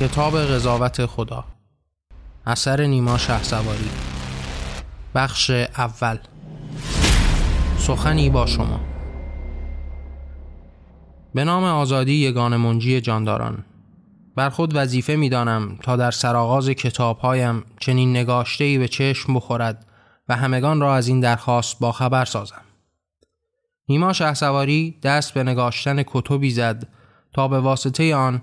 کتاب قضاوت خدا. اثر نیما شه سواری بخش اول. سخنی با شما. به نام آزادی یگان منجی جانداران. بر خود وظیفه می دانم تا در سرآغاز کتابهایم چنین نگاشته به چشم بخورد و همگان را از این درخواست با خبر سازم. نیما شهسواری دست به نگاشتن کتبی زد تا به واسطه آن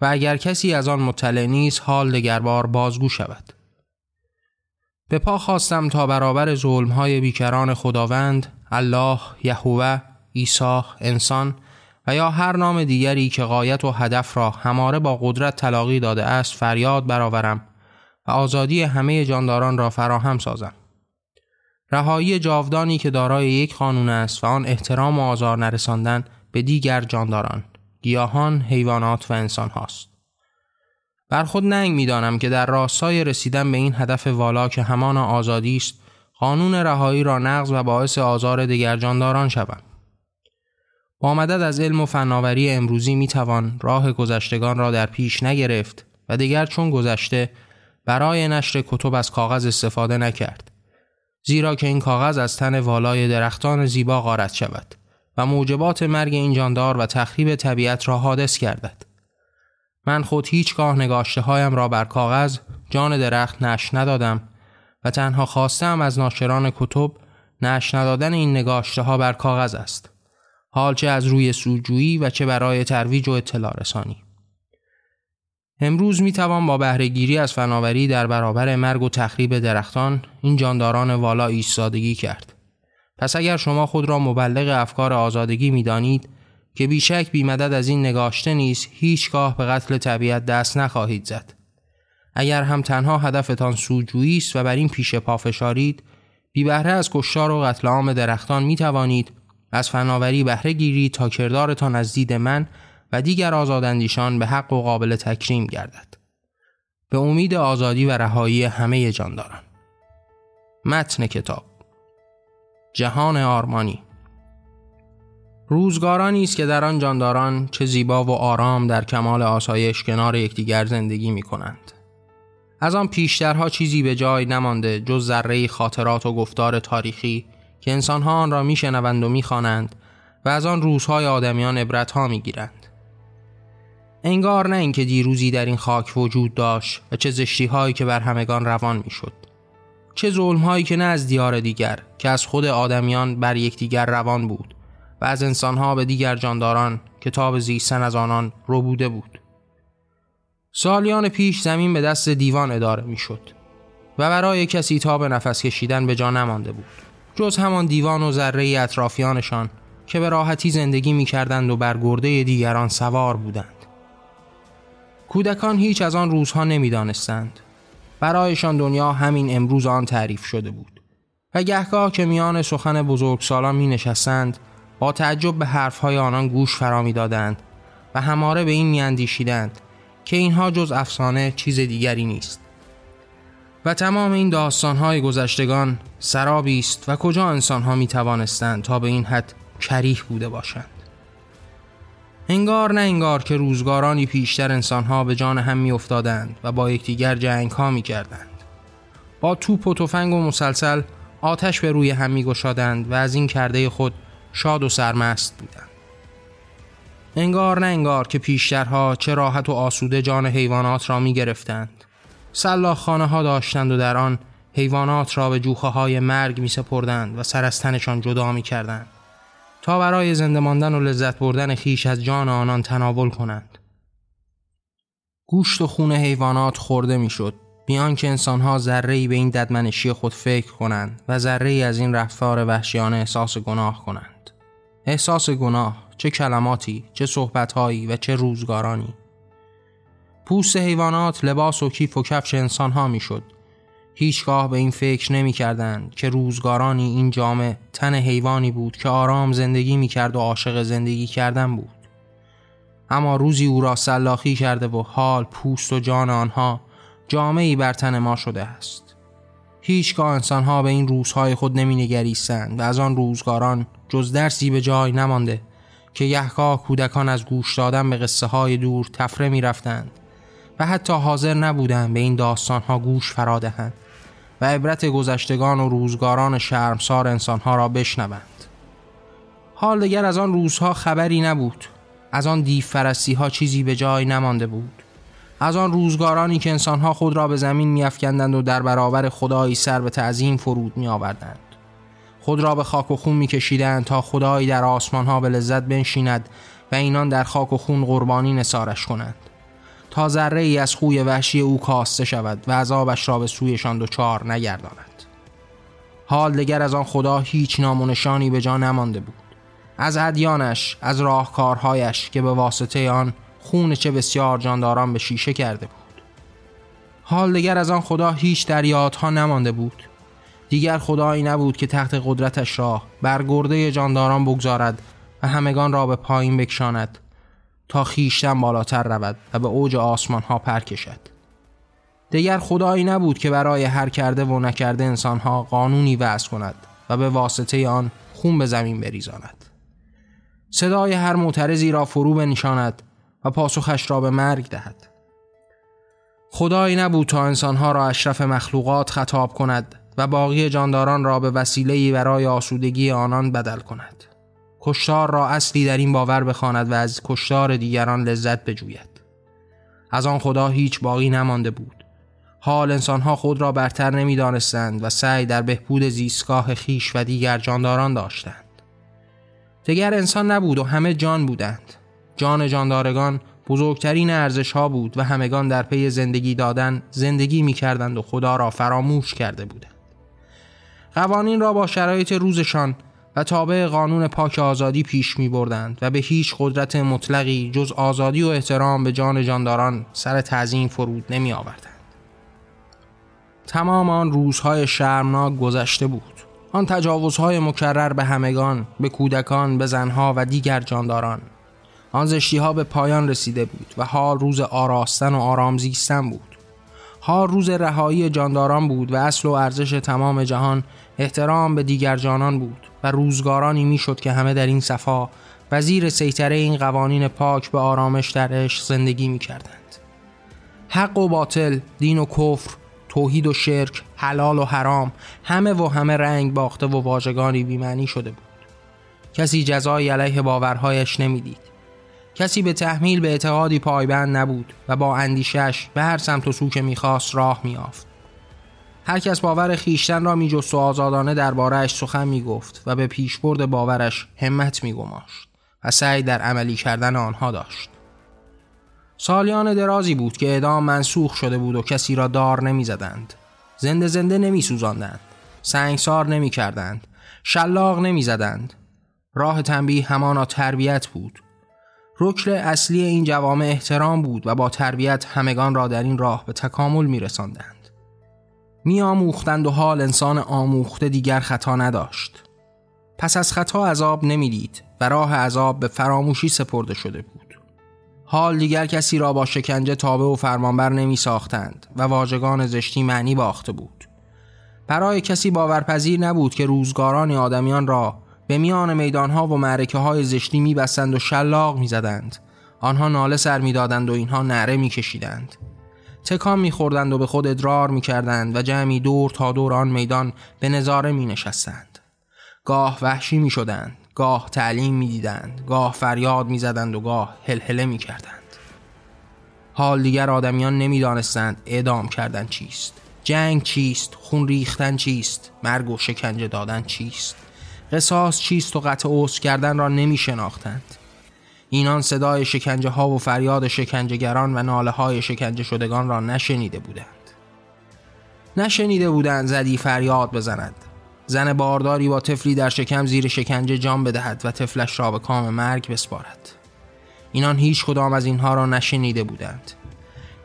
و اگر کسی از آن مطلع نیست حال دگربار بازگو شود. به پا خواستم تا برابر ظلمهای بیکران خداوند الله یهوه عیسی انسان و یا هر نام دیگری که قایت و هدف را هماره با قدرت تلاقی داده است فریاد برآورم و آزادی همه جانداران را فراهم سازم. رهایی جاودانی که دارای یک قانون است و آن احترام و آزار نرساندن به دیگر جانداران. گیاهان، حیوانات و انسان هاست. بر خود ننگ می‌دانم که در راستای رسیدن به این هدف والا که همان آزادی است قانون رهایی را نقض و باعث آزار دیگر جانداران شوم. با مدد از علم و فناوری امروزی می توان راه گذشتگان را در پیش نگرفت و دیگر چون گذشته برای نشر کتب از کاغذ استفاده نکرد. زیرا که این کاغذ از تن والای درختان زیبا غارت شود. و موجبات مرگ این جاندار و تخریب طبیعت را حادث گردد. من خود هیچگاه نگاشته هایم را بر کاغذ جان درخت نش ندادم و تنها خواستم از ناشران کتب نش ندادن این نگاشته ها بر کاغذ است. حال چه از روی سوجویی و چه برای ترویج و اطلاع رسانی. امروز می توان با بهرهگیری از فناوری در برابر مرگ و تخریب درختان این جانداران والا ایستادگی کرد. پس اگر شما خود را مبلغ افکار آزادگی می دانید که بیشک بی مدد از این نگاشته نیست هیچگاه به قتل طبیعت دست نخواهید زد. اگر هم تنها هدفتان سوجویی است و بر این پیش پا فشارید بی بهره از کشتار و قتل عام درختان می توانید از فناوری بهره گیرید تا کردارتان از دید من و دیگر آزاداندیشان به حق و قابل تکریم گردد. به امید آزادی و رهایی همه جانداران. متن کتاب جهان آرمانی روزگارانی است که در آن جانداران چه زیبا و آرام در کمال آسایش کنار یکدیگر زندگی می کنند. از آن پیشترها چیزی به جای نمانده جز ذره خاطرات و گفتار تاریخی که انسانها آن را میشنوند و می‌خوانند و از آن روزهای آدمیان عبرتها می‌گیرند. انگار نه اینکه دیروزی در این خاک وجود داشت و چه زشتی هایی که بر همگان روان می‌شد. چه ظلم هایی که نه از دیار دیگر که از خود آدمیان بر یکدیگر روان بود و از انسانها به دیگر جانداران کتاب زیستن از آنان رو بوده بود. سالیان پیش زمین به دست دیوان اداره می شد و برای کسی تا به نفس کشیدن به جا نمانده بود. جز همان دیوان و ذره اطرافیانشان که به راحتی زندگی می کردند و بر گرده دیگران سوار بودند. کودکان هیچ از آن روزها نمی دانستند برایشان دنیا همین امروز آن تعریف شده بود. و گهگاه که میان سخن بزرگسالان می نشستند با تعجب به حرفهای آنان گوش فرا می دادند و هماره به این میاندیشیدند که اینها جز افسانه چیز دیگری نیست. و تمام این داستانهای گذشتگان سرابی است و کجا انسانها می توانستند تا به این حد کریح بوده باشند؟ انگار نه انگار که روزگارانی پیشتر انسانها به جان هم می افتادند و با یکدیگر جنگ ها می کردند. با توپ و تفنگ و مسلسل آتش به روی هم می گشادند و از این کرده خود شاد و سرمست بودند. انگار نه انگار که پیشترها چه راحت و آسوده جان حیوانات را می گرفتند. سلاخ خانه ها داشتند و در آن حیوانات را به جوخه های مرگ می سپردند و سر از تنشان جدا می کردند. تا برای زنده ماندن و لذت بردن خیش از جان آنان تناول کنند. گوشت و خون حیوانات خورده می‌شد بیان که انسانها ذره به این ددمنشی خود فکر کنند و ذره از این رفتار وحشیانه احساس گناه کنند. احساس گناه چه کلماتی، چه صحبتهایی و چه روزگارانی. پوست حیوانات لباس و کیف و کفش انسان ها می شد. هیچگاه به این فکر نمی کردند که روزگارانی این جامعه تن حیوانی بود که آرام زندگی می کرد و عاشق زندگی کردن بود. اما روزی او را سلاخی کرده و حال پوست و جان آنها جامعی بر تن ما شده است. هیچگاه انسانها به این روزهای خود نمی نگریستند و از آن روزگاران جز درسی به جای نمانده که یهگاه کودکان از گوش دادن به قصه های دور تفره می رفتند و حتی حاضر نبودند به این داستان ها گوش فرادهند عبرت گذشتگان و روزگاران شرمسار انسانها را بشنوند. حال دیگر از آن روزها خبری نبود از آن دیو فرستی ها چیزی به جای نمانده بود از آن روزگارانی که انسانها خود را به زمین میافکندند و در برابر خدایی سر به تعظیم فرود می آوردند. خود را به خاک و خون میکشیدند تا خدایی در آسمان ها به لذت بنشیند و اینان در خاک و خون قربانی نسارش کنند تا ذره ای از خوی وحشی او کاسته شود و عذابش را به سویشان دچار نگرداند. حال دیگر از آن خدا هیچ نامونشانی به جا نمانده بود. از ادیانش از راهکارهایش که به واسطه آن خون چه بسیار جانداران به شیشه کرده بود. حال دیگر از آن خدا هیچ دریاتها نمانده بود. دیگر خدایی نبود که تحت قدرتش را بر گرده جانداران بگذارد و همگان را به پایین بکشاند تا خیشتن بالاتر رود و به اوج آسمان ها پر کشد. دیگر خدایی نبود که برای هر کرده و نکرده انسانها قانونی وضع کند و به واسطه آن خون به زمین بریزاند. صدای هر معترضی را فرو بنشاند و پاسخش را به مرگ دهد. خدایی نبود تا انسانها را اشرف مخلوقات خطاب کند و باقی جانداران را به وسیله‌ای برای آسودگی آنان بدل کند. کشتار را اصلی در این باور بخواند و از کشتار دیگران لذت بجوید. از آن خدا هیچ باقی نمانده بود. حال انسانها خود را برتر نمی‌دانستند و سعی در بهبود زیستگاه خیش و دیگر جانداران داشتند. دیگر انسان نبود و همه جان بودند. جان جاندارگان بزرگترین ارزش ها بود و همگان در پی زندگی دادن زندگی می کردند و خدا را فراموش کرده بودند. قوانین را با شرایط روزشان و تابع قانون پاک آزادی پیش می بردند و به هیچ قدرت مطلقی جز آزادی و احترام به جان جانداران سر تعظیم فرود نمی آوردند. تمام آن روزهای شرمناک گذشته بود. آن تجاوزهای مکرر به همگان، به کودکان، به زنها و دیگر جانداران. آن زشتی ها به پایان رسیده بود و حال روز آراستن و آرام زیستن بود. حال روز رهایی جانداران بود و اصل و ارزش تمام جهان احترام به دیگر جانان بود و روزگارانی می‌شد که همه در این صفا وزیر سیطره این قوانین پاک به آرامش در عشق زندگی می کردند. حق و باطل، دین و کفر، توحید و شرک، حلال و حرام همه و همه رنگ باخته و واژگانی بیمعنی شده بود. کسی جزای علیه باورهایش نمی‌دید. کسی به تحمیل به اعتقادی پایبند نبود و با اندیشش به هر سمت و سو که می‌خواست راه میافت هر کس باور خیشتن را میجست و آزادانه دربارهش سخن می‌گفت و به پیشبرد باورش همت میگماشت و سعی در عملی کردن آنها داشت. سالیان درازی بود که اعدام منسوخ شده بود و کسی را دار نمی‌زدند. زنده زنده نمیسوزاندند. سنگسار نمی‌کردند. شلاق نمی‌زدند. راه تنبیه همانا تربیت بود. رکل اصلی این جوامع احترام بود و با تربیت همگان را در این راه به تکامل می رساندند. می آموختند و حال انسان آموخته دیگر خطا نداشت. پس از خطا عذاب نمی‌دید و راه عذاب به فراموشی سپرده شده بود. حال دیگر کسی را با شکنجه تابع و فرمانبر نمی ساختند و واژگان زشتی معنی باخته بود. برای کسی باورپذیر نبود که روزگاران آدمیان را به میان میدانها و معرکه های زشتی میبستند و شلاق می‌زدند. آنها ناله سر می‌دادند و اینها نعره میکشیدند. تکان میخوردند و به خود ادرار می‌کردند و جمعی دور تا دور آن میدان به نظاره مینشستند. گاه وحشی می‌شدند گاه تعلیم می‌دیدند گاه فریاد می‌زدند و گاه هلهله می‌کردند. حال دیگر آدمیان نمی‌دانستند اعدام کردن چیست. جنگ چیست خون ریختن چیست مرگ و شکنجه دادن چیست. قصاص چیست و قطع اوست کردن را نمی شناختند اینان صدای شکنجه ها و فریاد شکنجهگران و ناله های شکنجه شدگان را نشنیده بودند. نشنیده بودند زدی فریاد بزند. زن بارداری با طفلی در شکم زیر شکنجه جان بدهد و طفلش را به کام مرگ بسپارد. اینان هیچ کدام از اینها را نشنیده بودند.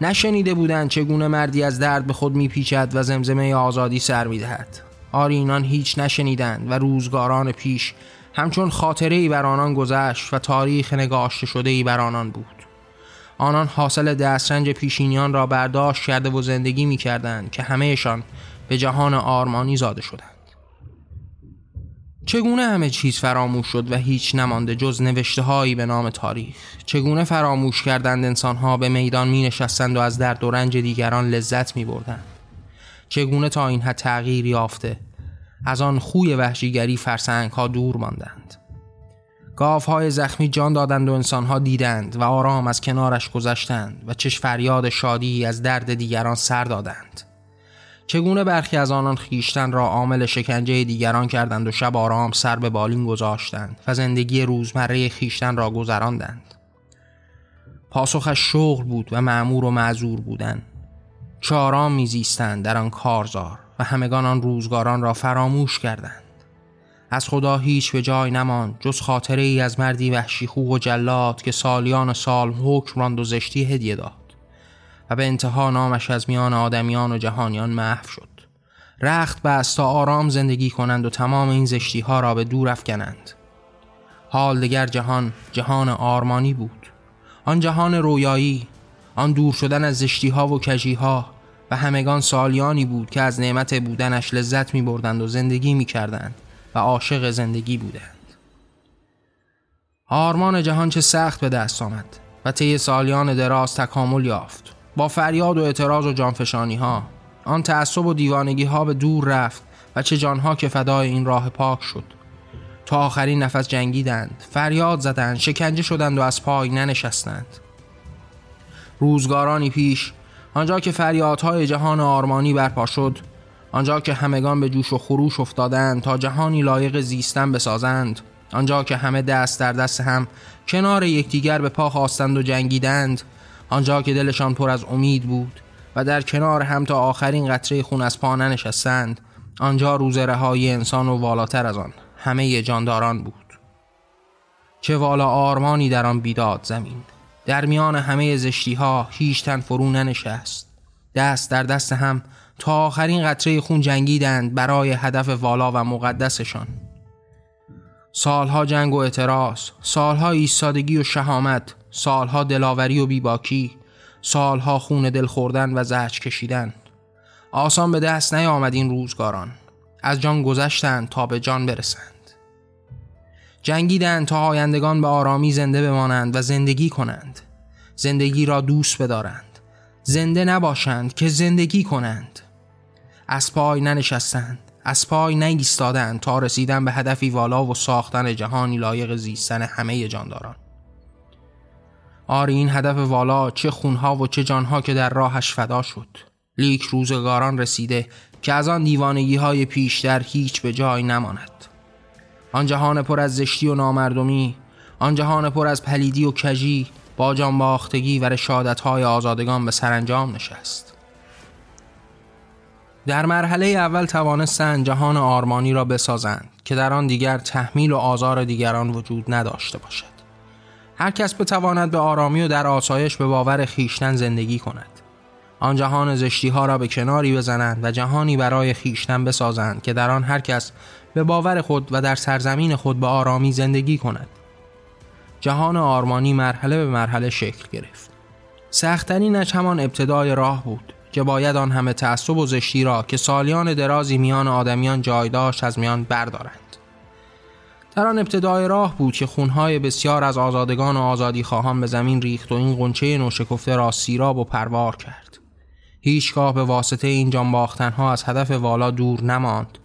نشنیده بودند چگونه مردی از درد به خود میپیچد و زمزمه آزادی سر می‌دهد. آری اینان هیچ نشنیدند و روزگاران پیش همچون خاطره ای بر آنان گذشت و تاریخ نگاشته شده ای بر آنان بود. آنان حاصل دسترنج پیشینیان را برداشت کرده و زندگی می کردند که همهشان به جهان آرمانی زاده شدند. چگونه همه چیز فراموش شد و هیچ نمانده جز نوشته هایی به نام تاریخ؟ چگونه فراموش کردند انسانها به میدان می نشستند و از درد و رنج دیگران لذت می بردند چگونه تا این حد تغییر یافته؟ از آن خوی وحشیگری فرسنگ ها دور ماندند. گاف های زخمی جان دادند و انسان ها دیدند و آرام از کنارش گذشتند و چش فریاد شادی از درد دیگران سر دادند. چگونه برخی از آنان خیشتن را عامل شکنجه دیگران کردند و شب آرام سر به بالین گذاشتند و زندگی روزمره خیشتن را گذراندند. پاسخش شغل بود و معمور و معذور بودند چارام میزیستند در آن کارزار و همگان آن روزگاران را فراموش کردند. از خدا هیچ به جای نماند جز خاطره ای از مردی وحشی خوب و جلاد که سالیان سال حکم راند و زشتی هدیه داد و به انتها نامش از میان آدمیان و جهانیان محو شد. رخت بست تا آرام زندگی کنند و تمام این زشتی ها را به دور افکنند. حال دیگر جهان جهان آرمانی بود. آن جهان رویایی آن دور شدن از زشتی ها و کجی ها و همگان سالیانی بود که از نعمت بودنش لذت می بردند و زندگی می کردند و عاشق زندگی بودند. آرمان جهان چه سخت به دست آمد و طی سالیان دراز تکامل یافت. با فریاد و اعتراض و جانفشانی ها آن تعصب و دیوانگی ها به دور رفت و چه جانها که فدای این راه پاک شد. تا آخرین نفس جنگیدند فریاد زدند شکنجه شدند و از پای ننشستند. روزگارانی پیش آنجا که فریادهای جهان آرمانی برپا شد آنجا که همگان به جوش و خروش افتادند تا جهانی لایق زیستن بسازند آنجا که همه دست در دست هم کنار یکدیگر به پا خواستند و جنگیدند آنجا که دلشان پر از امید بود و در کنار هم تا آخرین قطره خون از پا نشستند آنجا روز رهایی انسان و والاتر از آن همه جانداران بود. چه والا آرمانی در آن بیداد زمین. در میان همه زشتی ها هیچ تن فرو ننشست. دست در دست هم تا آخرین قطره خون جنگیدند برای هدف والا و مقدسشان. سالها جنگ و اعتراض سالها ایستادگی و شهامت سالها دلاوری و بیباکی سالها خون دل خوردن و زهج کشیدن. آسان به دست نیامد این روزگاران. از جان گذشتند تا به جان برسند. جنگیدند تا آیندگان به آرامی زنده بمانند و زندگی کنند. زندگی را دوست بدارند. زنده نباشند که زندگی کنند. از پای ننشستند. از پای نایستادند تا رسیدن به هدفی والا و ساختن جهانی لایق زیستن همه جانداران. آری این هدف والا چه خونها و چه جانها که در راهش فدا شد. لیک روزگاران رسیده که از آن دیوانگی های پیشتر هیچ به جای نماند. آن جهان پر از زشتی و نامردمی آن جهان پر از پلیدی و کجی با جانباختگی و رشادت های آزادگان به سرانجام نشست. در مرحله اول توانستند جهان آرمانی را بسازند که در آن دیگر تحمیل و آزار دیگران وجود نداشته باشد. هر کس بتواند به آرامی و در آسایش به باور خیشتن زندگی کند. آن جهان زشتی ها را به کناری بزنند و جهانی برای خیشتن بسازند که در آن هر کس به باور خود و در سرزمین خود به آرامی زندگی کند. جهان آرمانی مرحله به مرحله شکل گرفت. سختترینش همان ابتدای راه بود که باید آن همه تعصب و زشتی را که سالیان درازی میان آدمیان جای داشت از میان بردارند. در آن ابتدای راه بود که خونهای بسیار از آزادگان و آزادی خواهان به زمین ریخت و این قنچه نوشکفته را سیراب و پروار کرد. هیچگاه به واسطه این جانباختنها از هدف والا دور نماند.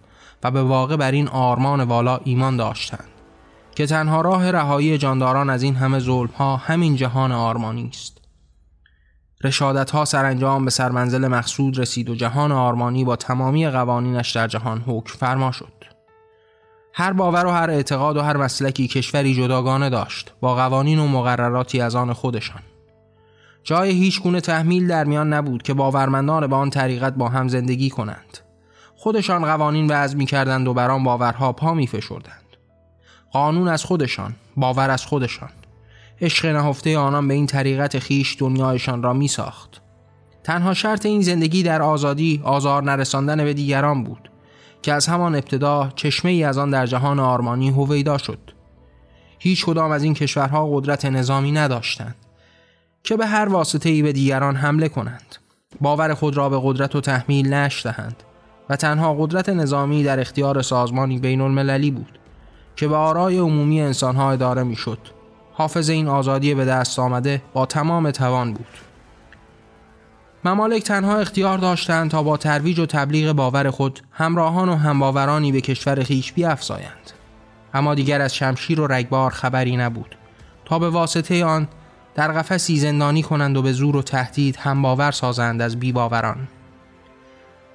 و به واقع بر این آرمان والا ایمان داشتند. که تنها راه رهایی جانداران از این همه ظلم ها همین جهان آرمانی است. رشادت ها سرانجام به سرمنزل مقصود رسید و جهان آرمانی با تمامی قوانینش در جهان حکم فرما شد. هر باور و هر اعتقاد و هر مسلکی کشوری جداگانه داشت با قوانین و مقرراتی از آن خودشان. جای هیچ گونه تحمیل در میان نبود که باورمندان به آن طریقت با هم زندگی کنند. خودشان قوانین وضع می کردند و بر آن باورها پا می فشردند. قانون از خودشان باور از خودشان. عشق نهفته آنان به این طریقت خیش دنیایشان را می ساخت تنها شرط این زندگی در آزادی آزار نرساندن به دیگران بود که از همان ابتدا چشمه ای از آن در جهان آرمانی هویدا شد. هیچ کدام از این کشورها قدرت نظامی نداشتند که به هر واسطه ای به دیگران حمله کنند. باور خود را به قدرت و تحمیل نش دهند و تنها قدرت نظامی در اختیار سازمانی بین المللی بود که به آرای عمومی انسانها اداره می‌شد. حافظ این آزادی به دست آمده با تمام توان بود. ممالک تنها اختیار داشتند تا با ترویج و تبلیغ باور خود همراهان و همباورانی به کشور خیش بیافزایند. اما دیگر از شمشیر و رگبار خبری نبود تا به واسطه آن در قفسی زندانی کنند و به زور و تهدید هم باور سازند از بیباوران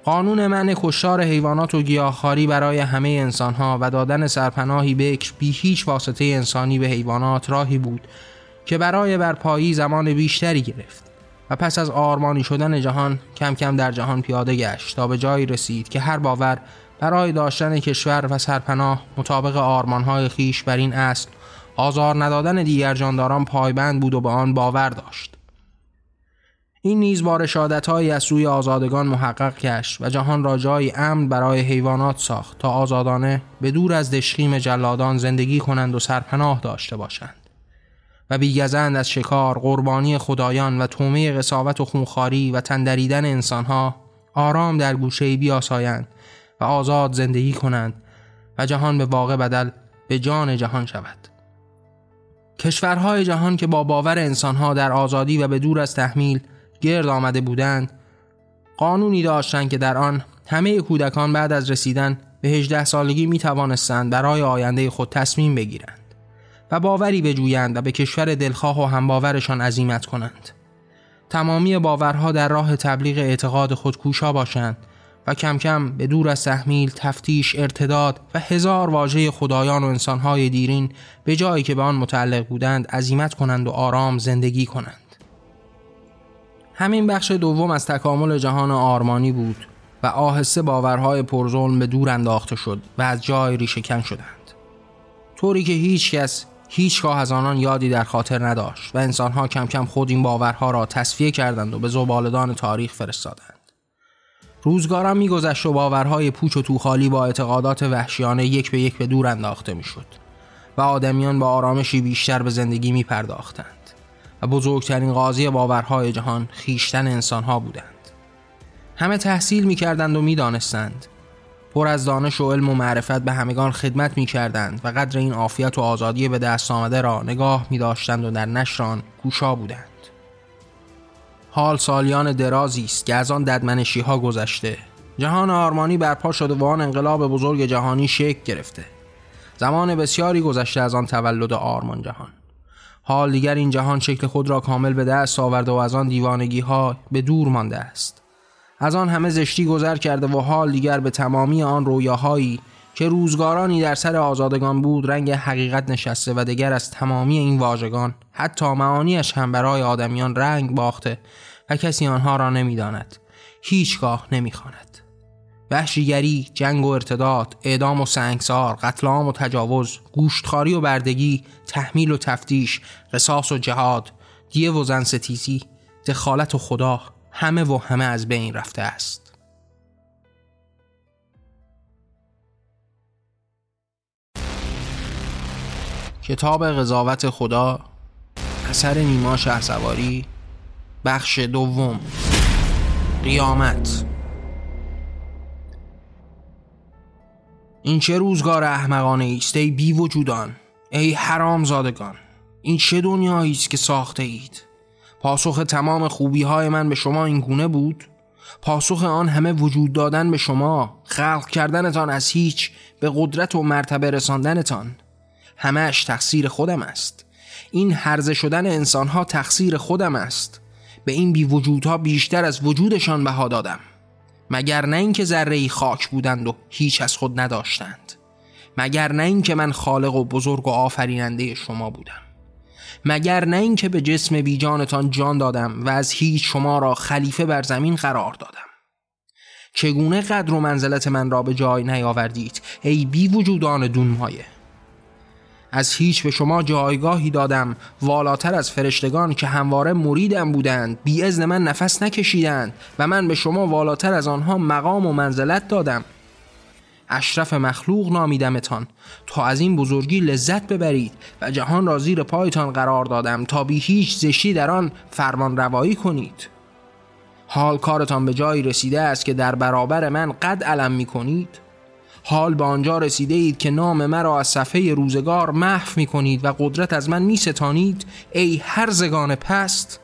قانون من کشتار حیوانات و گیاهخواری برای همه انسانها و دادن سرپناهی بکر بی هیچ واسطه انسانی به حیوانات راهی بود که برای برپایی زمان بیشتری گرفت و پس از آرمانی شدن جهان کم کم در جهان پیاده گشت تا به جایی رسید که هر باور برای داشتن کشور و سرپناه مطابق آرمانهای خیش بر این اصل آزار ندادن دیگر جانداران پایبند بود و به آن باور داشت. این نیز با رشادتهایی از سوی آزادگان محقق گشت و جهان را جایی امن برای حیوانات ساخت تا آزادانه به دور از دشخیم جلادان زندگی کنند و سرپناه داشته باشند. و بیگزند از شکار، قربانی خدایان و تومه قصاوت و خونخاری و تندریدن انسانها آرام در گوشه بیاسایند و آزاد زندگی کنند و جهان به واقع بدل به جان جهان شود. کشورهای جهان که با باور انسانها در آزادی و به دور از تحمیل گرد آمده بودند. قانونی داشتند که در آن همه کودکان بعد از رسیدن به 18 سالگی می توانستند برای آینده خود تصمیم بگیرند و باوری بجویند و به کشور دلخواه و همباورشان عزیمت کنند. تمامی باورها در راه تبلیغ اعتقاد خود کوشا باشند و کم کم به دور از تحمیل تفتیش ارتداد و هزار واژه خدایان و انسانهای دیرین به جایی که به آن متعلق بودند عزیمت کنند و آرام زندگی کنند. همین بخش دوم از تکامل جهان آرمانی بود و آهسته باورهای پرظلم به دور انداخته شد و از جای ریشه شدند. طوری که هیچ کس هیچگاه از آنان یادی در خاطر نداشت و انسانها کم کم خود این باورها را تصفیه کردند و به زبالدان تاریخ فرستادند. روزگاران میگذشت و باورهای پوچ و توخالی با اعتقادات وحشیانه یک به یک به دور انداخته می‌شد و آدمیان با آرامشی بیشتر به زندگی می پرداختند و بزرگترین قاضی باورهای جهان خیشتن انسانها بودند. همه تحصیل می کردند و می دانستند. پر از دانش و علم و معرفت به همگان خدمت می کردند و قدر این عافیت و آزادی به دست آمده را نگاه می داشتند و در نشران کوشا بودند. حال سالیان درازی است که از آن ددمنشی ها گذشته. جهان آرمانی برپا شده و آن انقلاب بزرگ جهانی شکل گرفته. زمان بسیاری گذشته از آن تولد آرمان جهان. حال دیگر این جهان شکل خود را کامل به دست آورده و از آن دیوانگی ها به دور مانده است. از آن همه زشتی گذر کرده و حال دیگر به تمامی آن رویاهایی که روزگارانی در سر آزادگان بود رنگ حقیقت نشسته و دیگر از تمامی این واژگان حتی معانیش هم برای آدمیان رنگ باخته و کسی آنها را نمی‌داند. هیچگاه نمی‌خواند. وحشیگری، جنگ و ارتداد، اعدام و سنگسار، قتل عام و تجاوز، گوشتخاری و بردگی، تحمیل و تفتیش، قصاص و جهاد، دیه و زن ستیزی، دخالت و خدا همه و همه از بین رفته است. کتاب قضاوت خدا اثر نیما شهسواری بخش دوم قیامت این چه روزگار احمقانه است ای بی وجودان ای حرام زادگان این چه دنیایی است که ساخته اید؟ پاسخ تمام خوبی های من به شما این گونه بود. پاسخ آن همه وجود دادن به شما خلق کردنتان از هیچ به قدرت و مرتبه رساندنتان. همش تقصیر خودم است. این هرزه شدن انسانها تقصیر خودم است. به این بی وجودها بیشتر از وجودشان بها دادم. مگر نه اینکه ذره خاک بودند و هیچ از خود نداشتند. مگر نه اینکه من خالق و بزرگ و آفریننده شما بودم. مگر نه اینکه به جسم بیجانتان جان دادم و از هیچ شما را خلیفه بر زمین قرار دادم. چگونه قدر و منزلت من را به جای نیاوردید ای بی وجودان دونمایه؟ از هیچ به شما جایگاهی دادم. والاتر از فرشتگان که همواره مریدم بودند. بی ازن من نفس نکشیدند و من به شما والاتر از آنها مقام و منزلت دادم. اشرف مخلوق نامیدمتان. تا از این بزرگی لذت ببرید و جهان را زیر پایتان قرار دادم تا بی هیچ زشتی در آن فرمان روایی کنید. حال کارتان به جایی رسیده است که در برابر من قد علم می کنید حال به آنجا رسیده اید که نام مرا از صفحه روزگار محو می کنید و قدرت از من می ستانید ای هر زگان پست.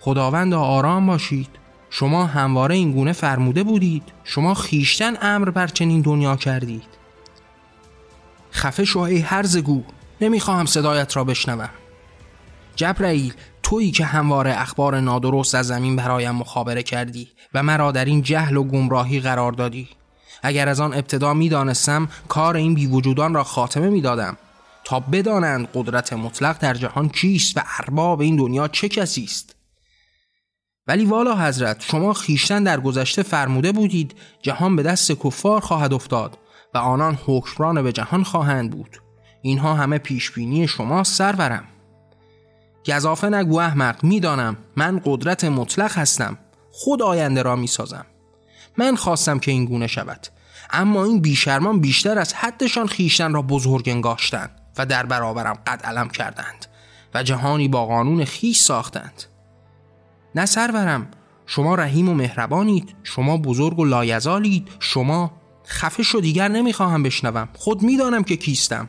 خداوند آرام باشید. شما همواره این گونه فرموده بودید. شما خیشتن امر بر چنین دنیا کردید. خفه شو ای هرزگو. نمی‌خواهم صدایت را بشنوم. جبرئیل تویی که همواره اخبار نادرست از زمین برایم مخابره کردی و مرا در این جهل و گمراهی قرار دادی. اگر از آن ابتدا می‌دانستم کار این بیوجودان را خاتمه می‌دادم. تا بدانند قدرت مطلق در جهان چیست و ارباب این دنیا چه کسی است. ولی والا حضرت شما خیشتن در گذشته فرموده بودید جهان به دست کفار خواهد افتاد و آنان حکمران به جهان خواهند بود. اینها همه پیشبینی شما سرورم. گذافه نگو احمق می‌دانم من قدرت مطلق هستم. خود آینده را می‌سازم. من خواستم که این گونه شود. اما این بیشرمان بیشتر از حدشان خیشتن را بزرگ انگاشتند و در برابرم قد علم کردند و جهانی با قانون خیش ساختند. نه سرورم شما رحیم و مهربانید شما بزرگ و لایزالید شما خفه شو دیگر نمی‌خواهم بشنوم. خود می‌دانم که کیستم.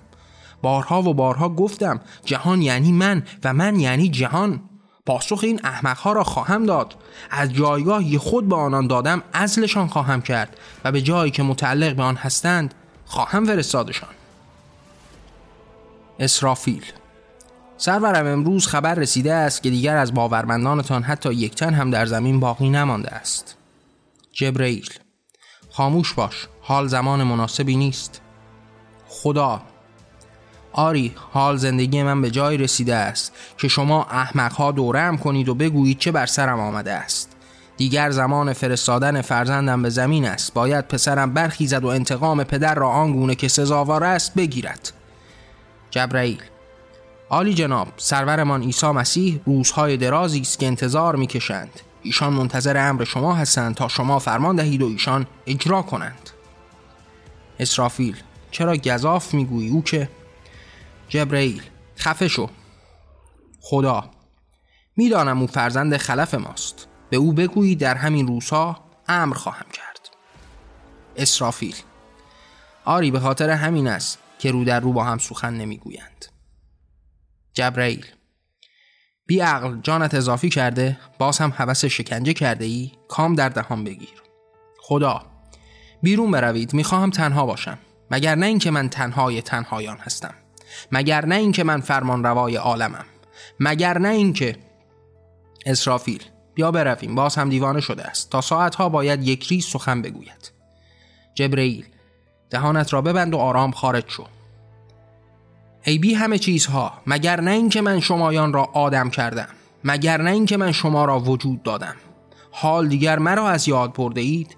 بارها و بارها گفتم جهان یعنی من و من یعنی جهان. پاسخ این احمقها را خواهم داد. از جایگاهی خود به آنان دادم ازلشان خواهم کرد و به جایی که متعلق به آن هستند خواهم فرستادشان. اسرافیل سرورم امروز خبر رسیده است که دیگر از باورمندانتان حتی یک تن هم در زمین باقی نمانده است. جبرئیل خاموش باش حال زمان مناسبی نیست. خدا آری حال زندگی من به جای رسیده است که شما احمقها دورم کنید و بگویید چه بر سرم آمده است. دیگر زمان فرستادن فرزندم به زمین است. باید پسرم برخیزد و انتقام پدر را آنگونه که سزاوار است بگیرد. جبرئیل عالی جناب سرورمان عیسی مسیح روزهای درازی است که انتظار می‌کشند. ایشان منتظر امر شما هستند تا شما فرمان دهید و ایشان اجرا کنند. اسرافیل چرا گذاف می‌گویی؟ او که جبرئیل خفه شو. خدا می‌دانم او فرزند خلف ماست. به او بگویی در همین روزها امر خواهم کرد. اسرافیل آری به خاطر همین است که رو در رو با هم سخن نمی‌گویند. جبرئیل بی عقل جانت اضافی کرده باز هم حوس شکنجه کرده ای کام در دهان بگیر. خدا بیرون بروید می‌خواهم تنها باشم مگر نه اینکه من تنهای تنهایان هستم. مگر نه اینکه من فرمان روای عالمم مگر نه اینکه اسرافیل. بیا برویم باز هم دیوانه شده است. تا ساعتها باید یک ریز سخن بگوید. جبرئیل دهانت را ببند و آرام خارج شو. ای بی همه چیزها مگر نه اینکه من شمایان را آدم کردم مگر نه اینکه من شما را وجود دادم. حال دیگر مرا از یاد برده اید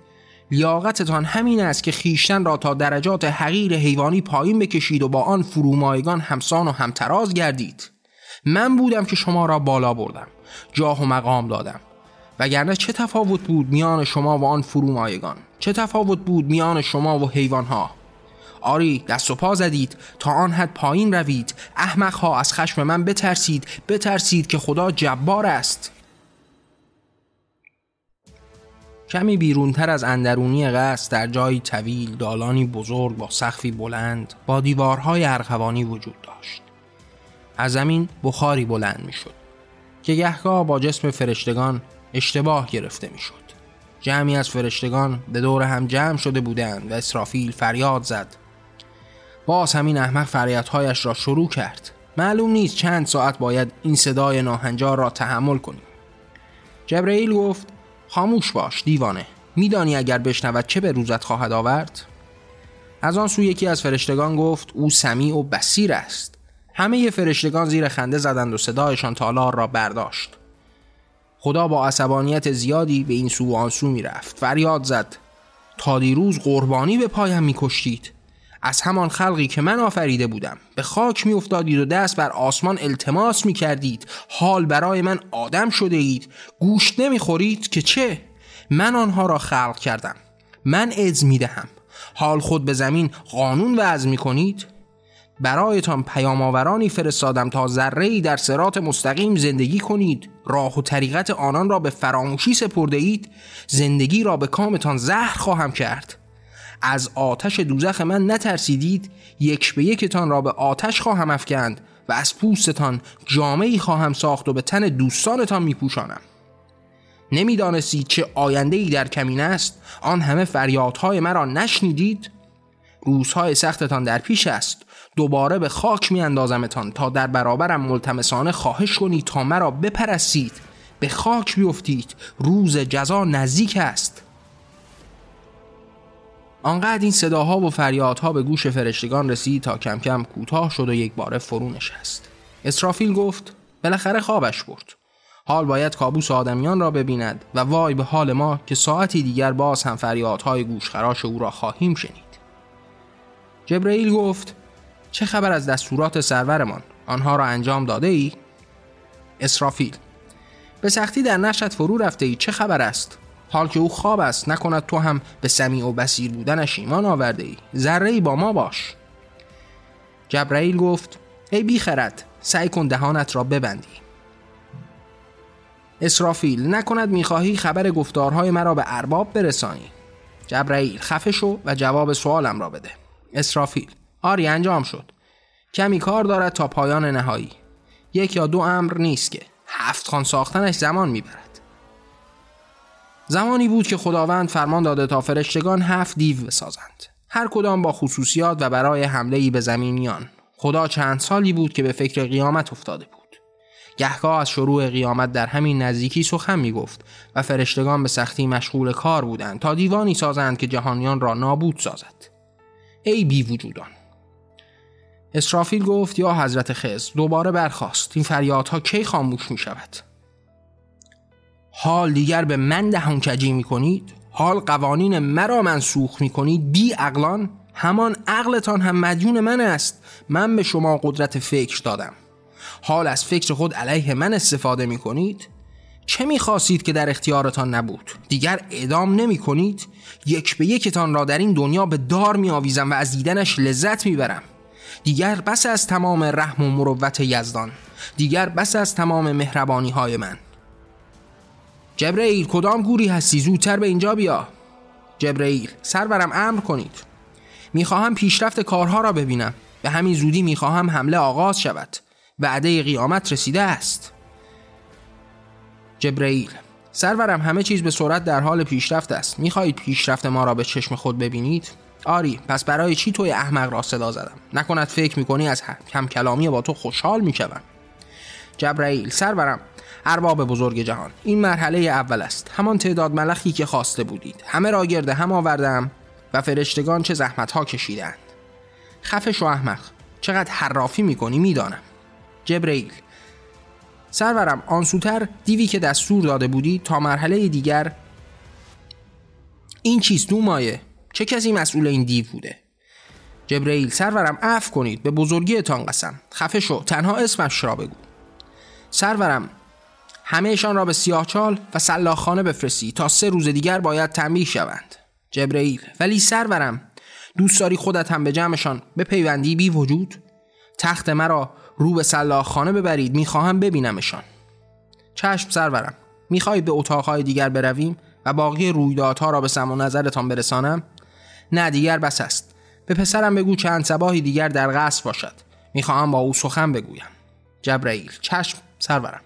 لیاقتتان همین است که خیشتن را تا درجات حقیر حیوانی پایین بکشید و با آن فرومایگان همسان و همتراز گردید. من بودم که شما را بالا بردم جاه و مقام دادم. وگرنه چه تفاوت بود میان شما و آن فرومایگان؟ چه تفاوت بود میان شما و حیوانها؟ آری دست و پا زدید. تا آن حد پایین روید. احمقها از خشم من بترسید. بترسید که خدا جبار است. کمی بیرونتر از اندرونی قصد در جایی طویل دالانی بزرگ با سقفی بلند با دیوارهای ارغوانی وجود داشت. از زمین بخاری بلند می‌شد که گهگاه با جسم فرشتگان اشتباه گرفته می‌شد. جمعی از فرشتگان به دور هم جمع شده بودند و اسرافیل فریاد زد. باز همین احمق فریادهایش را شروع کرد. معلوم نیست چند ساعت باید این صدای ناهنجار را تحمل کنیم. جبرئیل گفت خاموش باش دیوانه. میدانی اگر بشنود چه به روزت خواهد آورد؟ از آن سو یکی از فرشتگان گفت او سمیع و بسیر است. همه فرشتگان زیر خنده زدند و صدایشان تالار را برداشت. خدا با عصبانیت زیادی به این سو و آن سو می رفت فریاد زد تا دیروز قربانی به پایم می کشتید از همان خلقی که من آفریده بودم. به خاک می افتادید و دست بر آسمان التماس می کردید حال برای من آدم شده اید. گوشت نمی خورید که چه؟ من آنها را خلق کردم. من از می دهم حال خود به زمین قانون وضع می کنید برایتان پیام آورانی فرستادم تا ذره در سرات مستقیم زندگی کنید. راه و طریقت آنان را به فراموشی سپرده اید زندگی را به کامتان زهر خواهم کرد. از آتش دوزخ من نترسیدید؟ یک به یکتان را به آتش خواهم افکند و از پوستتان جامعی خواهم ساخت و به تن دوستانتان میپوشانم. نمی‌دانستید چه آینده ای در کمین است؟ آن همه فریادهای مرا نشنیدید؟ روزهای سختتان در پیش است. دوباره به خاک می اندازمتان تا در برابرم ملتمسانه خواهش کنید تا مرا بپرستید. به خاک بیفتید. روز جزا نزدیک است. آنقدر این صداها و فریادها به گوش فرشتگان رسید تا کم کم کوتاه شد و یک باره فرو نشست. اسرافیل گفت بالاخره خوابش برد. حال باید کابوس آدمیان را ببیند و وای به حال ما که ساعتی دیگر باز هم فریادهای گوشخراش او را خواهیم شنید. جبرئیل گفت چه خبر از دستورات سرورمان؟ آنها را انجام داده ای؟ اسرافیل به سختی در نشت فرو رفته ای. چه خبر است؟ حال که او خواب است نکند تو هم به سمیع و بسیر بودنش ایمان آورده ای ذره با ما باش. جبرائیل گفت ای بی خرد سعی کن دهانت را ببندی. اسرافیل نکند می‌خواهی خبر گفتارهای مرا به ارباب برسانی؟ جبرائیل خفه شو و جواب سوالم را بده. اسرافیل آری انجام شد. کمی کار دارد تا پایان نهایی. یک یا دو امر نیست که. هفت خان ساختنش زمان می‌برد. زمانی بود که خداوند فرمان داده تا فرشتگان هفت دیو بسازند. هر کدام با خصوصیات و برای حمله ای به زمینیان. خدا چند سالی بود که به فکر قیامت افتاده بود. گهگاه از شروع قیامت در همین نزدیکی سخن می گفت و فرشتگان به سختی مشغول کار بودند تا دیوانی سازند که جهانیان را نابود سازد. ای بی وجودان! اسرافیل گفت یا حضرت خز دوباره برخواست این فریادها کی خاموش می شود حال دیگر به من دهان کجی می کنید حال قوانین مرا منسوخ می کنید بی عقلان همان عقلتان هم مدیون من است. من به شما قدرت فکر دادم. حال از فکر خود علیه من استفاده می کنید چه می خواستید که در اختیارتان نبود؟ دیگر اعدام نمی کنید یک به یکتان را در این دنیا به دار می آویزم و از دیدنش لذت می برم دیگر بس از تمام رحم و مروت یزدان. دیگر بس از تمام مهربانی های من. جبرئیل کدام گوری هستی؟ زودتر به اینجا بیا. جبرئیل سرورم امر کنید. می‌خواهم پیشرفت کارها را ببینم. به همین زودی می‌خواهم حمله آغاز شود. وعده قیامت رسیده است. جبرئیل سرورم همه چیز به سرعت در حال پیشرفت است. می‌خواهید پیشرفت ما را به چشم خود ببینید؟ آری پس برای چی توی احمق را صدا زدم؟ نکند فکر می‌کنی از کم کلامی با تو خوشحال می‌شوم. جبرائیل سرورم ارباب بزرگ جهان. این مرحله اول است. همان تعداد ملخی که خواسته بودید. همه را گرده هم آوردم و فرشتگان چه زحمت ها کشیدند. خفش و احمق چقدر حرافی می‌کنی می‌دانم. جبرئیل سرورم آنسوتر دیوی که دستور داده بودی تا مرحله دیگر. این چیست دو مایه چه کسی مسئول این دیو بوده؟ جبرئیل سرورم عفو کنید. به بزرگیتان قسم. خفه شو. تنها اسمش را بگو. سرورم همهشان را به سیاهچال و سلاخانه بفرستی تا سه روز دیگر باید تنبیه شوند. جبرئیل ولی سرورم دوست داری خودت هم به جمعشان به پیوندی بی وجود؟ تخت مرا رو به سلاخانه ببرید می‌خواهم ببینمشان. چشم سرورم می‌خواهید به اتاقهای دیگر برویم و باقی رویدادها را به سم و نظرتان برسانم؟ نه دیگر بس است. به پسرم بگو چند سباهی دیگر در قصر باشد. می‌خواهم با او سخن بگویم. جبرائیل چشم سرورم.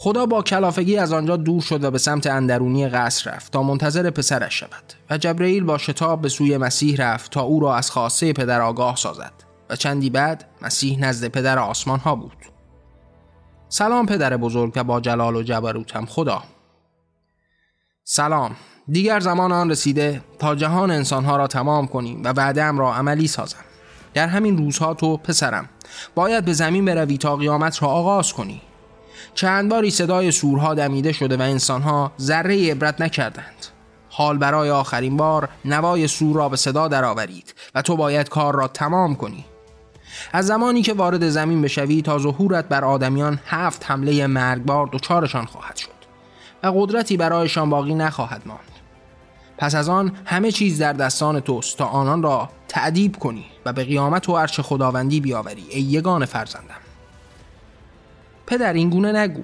خدا با کلافگی از آنجا دور شد و به سمت اندرونی قصر رفت تا منتظر پسرش شود و جبرئیل با شتاب به سوی مسیح رفت تا او را از خاصه پدر آگاه سازد و چندی بعد مسیح نزد پدر آسمان ها بود. سلام پدر بزرگ و با جلال و جبروتم خدا. سلام. دیگر زمان آن رسیده تا جهان انسانها را تمام کنیم و وعدهام را عملی سازم. در همین روزها تو پسرم باید به زمین بروی تا قیامت را آغاز کنی. چند باری صدای سورها دمیده شده و انسانها ذره عبرت نکردند. حال برای آخرین بار نوای سور را به صدا درآورید و تو باید کار را تمام کنی. از زمانی که وارد زمین بشوی تا ظهورت بر آدمیان هفت حمله مرگبار دچارشان خواهد شد و قدرتی برایشان باقی نخواهد ماند. پس از آن همه چیز در دستان توست تا آنان را تعدیب کنی و به قیامت و عرش خداوندی بیاوری ای یگان فرزندم. پدر این گونه نگو.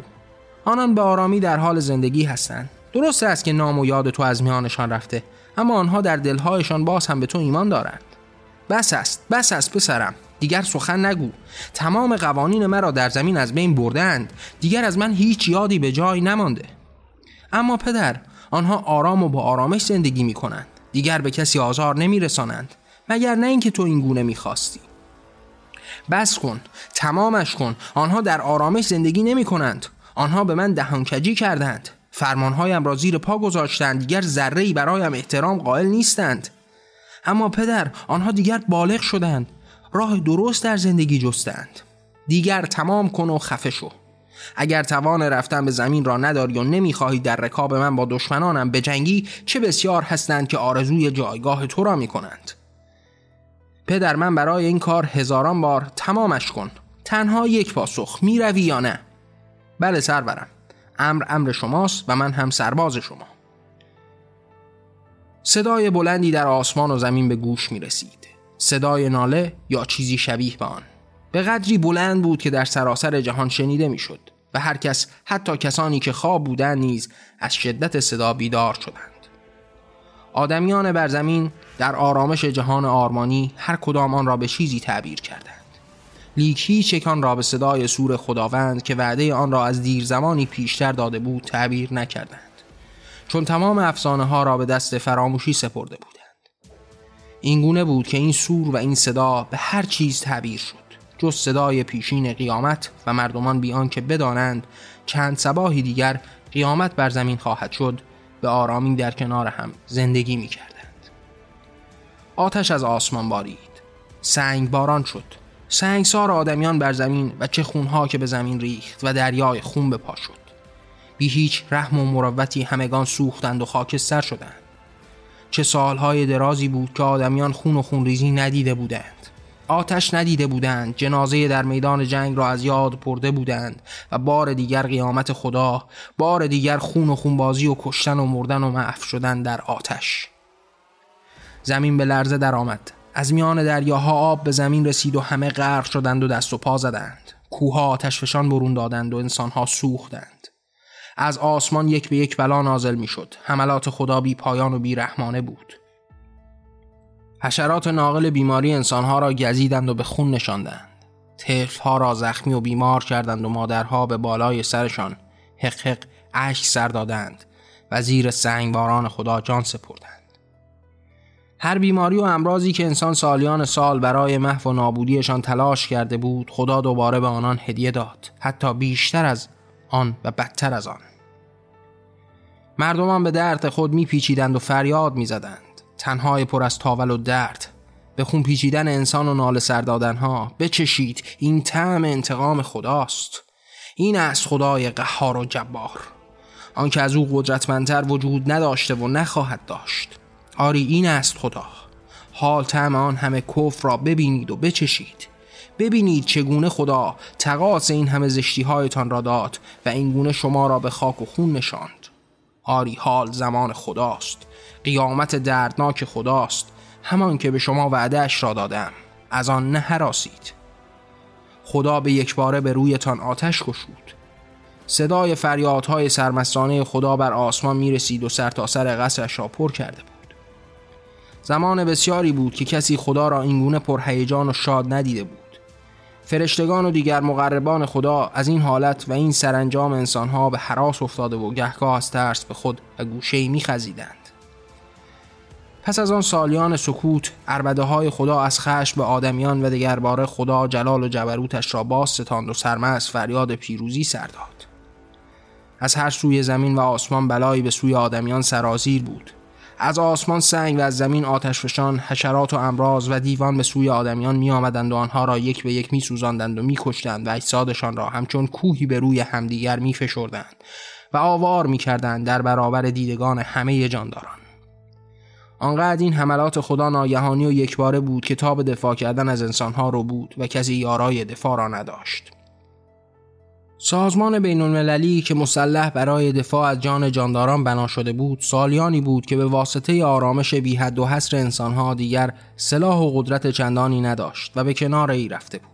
آنان به آرامی در حال زندگی هستند. درست است که نام و یاد تو از میانشان رفته اما آنها در دلهایشان باز هم به تو ایمان دارند. بس است بس است پسرم. دیگر سخن نگو. تمام قوانین مرا در زمین از بین بردند دیگر از من هیچ یادی به جای نمانده. اما پدر آنها آرام و با آرامش زندگی می کنند دیگر به کسی آزار نمی رسانند مگر نه اینکه تو این گونه می خواستی بس کن تمامش کن آنها در آرامش زندگی نمی کنند آنها به من دهانکجی کردند. فرمانهایم را زیر پا گذاشتند دیگر ذره برایم احترام قائل نیستند. اما پدر آنها دیگر بالغ شدند. راه درست در زندگی جستند. دیگر تمام کن و خفه شو. اگر توان رفتن به زمین را نداری و نمی‌خواهی در رکاب من با دشمنانم بجنگی چه بسیار هستند که آرزوی جایگاه تو را می‌کنند. پدر من برای این کار هزاران بار تمامش کن. تنها یک پاسخ می‌روی یا نه؟ بله سرورم. امر امر شماست و من هم سرباز شما. صدای بلندی در آسمان و زمین به گوش می رسید صدای ناله یا چیزی شبیه به آن. به قدری بلند بود که در سراسر جهان شنیده می شد و هر کس حتی کسانی که خواب بودند نیز از شدت صدا بیدار شدند. آدمیان بر زمین در آرامش جهان آرمانی هر کدام آن را به چیزی تعبیر کردند. لیک هیچ را به صدای سور خداوند که وعده آن را از دیر زمانی پیشتر داده بود تعبیر نکردند. چون تمام افسانه ها را به دست فراموشی سپرده بودند. این گونه بود که این سور و این صدا به هر چیز تعبیر شد. جز صدای پیشین قیامت و مردمان بیان که بدانند چند سباهی دیگر قیامت بر زمین خواهد شد به آرامی در کنار هم زندگی می کردند. آتش از آسمان بارید. سنگ باران شد. سنگسار آدمیان بر زمین و چه خونها که به زمین ریخت و دریای خون به پا شد. بی هیچ رحم و مروتی همگان سوختند و خاکستر شدند. چه سالهای درازی بود که آدمیان خون و خونریزی ندیده بودند. آتش ندیده بودند. جنازه در میدان جنگ را از یاد برده بودند و بار دیگر قیامت خدا بار دیگر خون و خونبازی و کشتن و مردن و معف شدن در آتش. زمین به لرزه درآمد. از میان دریاها آب به زمین رسید و همه غرق شدند و دست و پا زدند. کوها آتش فشان برون دادند و انسانها سوختند. از آسمان یک به یک بلا نازل می شد حملات خدا بی پایان و بی رحمانه بود. حشرات ناقل بیماری انسانها را گزیدند و به خون نشاندند. طفلها را زخمی و بیمار کردند و مادرها به بالای سرشان حق حق اشک سر دادند و زیر سنگباران خدا جان سپردند. هر بیماری و امراضی که انسان سالیان سال برای محو و نابودیشان تلاش کرده بود خدا دوباره به آنان هدیه داد حتی بیشتر از آن و بدتر از آن. مردمان به درد خود میپیچیدند و فریاد می‌زدند. تنهای پر از تاول و درد. به خون پیچیدن انسان و نال سردادنها بچشید. این طعم انتقام خداست. این از خدای قهار و جبار. آنکه از او قدرتمندتر وجود نداشته و نخواهد داشت. آری این است خدا. حال طعم آن همه کفر را ببینید و بچشید. ببینید چگونه خدا تقاس این همه زشتی هایتان را داد و این گونه شما را به خاک و خون نشاند. آری حال زمان خداست. قیامت دردناک خداست همان که به شما وعدهش را دادم. از آن نه هراسید خدا به یک باره به رویتان آتش کشود صدای فریادهای سرمستانه خدا بر آسمان می رسید و سرتاسر سر قصرش را پر کرده بود. زمان بسیاری بود که کسی خدا را اینگونه پرهیجان و شاد ندیده بود. فرشتگان و دیگر مقربان خدا از این حالت و این سرانجام انسانها به حراس افتاده و گهگاه از ترس به خود و می خزیدند. پس از آن سالیان سکوت عربده های خدا از خشم به آدمیان و دگرباره خدا جلال و جبروتش را باز ستاند و سرمست فریاد پیروزی سر داد. از هر سوی زمین و آسمان بلایی به سوی آدمیان سرازیر بود. از آسمان سنگ و از زمین آتش فشان حشرات و امراض و دیوان به سوی آدمیان می آمدند و آنها را یک به یک می سوزاندند و می کشتند و اجسادشان را همچون کوهی به روی همدیگر می فشردند و آوار می کردند در برابر دیدگان همه جانداران. آنقدر این حملات خدا ناگهانی و یکباره بود که تاب دفاع کردن از انسانها رو بود و کسی یارای دفاع را نداشت. سازمان بین المللی که مسلح برای دفاع از جان جانداران بنا شده بود سالیانی بود که به واسطه آرامش بی حد و حصر انسانها دیگر سلاح و قدرت چندانی نداشت و به کنار ای رفته بود.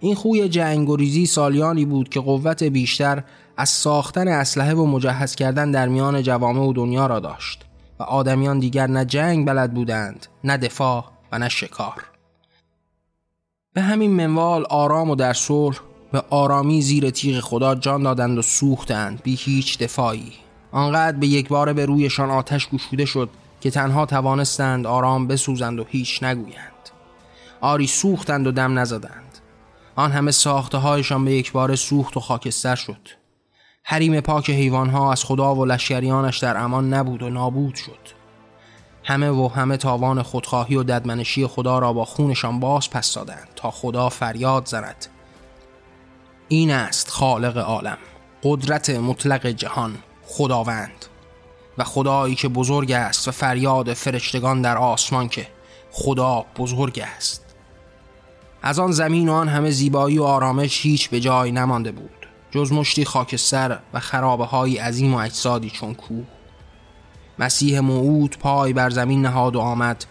این خوی جنگ سالیانی بود که قوت بیشتر از ساختن اسلحه و مجهز کردن در میان جوامع و دنیا را داشت و آدمیان دیگر نه جنگ بلد بودند نه دفاع و نه شکار. به همین منوال آرام و در صلح به آرامی زیر تیغ خدا جان دادند و سوختند بی هیچ دفاعی. آنقدر به یک بار به رویشان آتش گشوده شد که تنها توانستند آرام بسوزند و هیچ نگویند. آری سوختند و دم نزدند. آن همه ساخته هایشان به یک بار سوخت و خاکستر شد. حریم پاک حیوانها از خدا و لشکریانش در امان نبود و نابود شد. همه و همه تاوان خودخواهی و ددمنشی خدا را با خونشان باز پس دادند تا خدا فریاد زند. این است خالق عالم قدرت مطلق جهان خداوند و خدایی که بزرگ است و فریاد فرشتگان در آسمان که خدا بزرگ است. از آن زمین و آن همه زیبایی و آرامش هیچ به جای نمانده بود. جز مشتی خاکستر و خرابه های عظیم و اجسادی چون کوه مسیح موعود پای بر زمین نهاد و آمد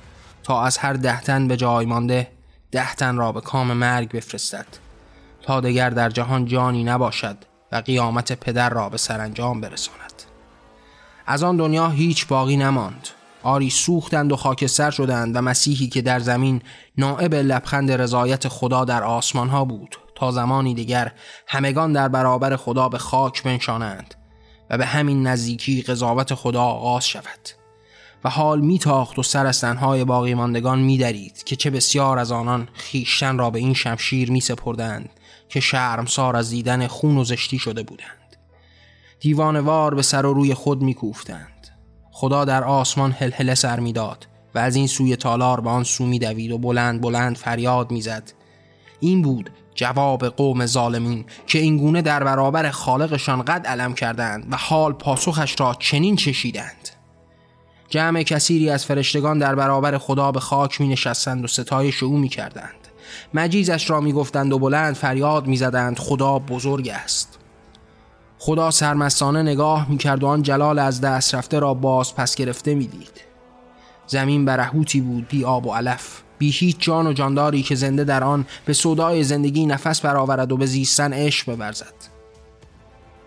تا از هر دهتن به جای مانده دهتن را به کام مرگ بفرستد تا دگر در جهان جانی نباشد و قیامت پدر را به سرانجام برساند. از آن دنیا هیچ باقی نماند. آری سوختند و خاکستر شدند و مسیحی که در زمین نائب لبخند رضایت خدا در آسمان ها بود. تا زمانی دیگر همگان در برابر خدا به خاک بنشانند و به همین نزدیکی قضاوت خدا آغاز شود. و حال میتاخت و سر از تنهای باقی ماندگان میدرید که چه بسیار از آنان خیشتن را به این شمشیر می سپردند که شرمسار از دیدن خون و زشتی شده بودند. دیوانوار به سر و روی خود میکوفتند. خدا در آسمان هلهله سر می‌داد و از این سوی تالار به آن سو میدوید و بلند بلند فریاد می‌زد. این بود جواب قوم ظالمین که اینگونه در برابر خالقشان قد علم کردند و حال پاسخش را چنین چشیدند. جمع کثیری از فرشتگان در برابر خدا به خاک می نشستند و ستایش او می کردند مجیزش را می گفتند و بلند فریاد می زدند خدا بزرگ است. خدا سرمستانه نگاه می‌کرد و آن جلال از دست رفته را باز پس گرفته می‌دید. زمین برهوتی بود بی آب و علف. بی هیچ جان و جانداری که زنده در آن به صدای زندگی نفس برآورد و به زیستن عشق بورزد.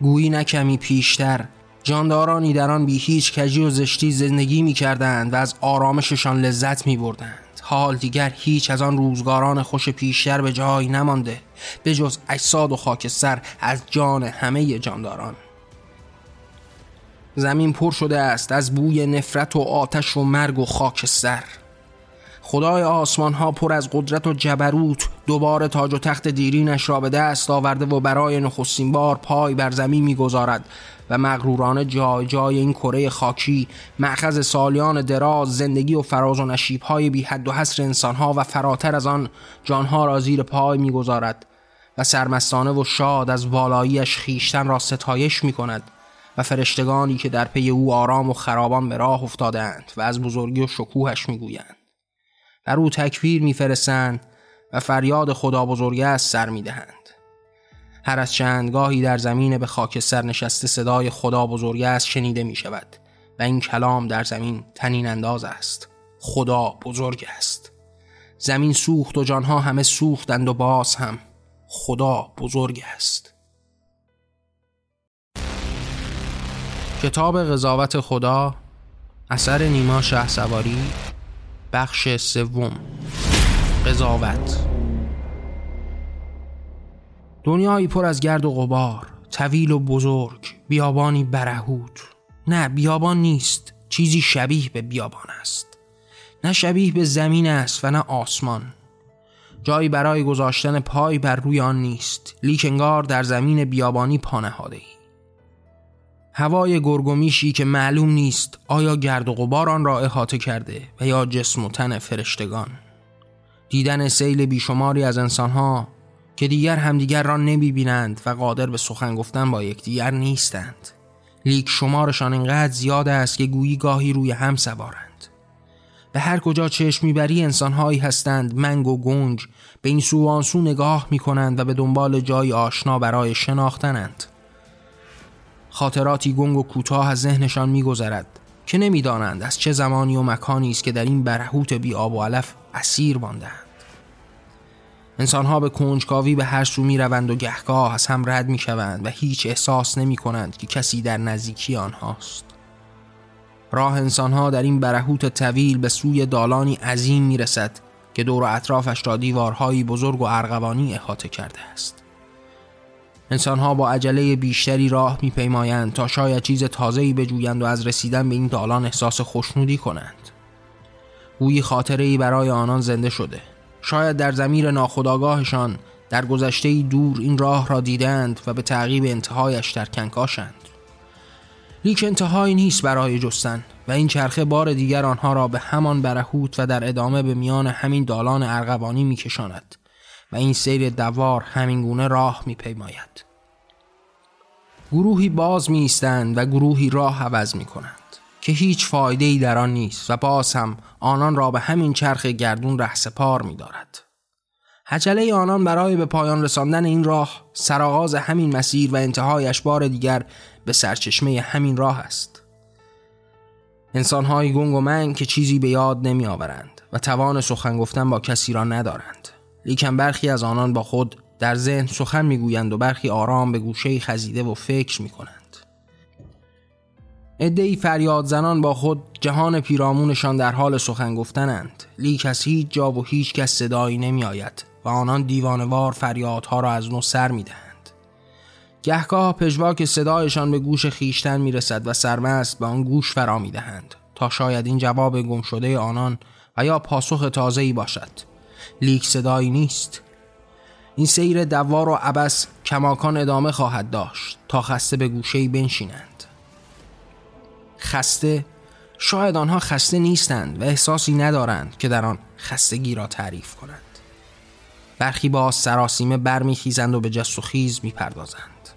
گویی نکمی پیشتر جاندارانی در آن بی هیچ کجی و زشتی زندگی می کردند و از آرامششان لذت می بردند. حال دیگر هیچ از آن روزگاران خوش پیشتر به جای نمانده به جز اجساد و خاکستر از جان همه جانداران. زمین پر شده است از بوی نفرت و آتش و مرگ و خاکستر. خدای آسمان ها پر از قدرت و جبروت. دوباره تاج و تخت دیرینش را به دست آورده و برای نخستین بار پای بر زمین می‌گذارد. و مغرورانه جای جای این کره خاکی معخذ سالیان دراز زندگی و فراز و نشیب های بی حد و حصر انسان ها و فراتر از آن جانها را زیر پای می‌گذارد. و سرمستانه و شاد از والاییش خیشتن را ستایش می کند و فرشتگانی که در پی او آرام و خرابان به راه افتادند و از بزرگی و شکوهش می‌گویند. بر او تکبیر میفرستند و فریاد خدا بزرگ است سر می‌دهند. هر از چندگاهی در زمین به خاکستر نشسته صدای خدا بزرگ است شنیده می شود و این کلام در زمین تنین انداز است. خدا بزرگ است. زمین سوخت و جانها همه سوختند و باز هم خدا بزرگ است. کتاب قضاوت خدا اثر نیما شه سواری بخش سوم. قضاوت. دنیایی پر از گرد و غبار طویل و بزرگ بیابانی برهود نه بیابان نیست. چیزی شبیه به بیابان است. نه شبیه به زمین است و نه آسمان. جایی برای گذاشتن پای بر روی آن نیست. لیکنگار در زمین بیابانی پانهاده ای هوای گرگومیشی که معلوم نیست آیا گرد و غبار آن را احاطه کرده و یا جسم و تن فرشتگان؟ دیدن سیل بیشماری از انسانها که دیگر همدیگر را نمی بینند و قادر به سخن گفتن با یکدیگر نیستند. لیک شمارشان اینقدر زیاد است که گویی گاهی روی هم سوارند. به هر کجا چشم می‌بری انسانهایی هستند منگ و گنج به این سو آنسو نگاه می‌کنند و به دنبال جای آشنا برای شناختنند. خاطراتی گنگ و کوتاه از ذهنشان میگذرد که نمی‌دانند از چه زمانی و مکانی است که در این برهوت بی آب و علف اسیر ماندهاند. انسانها به کنجکاوی به هر سو می روند و گهگاه از هم رد می شوند و هیچ احساس نمی کنند که کسی در نزدیکی آنهاست. راه انسانها در این برهوت طویل به سوی دالانی عظیم می رسد که دور و اطرافش را دیوارهایی بزرگ و ارغوانی احاطه کرده است. انسانها با عجله بیشتری راه میپیمایند تا شاید چیز تازه‌ای بجویند و از رسیدن به این دالان احساس خوشنودی کنند. گویی خاطره برای آنان زنده شده. شاید در زمیر ناخداگاهشان در گذشته دور این راه را دیدند و به تعقیب انتهایش در کنکاشند. لیک انتهایی نیست برای جستن و این چرخه بار دیگر آنها را به همان برهوت و در ادامه به میان همین دالان ارغوانی میکشاند. و این سیر دوار همینگونه راه میپیماید گروهی باز می و گروهی راه عوض می کنند که هیچ فایده ای در آن نیست و باز هم آنان را به همین چرخ گردون رهسپار می دارد. حجله آنان برای به پایان رساندن این راه سرآغاز همین مسیر و انتهایش بار دیگر به سرچشمه همین راه است. انسانهای گنگ و من که چیزی به یاد نمی آورند و توان سخن گفتن با کسی را ندارند. لیکن برخی از آنان با خود در ذهن سخن می‌گویند و برخی آرام به گوشه خزیده و فکر می کنند. ادهی فریاد زنان با خود جهان پیرامونشان در حال سخن گفتنند لیک از هیچ جا و هیچ کس صدایی نمی آید و آنان دیوانوار فریادها را از نو سر می دهند. گهگاه پژواک صدایشان به گوش خیشتن می رسد و سرمست به آن گوش فرا می دهند تا شاید این جواب گم شده آنان و یا پاسخ تازه‌ای باشد لیک صدایی نیست. این سیر دوار و عبس کماکان ادامه خواهد داشت تا خسته به گوشهی بنشینند. خسته شاید آنها خسته نیستند و احساسی ندارند که در آن خستگی را تعریف کنند. برخی با سراسیمه برمیخیزند و به جست و خیز می‌پردازند.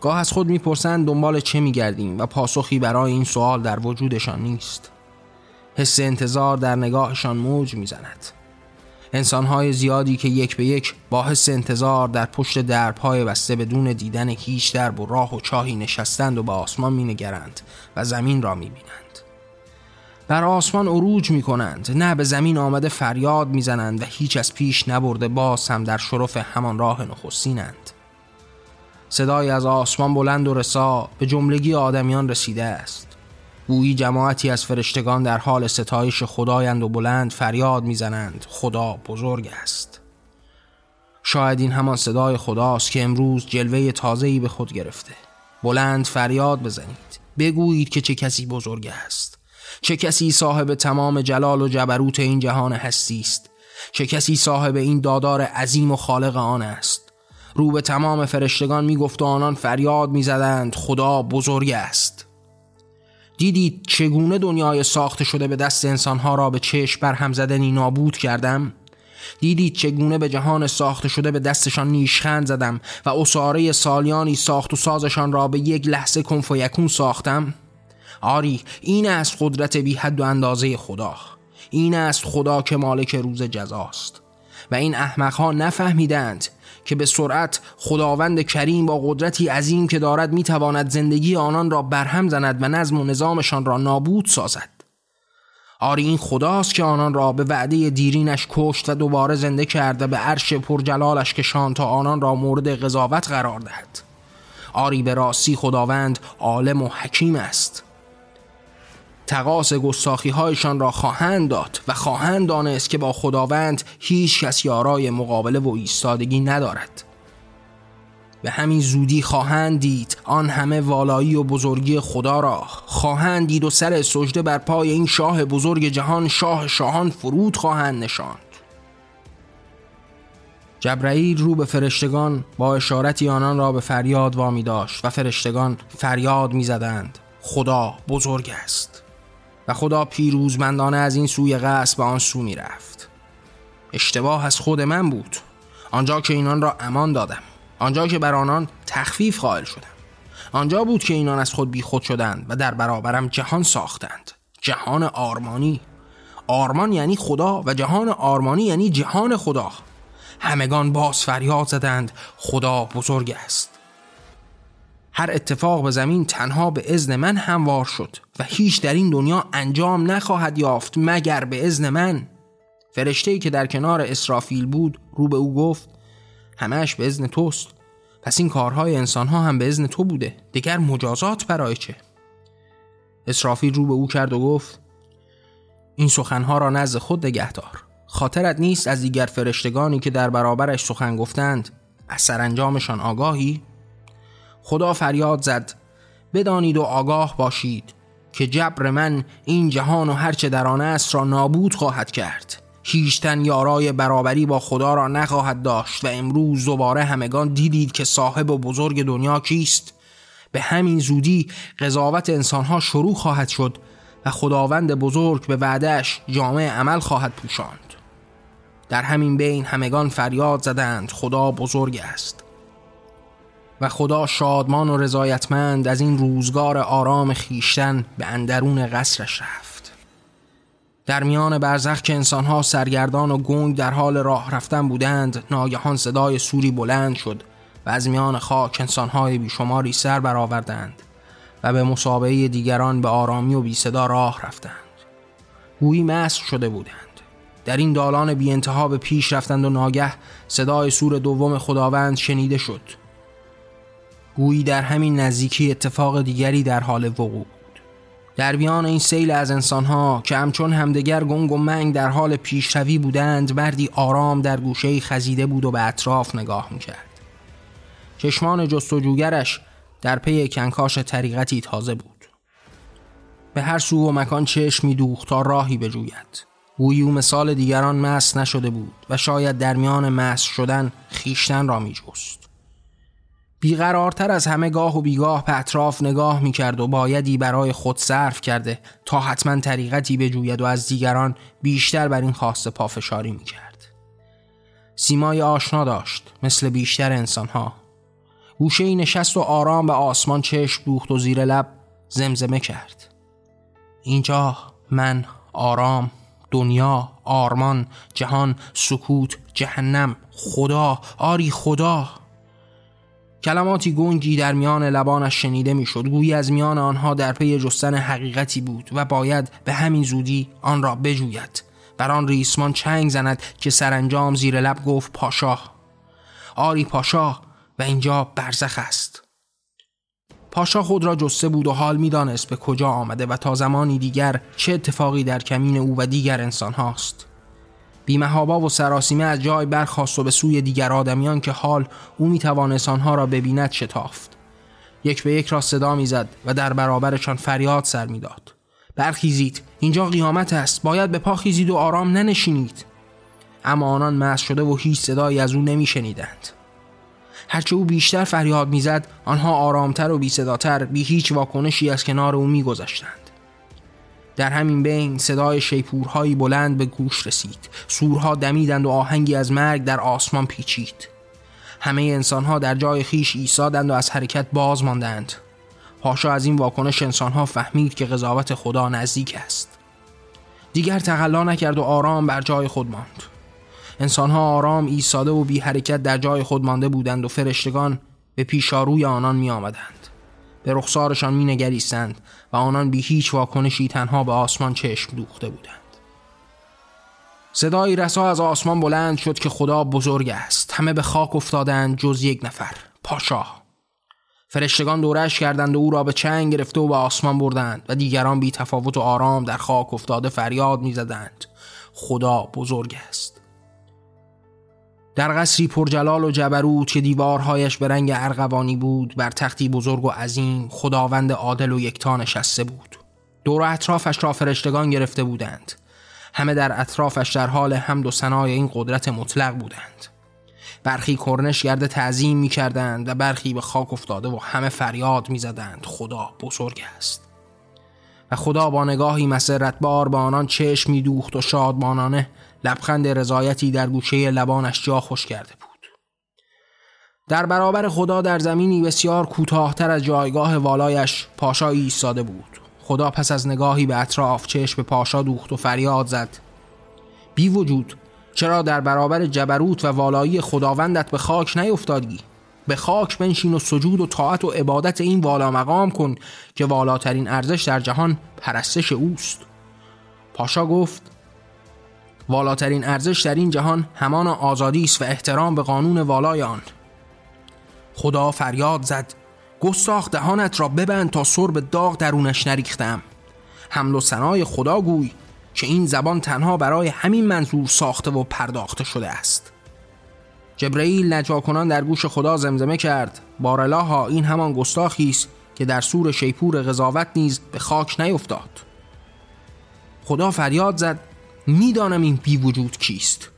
گاه از خود می‌پرسند دنبال چه میگردیم و پاسخی برای این سوال در وجودشان نیست. حس انتظار در نگاهشان موج می‌زند. انسانهای زیادی که یک به یک با حس انتظار در پشت درپای بسته بدون دیدن هیچ درب و راه و چاهی نشستند و به آسمان مینگرند و زمین را می‌بینند. بر آسمان عروج می کنند نه به زمین آمده فریاد می‌زنند و هیچ از پیش نبرده باز هم در شرف همان راه نخستینند صدای از آسمان بلند و رسا به جملگی آدمیان رسیده است. گویی جماعتی از فرشتگان در حال ستایش خدایند و بلند فریاد می‌زنند. خدا بزرگ است. شاید این همان صدای خداست که امروز جلوه تازه‌ای به خود گرفته. بلند فریاد بزنید. بگویید که چه کسی بزرگ است. چه کسی صاحب تمام جلال و جبروت این جهان هستی است. چه کسی صاحب این دادار عظیم و خالق آن است. رو به تمام فرشتگان می‌گفت و آنان فریاد می‌زدند. خدا بزرگ است. دیدید چگونه دنیای ساخته شده به دست انسانها را به چشم بر هم زدنی نابود کردم؟ دیدید چگونه به جهان ساخته شده به دستشان نیشخند زدم و اصاره سالیانی ساخت و سازشان را به یک لحظه کنف و یکون ساختم؟ آری این است قدرت بی حد و اندازه خدا. این است خدا که مالک روز جزاست. و این احمقها نفهمیدند که به سرعت خداوند کریم با قدرتی عظیم که دارد می‌تواند زندگی آنان را برهم زند و نظم و نظامشان را نابود سازد. آری این خداست که آنان را به وعده دیرینش کشت و دوباره زنده کرد و به عرش پرجلالش کشان تا آنان را مورد قضاوت قرار دهد. آری به راستی خداوند عالم و حکیم است. تقاس گستاخی هایشان را خواهند داد و خواهند دانست که با خداوند هیچ کس یارای مقابله و ایستادگی ندارد. به همین زودی خواهند دید آن همه والایی و بزرگی خدا را. خواهند دید و سر سجده بر پای این شاه بزرگ جهان شاه شاهان فرود خواهند نشاند. جبرئیل رو به فرشتگان با اشارتی آنان را به فریاد وامی داشت و فرشتگان فریاد می‌زدند. خدا بزرگ است. و خدا پیروزمندانه از این سوی قصد به آن سو می رفت اشتباه از خود من بود. آنجا که اینان را امان دادم. آنجا که بر آنان تخفیف قائل شدم. آنجا بود که اینان از خود بی خود شدند و در برابرم جهان ساختند. جهان آرمانی. آرمان یعنی خدا و جهان آرمانی یعنی جهان خدا. همگان باز فریاد زدند خدا بزرگ است. هر اتفاق به زمین تنها به ازن من هموار شد و هیچ در این دنیا انجام نخواهد یافت مگر به ازن من. فرشته که در کنار اسرافیل بود رو به او گفت همش به ازن توست پس این کارهای انسانها هم به ازن تو بوده دیگر مجازات برای چه؟ اسرافیل رو به او کرد و گفت این سخنها را نزد خود نگهدار. خاطرت نیست از دیگر فرشتگانی که در برابرش سخن گفتند. از سرانجامشان آگاهی؟ خدا فریاد زد. بدانید و آگاه باشید که جبر من این جهان و هرچه در آن است را نابود خواهد کرد. هیچتن یارای برابری با خدا را نخواهد داشت و امروز دوباره همگان دیدید که صاحب و بزرگ دنیا کیست. به همین زودی قضاوت انسانها شروع خواهد شد و خداوند بزرگ به وعدش جامعه عمل خواهد پوشاند. در همین بین همگان فریاد زدند خدا بزرگ است. و خدا شادمان و رضایتمند از این روزگار آرام خیشتن به اندرون قصرش رفت. در میان برزخ که انسانها سرگردان و گنگ در حال راه رفتن بودند ناگهان صدای سوری بلند شد و از میان خاک انسانهای بیشماری سر برآوردند و به مسابقه دیگران به آرامی و بی صدا راه رفتند. گویی مصر شده بودند. در این دالان بی انتها به پیش رفتند و ناگه صدای سور دوم خداوند شنیده شد. گویی در همین نزدیکی اتفاق دیگری در حال وقوع بود. در بیان این سیل از انسانها که همچون همدیگر گنگ و منگ در حال پیشروی بودند مردی آرام در گوشه خزیده بود و به اطراف نگاه می‌کرد. چشمان جستجوگرش در پی کنکاش طریقتی تازه بود. به هر سو و مکان چشم میدوخت تا راهی بجوید. گویی او مثال دیگران مس نشده بود و شاید در میان مس شدن خیشتن را میجست. بیقرارتر از همه گاه و بیگاه به اطراف نگاه می‌کرد و بایدی برای خود صرف کرده تا حتما طریقتی بجوید و از دیگران بیشتر بر این خواسته پافشاری می‌کرد. سیمای آشنا داشت مثل بیشتر انسانها. گوشه ای نشست و آرام به آسمان چشم دوخت و زیر لب زمزمه کرد. اینجا من آرام دنیا آرمان جهان سکوت جهنم خدا آری خدا. کلماتی گنگی در میان لبانش شنیده می‌شد. گویی از میان آنها در پی جستن حقیقتی بود و باید به همین زودی آن را بجوید. بر آن ریسمان چنگ زند که سرانجام زیر لب گفت پاشا آری پاشا و اینجا برزخ است. پاشا خود را جسته بود و حال می‌دانست به کجا آمده و تا زمانی دیگر چه اتفاقی در کمین او و دیگر انسان هاست. بیمهابا و سراسیمه از جای برخواست و به سوی دیگر آدمیان که حال او می‌توانست آنها را ببیند شتافت. یک به یک را صدا می‌زد و در برابرشان فریاد سر می‌داد. برخیزید اینجا قیامت است. باید به پا خیزید و آرام ننشینید. اما آنان مس شده و هیچ صدایی از او نمیشنیدند. هرچه او بیشتر فریاد می‌زد آنها آرامتر و بی صداتر بی هیچ واکنشی از کنار او میگذشتند. در همین بین صدای شیپورهایی بلند به گوش رسید. سورها دمیدند و آهنگی از مرگ در آسمان پیچید. همه انسانها در جای خیش ایستادند و از حرکت باز ماندند. پاشا از این واکنش انسانها فهمید که قضاوت خدا نزدیک است. دیگر تقلا نکرد و آرام بر جای خود ماند. انسانها آرام ایستاده و بی حرکت در جای خود مانده بودند و فرشتگان به پیشاروی آنان می آمدند. به رخسارشان می نگریستند و آنان بی هیچ واکنشی تنها به آسمان چشم دوخته بودند. صدایی رسا از آسمان بلند شد که خدا بزرگ است. همه به خاک افتادند جز یک نفر. پاشا. فرشتگان دورش کردند و او را به چنگ گرفته و به آسمان بردند و دیگران بی تفاوت و آرام در خاک افتاده فریاد می زدند. خدا بزرگ است. در قصری پرجلال و جبروت که دیوارهایش به رنگ ارغوانی بود بر تختی بزرگ و عظیم خداوند عادل و یکتا نشسته بود. دور و اطرافش را فرشتگان گرفته بودند. همه در اطرافش در حال حمد و ثنای این قدرت مطلق بودند. برخی کرنش گرده تعظیم می کردند و برخی به خاک افتاده و همه فریاد می زدند خدا بزرگ است. و خدا با نگاهی مسرت بار با آنان چشم می دوخت و شادمانانه لبخند رضایتی در گوشه لبانش جا خوش کرده بود. در برابر خدا در زمینی بسیار کوتاهتر از جایگاه والایش پاشایی ایستاده بود. خدا پس از نگاهی به اطراف چشم به پاشا دوخت و فریاد زد. بی وجود چرا در برابر جبروت و والایی خداوندت به خاک نیفتادی به خاک بنشین و سجود و طاعت و عبادت این والا مقام کن که والاترین ارزش در جهان پرستش اوست. پاشا گفت والاترین ارزش در این جهان همان آزادی است و احترام به قانون والای آن. خدا فریاد زد. گستاخ دهانت را ببند تا سر به داغ درونش نریختم. حمل و سنای خدا گوی که این زبان تنها برای همین منظور ساخته و پرداخته شده است. جبرئیل نجاکنان در گوش خدا زمزمه کرد. بارلاها این همان گستاخی است که در سور شیپور قضاوت نیز به خاک نیفتاد. خدا فریاد زد. می‌دانم این بی وجود کیست.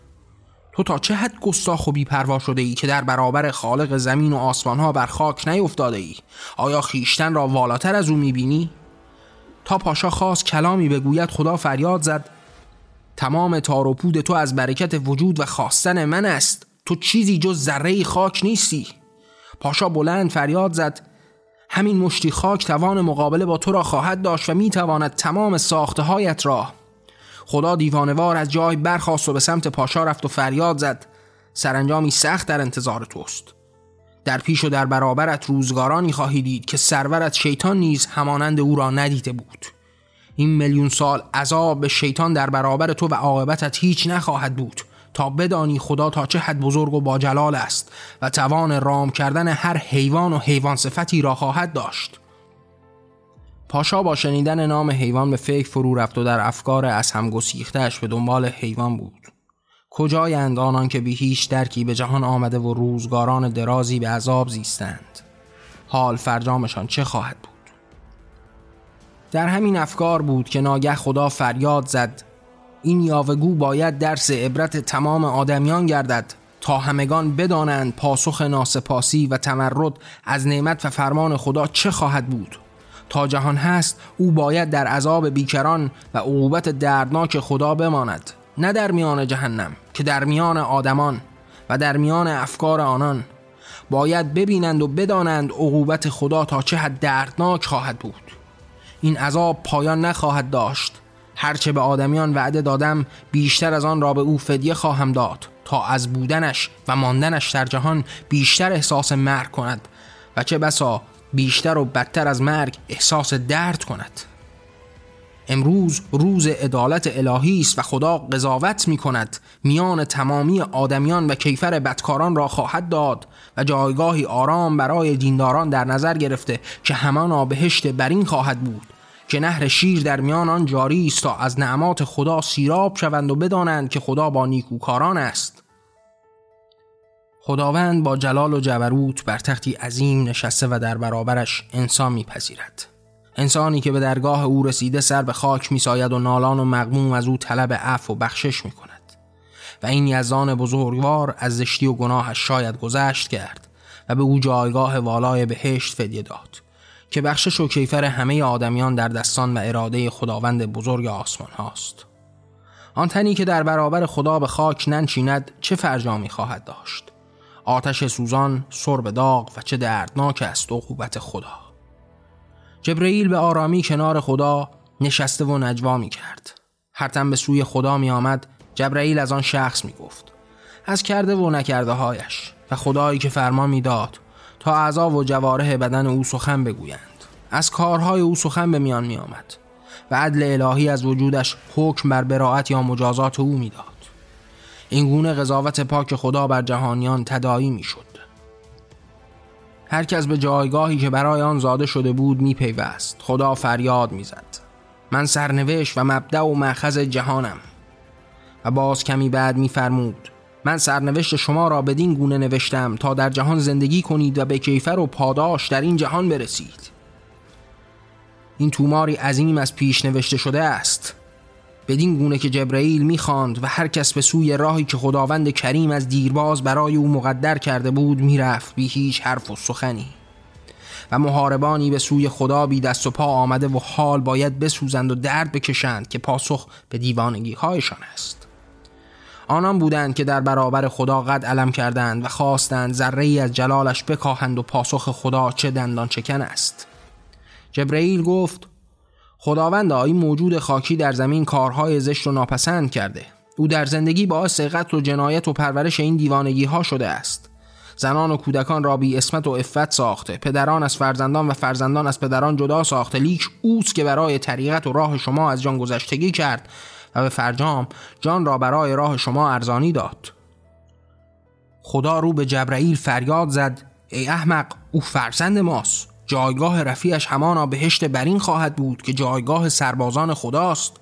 تو تا چه حد گستاخ و بیپروا شده ای که در برابر خالق زمین و آسمان ها بر خاک نیفتاده ای آیا خیشتن را والاتر از او می‌بینی؟ تا پاشا خواست کلامی بگوید خدا فریاد زد تمام تار و پود تو از برکت وجود و خواستن من است. تو چیزی جز ذره خاک نیستی. پاشا بلند فریاد زد همین مشتی خاک توان مقابله با تو را خواهد داشت و می‌تواند تمام ساخته هایت را خدا دیوانوار از جای برخاست و به سمت پاشا رفت و فریاد زد. سرانجامی سخت در انتظار توست. در پیش و در برابرت روزگارانی خواهی دید که سرورت شیطان نیز همانند او را ندیده بود. این میلیون سال عذاب به شیطان در برابر تو و عاقبتت هیچ نخواهد بود تا بدانی خدا تا چه حد بزرگ و با جلال است و توان رام کردن هر حیوان و حیوان صفتی را خواهد داشت. پاشا با شنیدن نام حیوان به فکر فرو رفت و در افکار از هم گسیختش به دنبال حیوان بود. کجایند آنان که بی هیچ درکی به جهان آمده و روزگاران درازی به عذاب زیستند؟ حال فرجامشان چه خواهد بود؟ در همین افکار بود که ناگه خدا فریاد زد. این یاوگو باید درس عبرت تمام آدمیان گردد تا همگان بدانند پاسخ ناسپاسی و تمرد از نعمت و فرمان خدا چه خواهد بود. تا جهان هست او باید در عذاب بیکران و عقوبت دردناک خدا بماند. نه در میان جهنم که در میان آدمان و در میان افکار آنان. باید ببینند و بدانند عقوبت خدا تا چه حد دردناک خواهد بود. این عذاب پایان نخواهد داشت. هرچه به آدمیان وعده دادم بیشتر از آن را به او فدیه خواهم داد تا از بودنش و ماندنش در جهان بیشتر احساس مرگ کند. و چه بسا بیشتر و بدتر از مرگ احساس درد کند. امروز روز عدالت الهی است و خدا قضاوت می کند میان تمامی آدمیان و کیفر بدکاران را خواهد داد و جایگاهی آرام برای دینداران در نظر گرفته که همانا بهشت برین خواهد بود. که نهر شیر در میان آن جاری است تا از نعمات خدا سیراب شوند و بدانند که خدا با نیکوکاران است. خداوند با جلال و جبروت بر تختی عظیم نشسته و در برابرش انسان میپذیرد. انسانی که به درگاه او رسیده سر به خاک میساید و نالان و مغموم از او طلب عفو و بخشش می کند و این یزدان بزرگوار از زشتی و گناهش شاید گذشت کرد و به او جایگاه والای بهشت فدیه داد که بخشش و کیفر همه آدمیان در دستان و اراده خداوند بزرگ آسمان هاست. آن تنی که در برابر خدا به خاک ننشیند چه فرجامی خواهد داشت؟ آتش سوزان سر داغ و چه دردناک است عقوبت خدا. جبرئیل به آرامی کنار خدا نشسته و نجوا می کرد. هرتن به سوی خدا می آمد جبرئیل از آن شخص می گفت. از کرده و نکرده هایش و خدایی که فرمان می‌داد تا اعضا و جواره بدن او سخن بگویند. از کارهای او سخن به میان می آمد و عدل الهی از وجودش حکم بر براعت یا مجازات او می‌داد این گونه قضاوت پاک خدا بر جهانیان تدایی می شد هر کس به جایگاهی که برای آن زاده شده بود می پیوست خدا فریاد می زد من سرنوشت و مبدع و مأخذ جهانم. و باز کمی بعد می فرمود من سرنوشت شما را بدین گونه نوشتم تا در جهان زندگی کنید و به کیفر و پاداش در این جهان برسید. این توماری عظیم از پیش نوشته شده است. بدین گونه که جبرئیل می‌خواند و هر کس به سوی راهی که خداوند کریم از دیرباز برای او مقدر کرده بود می‌رفت بی هیچ حرف و سخنی. و محاربانی به سوی خدا بی دست و پا آمده و حال باید بسوزند و درد بکشند که پاسخ به دیوانگی هایشان است. آنان بودند که در برابر خدا قد علم کردند و خواستند ذره از جلالش بکاهند و پاسخ خدا چه دندان چکن است. جبرئیل گفت خداوند این موجود خاکی در زمین کارهای زشت و ناپسند کرده. او در زندگی باعث قتل و جنایت و پرورش این دیوانگی ها شده است. زنان و کودکان را بی اسمت و افت ساخته. پدران از فرزندان و فرزندان از پدران جدا ساخته. لیک اوست که برای طریقت و راه شما از جان گذشتگی کرد و به فرجام جان را برای راه شما ارزانی داد. خدا رو به جبرئیل فریاد زد. ای احمق او فرزند ماست. جایگاه رفیعش همانا بهشت برین خواهد بود که جایگاه سربازان خداست.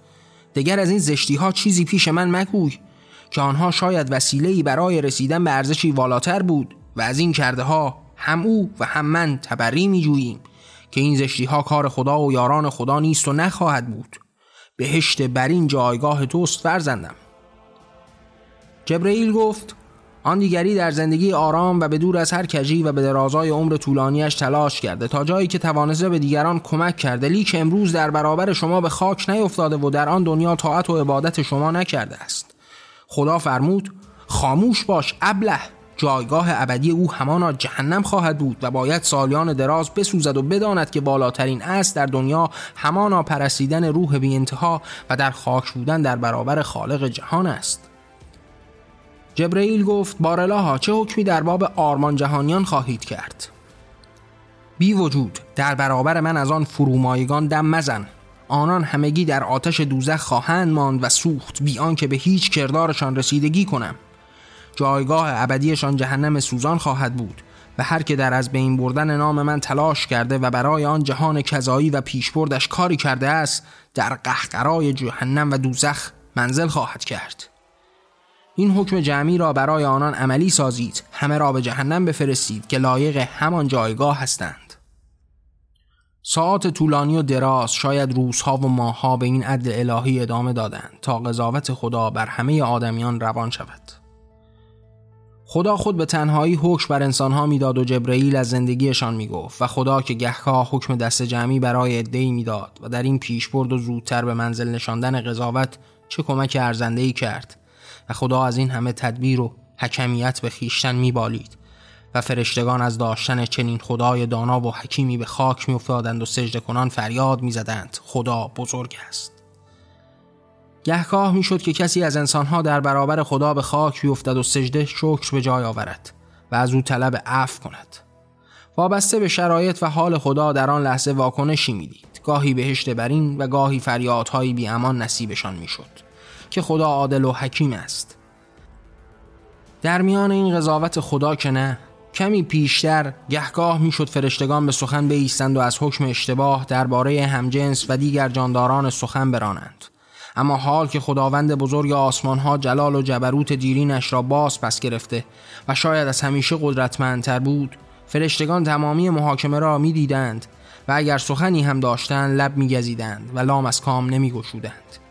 دگر از این زشتی ها چیزی پیش من مگوی که آنها شاید وسیله‌ای برای رسیدن به ارزشی والاتر بود و از این کرده ها هم او و هم من تبری می جوییم که این زشتی ها کار خدا و یاران خدا نیست و نخواهد بود. بهشت برین جایگاه توست فرزندم. جبرئیل گفت آن دیگری در زندگی آرام و به دور از هر کجی و به درازای عمر طولانیش تلاش کرده تا جایی که توانسته به دیگران کمک کرده. لیک امروز در برابر شما به خاک نیفتاده و در آن دنیا طاعت و عبادت شما نکرده است. خدا فرمود خاموش باش ابله. جایگاه ابدی او همانا جهنم خواهد بود و باید سالیان دراز بسوزد و بداند که بالاترین است در دنیا همانا پرستیدن روح بی انتها و در خاک بودن در برابر خالق جهان است. جبرئیل گفت بارلاها چه حکمی در باب آرمان جهانیان خواهید کرد؟ بی وجود در برابر من از آن فرومایگان دم مزن. آنان همگی در آتش دوزخ خواهند ماند و سوخت. بی که به هیچ کردارشان رسیدگی کنم. جایگاه ابدیشان جهنم سوزان خواهد بود و هر که در از بین بردن نام من تلاش کرده و برای آن جهان کذایی و پیشبردش کاری کرده است در قهقرای جهنم و دوزخ منزل خواهد کرد. این حکم جمعی را برای آنان عملی سازید همه را به جهنم بفرستید که لایق همان جایگاه هستند. ساعت طولانی و دراز شاید روزها و ماهها به این عدل الهی ادامه دادند تا قضاوت خدا بر همه آدمیان روان شود. خدا خود به تنهایی حکم بر انسانها می‌داد و جبرئیل از زندگیشان می‌گفت و خدا که گهگاه حکم دست جمعی برای عدهای می‌داد و در این پیشبرد و زودتر به منزل نشاندن قضاوت چه کمک ارزنده کرد. و خدا از این همه تدبیر و حکمیت به خیشتن میبالید و فرشتگان از داشتن چنین خدای دانا و حکیمی به خاک میافتادند و سجده کنان فریاد می‌زدند. خدا بزرگ است. گهگاه می‌شد که کسی از انسانها در برابر خدا به خاک بیفتد و سجده شکر به جای آورد و از او طلب عفو کند. وابسته به شرایط و حال خدا در آن لحظه واکنشی می‌دید. گاهی بهشت برین و گاهی فریادهایی بی امان نصیبشان می‌شد. که خدا عادل و حکیم است. در میان این قضاوت خدا که نه کمی پیشتر گهگاه می‌شد فرشتگان به سخن بیستند و از حکم اشتباه درباره همجنس و دیگر جانداران سخن برانند. اما حال که خداوند بزرگ آسمان ها جلال و جبروت دیرینش را باز پس گرفته و شاید از همیشه قدرتمندتر بود فرشتگان تمامی محاکمه را می‌دیدند و اگر سخنی هم داشتند لب میگزیدند و لام از کام نمیگشودند.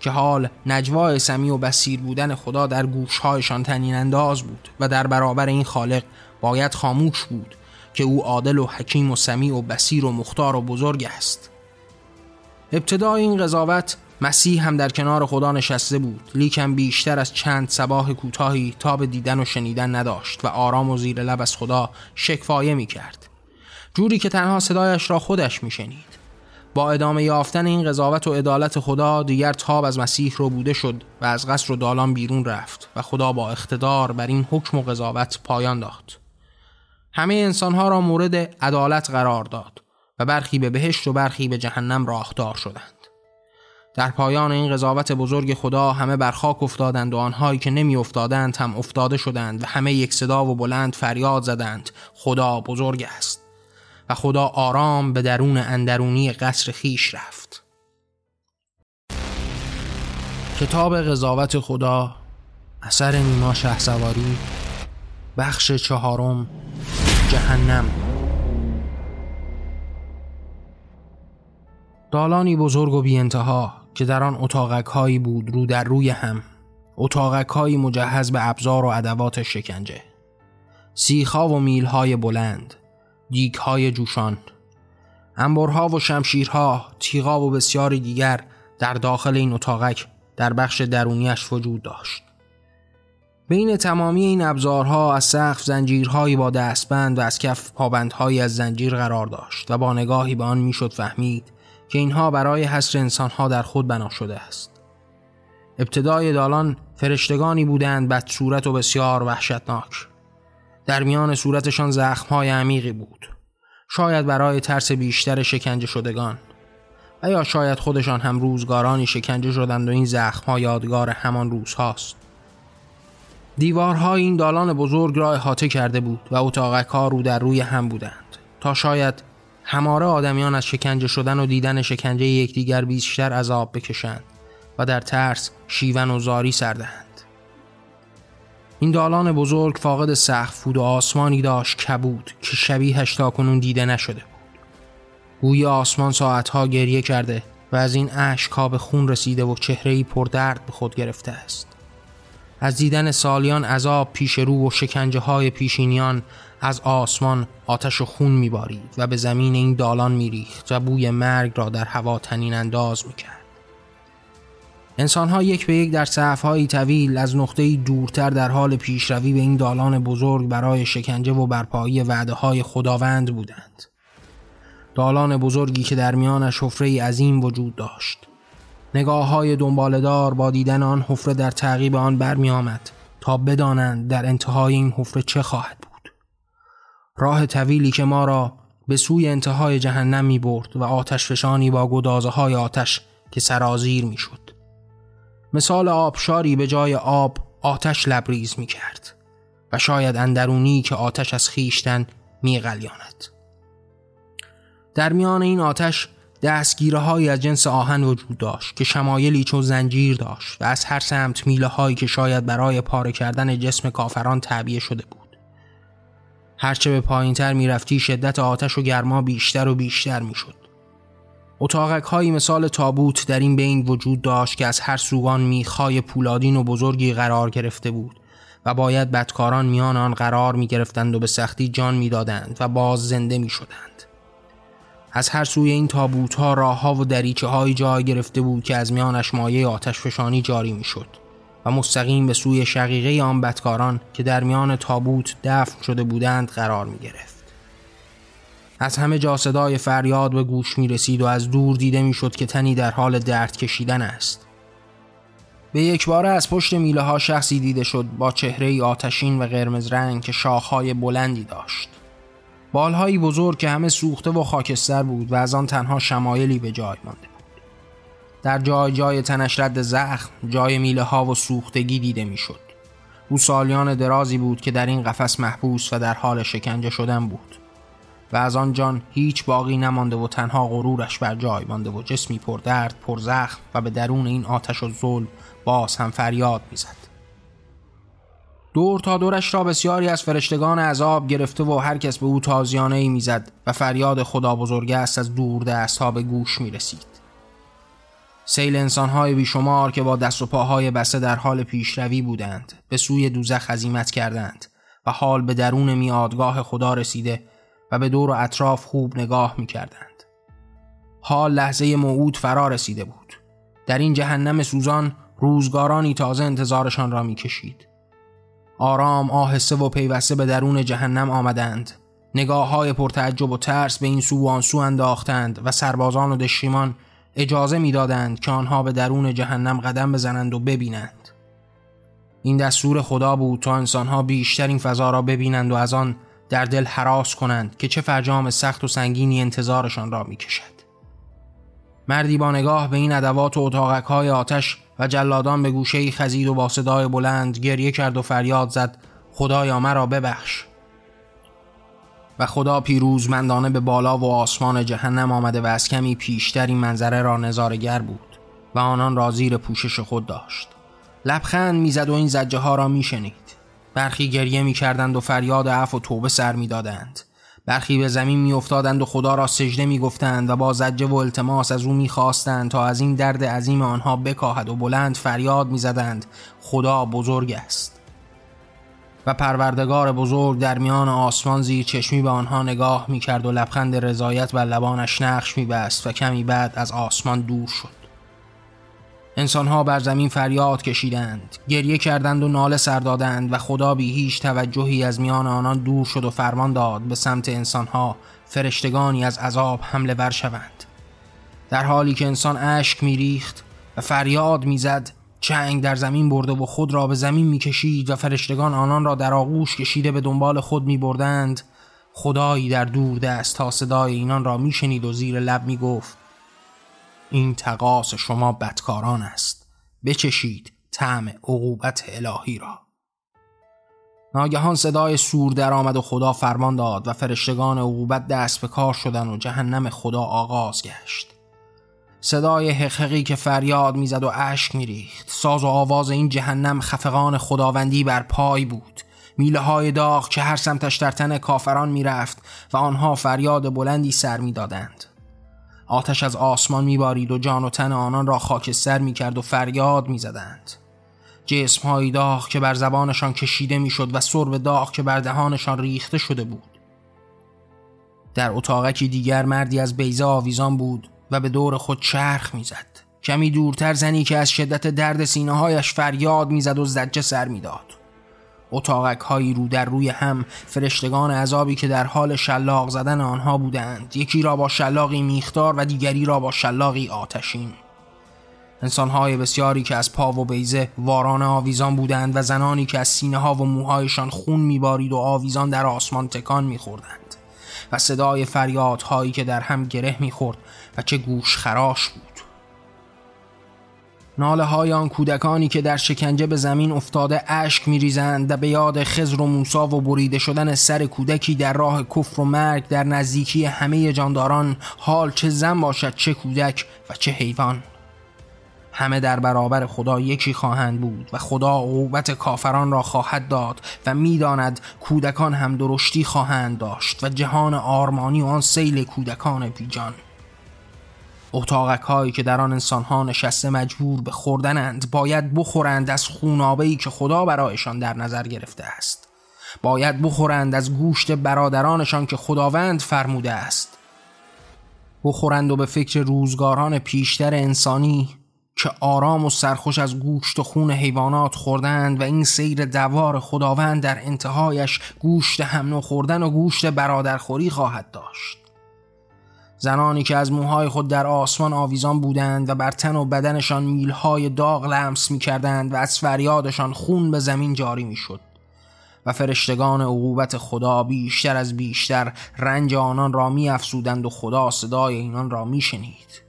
که حال نجوا سمی و بسیر بودن خدا در گوشهایشان تنین انداز بود و در برابر این خالق باید خاموش بود که او عادل و حکیم و سمی و بسیر و مختار و بزرگ است. ابتدای این قضاوت مسیح هم در کنار خدا نشسته بود لیکن بیشتر از چند سباه کوتاهی تاب دیدن و شنیدن نداشت و آرام و زیر لب از خدا شکفایه می کرد جوری که تنها صدایش را خودش می شنید با ادامه یافتن این قضاوت و عدالت خدا دیگر تاب از مسیح رو بوده شد و از قصر و دالان بیرون رفت و خدا با اقتدار بر این حکم و قضاوت پایان داد. همه انسانها را مورد عدالت قرار داد و برخی به بهشت و برخی به جهنم راهدار شدند. در پایان این قضاوت بزرگ خدا همه بر خاک افتادند و آنهایی که نمی افتادند هم افتاده شدند و همه یک صدا و بلند فریاد زدند. خدا بزرگ است. و خدا آرام به درون اندرونی قصر خیش رفت. کتاب قضاوت خدا اثر نیما سواری بخش چهارم جهنم. دالانی بزرگ و بی انتها که در آن اتاقک هایی بود رو در روی هم اتاقک هایی مجهز به ابزار و ادوات شکنجه. سیخها و میلهای بلند. دیگ های جوشان. انبرها و شمشیرها تیغا و بسیاری دیگر در داخل این اتاقک در بخش درونیش وجود داشت. بین تمامی این ابزارها از سقف زنجیرهایی با دستبند و از کف پابندهایی از زنجیر قرار داشت و با نگاهی به آن می‌شد فهمید که اینها برای حسر انسانها در خود بنا شده است. ابتدای دالان فرشتگانی بودند بد صورت و بسیار وحشتناک. در میان صورتشان زخمهای عمیقی بود. شاید برای ترس بیشتر شکنجه شدگان و یا شاید خودشان هم روزگارانی شکنجه شدند و این زخمها یادگار همان روزهاست. دیوارهای این دالان بزرگ را احاطه کرده بود و اتاقک ها رو در روی هم بودند. تا شاید هماره آدمیان از شکنجه شدن و دیدن شکنجه یکدیگر بیشتر عذاب بکشند و در ترس شیون و زاری سردهند این دالان بزرگ فاقد سقف بود و آسمانی داشت کبود که شبیهش تا کنون دیده نشده بود. گوی آسمان ساعتها گریه کرده و از این اشکها به خون رسیده و چهرهی پردرد به خود گرفته است. از دیدن سالیان عذاب پیش رو و شکنجه های پیشینیان از آسمان آتش و خون میبارید و به زمین این دالان میریخت و بوی مرگ را در هوا تنین انداز می‌کرد. انسانها یک به یک در صفهایی طویل از نقطه دورتر در حال پیشروی به این دالان بزرگ برای شکنجه و برپایی وعده های خداوند بودند. دالان بزرگی که در میانش حفره عظیم وجود داشت. نگاه های دنبالدار با دیدن آن حفره در تعقیب آن برمی آمد تا بدانند در انتهای این حفره چه خواهد بود. راه طویلی که ما را به سوی انتهای جهنم می برد و آتش فشانی با گدازه های آتش که سرازیر می شد. مثال آبشاری به جای آب آتش لبریز می کرد و شاید اندرونی که آتش از خیشتن می غلیاند. در میان این آتش دستگیره های از جنس آهن وجود داشت که شمایلی چون زنجیر داشت و از هر سمت میله هایی که شاید برای پاره کردن جسم کافران تعبیه شده بود. هرچه به پایین تر می رفتی شدت آتش و گرما بیشتر و بیشتر می شد. اتاقک هایی مثال تابوت در این بین وجود داشت که از هر سوگان میخای پولادین و بزرگی قرار گرفته بود و باید بدکاران میان آن قرار می گرفتند و به سختی جان می‌دادند و باز زنده می شدند. از هر سوی این تابوت ها راه ها و دریچه های جای گرفته بود که از میانش مایه آتش فشانی جاری می شد و مستقیم به سوی شقیقه آن بدکاران که در میان تابوت دفن شده بودند قرار می گرفت. از همه جا صدای فریاد به گوش می رسید و از دور دیده می شد که تنی در حال درد کشیدن است. به یک بار از پشت میله ها شخصی دیده شد با چهره آتشین و قرمز رنگ که شاخهای بلندی داشت. بالهایی بزرگ که همه سوخته و خاکستر بود و از آن تنها شمایلی به جای مانده بود. در جای جای تنش رد زخم، جای میله ها و سوختگی دیده می شد. او سالیان درازی بود که در این قفس محبوس و در حال شکنجه شدن بود. و از آن جان هیچ باقی نمانده و تنها غرورش بر جای مانده و جسمی پر درد پر زخم و به درون این آتش و ظلم باز هم فریاد می‌زد دور تا دورش را بسیاری از فرشتگان عذاب گرفته و هر کس به او تازیانه ای می‌زد و فریاد خدا بزرگ است از دور دست ها به گوش می رسید. سیل انسانهای بیشمار که با دست و پاهای بسته در حال پیشروی بودند به سوی دوزخ عزیمت کردند و حال به درون میادگاه خدا رسیده و به دور و اطراف خوب نگاه می کردند. حال لحظه موعود فرا رسیده بود. در این جهنم سوزان روزگارانی تازه انتظارشان را می کشید. آرام آهسته و پیوسته به درون جهنم آمدند. نگاه های پرتعجب و ترس به این سو و آن سو انداختند و سربازان و دشیمان اجازه می‌دادند که آنها به درون جهنم قدم بزنند و ببینند. این دستور خدا بود تا انسانها بیشتر این فضا را ببینند و از آن در دل حراس کنند که چه فرجام سخت و سنگینی انتظارشان را می کشد. مردی با نگاه به این ادوات و اتاقک های آتش و جلادان به گوشه خزید و با صدای بلند گریه کرد و فریاد زد خدایا مرا ببخش. و خدا پیروزمندانه به بالا و آسمان جهنم آمده و از کمی پیشتر این منظره را نظارگر بود و آنان را زیر پوشش خود داشت. لبخند می‌زد و این زجه ها را میشنید. برخی گریه می کردند و فریاد عفو و توبه سر می دادند. برخی به زمین می افتادند و خدا را سجده می گفتند و با زجه و التماس از او می خواستند تا از این درد عظیم آنها بکاهد و بلند فریاد می زدند خدا بزرگ است. و پروردگار بزرگ در میان آسمان زیر چشمی به آنها نگاه می کرد و لبخند رضایت بر لبانش نقش می بست و کمی بعد از آسمان دور شد. انسانها بر زمین فریاد کشیدند گریه کردند و ناله سر دادند و خدا بی هیچ توجهی از میان آنان دور شد و فرمان داد به سمت انسانها فرشتگانی از عذاب حمله ور شوند. در حالی که انسان اشک میریخت و فریاد می‌زد چنگ در زمین برده و خود را به زمین می‌کشید و فرشتگان آنان را در آغوش کشیده به دنبال خود میبردند خدایی در دور دست تا صدای اینان را میشنید و زیر لب می‌گفت این تقاس شما بدکاران است. بچشید طعم عقوبت الهی را. ناگهان صدای سور در آمد و خدا فرمان داد و فرشتگان عقوبت دست به کار شدن و جهنم خدا آغاز گشت. صدای حقحقی که فریاد می‌زد و اشک میریخت. ساز و آواز این جهنم خفقان خداوندی بر پای بود. میله های داغ که هر سمتش در تن کافران می‌رفت و آنها فریاد بلندی سر می‌دادند. آتش از آسمان میبارید و جان و تن آنان را خاکستر می‌کرد و فریاد می‌زدند. جسم های داغ که بر زبانشان کشیده می‌شد و سرب داغ که بر دهانشان ریخته شده بود. در اتاقکی دیگر مردی از بیزه آویزان بود و به دور خود چرخ می‌زد. کمی دورتر زنی که از شدت درد سینه هایش فریاد می‌زد و زجه سر می‌داد. اتاقک هایی رو در روی هم فرشتگان عذابی که در حال شلاق زدن آنها بودند. یکی را با شلاقی میختار و دیگری را با شلاقی آتشین. انسانهای بسیاری که از پا و بیزه واران آویزان بودند و زنانی که از سینه ها و موهایشان خون میبارید و آویزان در آسمان تکان میخوردند. و صدای فریادهایی که در هم گره می‌خورد و چه گوش خراش بود. ناله های آن کودکانی که در شکنجه به زمین افتاده اشک میریزند و به یاد خزر و موسا و بریده شدن سر کودکی در راه کفر و مرگ در نزدیکی همه جانداران حال چه زن باشد چه کودک و چه حیوان. همه در برابر خدا یکی خواهند بود و خدا عقوبت کافران را خواهد داد و می‌داند کودکان هم درشتی خواهند داشت و جهان آرمانی و آن سیل کودکان بیجان. اتاقک هایی که در آن انسان ها نشسته مجبور به خوردنند باید بخورند از خونابه که خدا برایشان در نظر گرفته است. باید بخورند از گوشت برادرانشان که خداوند فرموده است. بخورند و به فکر روزگاران پیشتر انسانی که آرام و سرخوش از گوشت و خون حیوانات خوردند و این سیر دوار خداوند در انتهایش گوشت هم خوردن و گوشت برادرخوری خواهد داشت. زنانی که از موهای خود در آسمان آویزان بودند و بر تن و بدنشان میلهای داغ لمس می کردند و از فریادشان خون به زمین جاری می شد و فرشتگان عقوبت خدا بیشتر از بیشتر رنج آنان را می افسودند و خدا صدای اینان را می شنید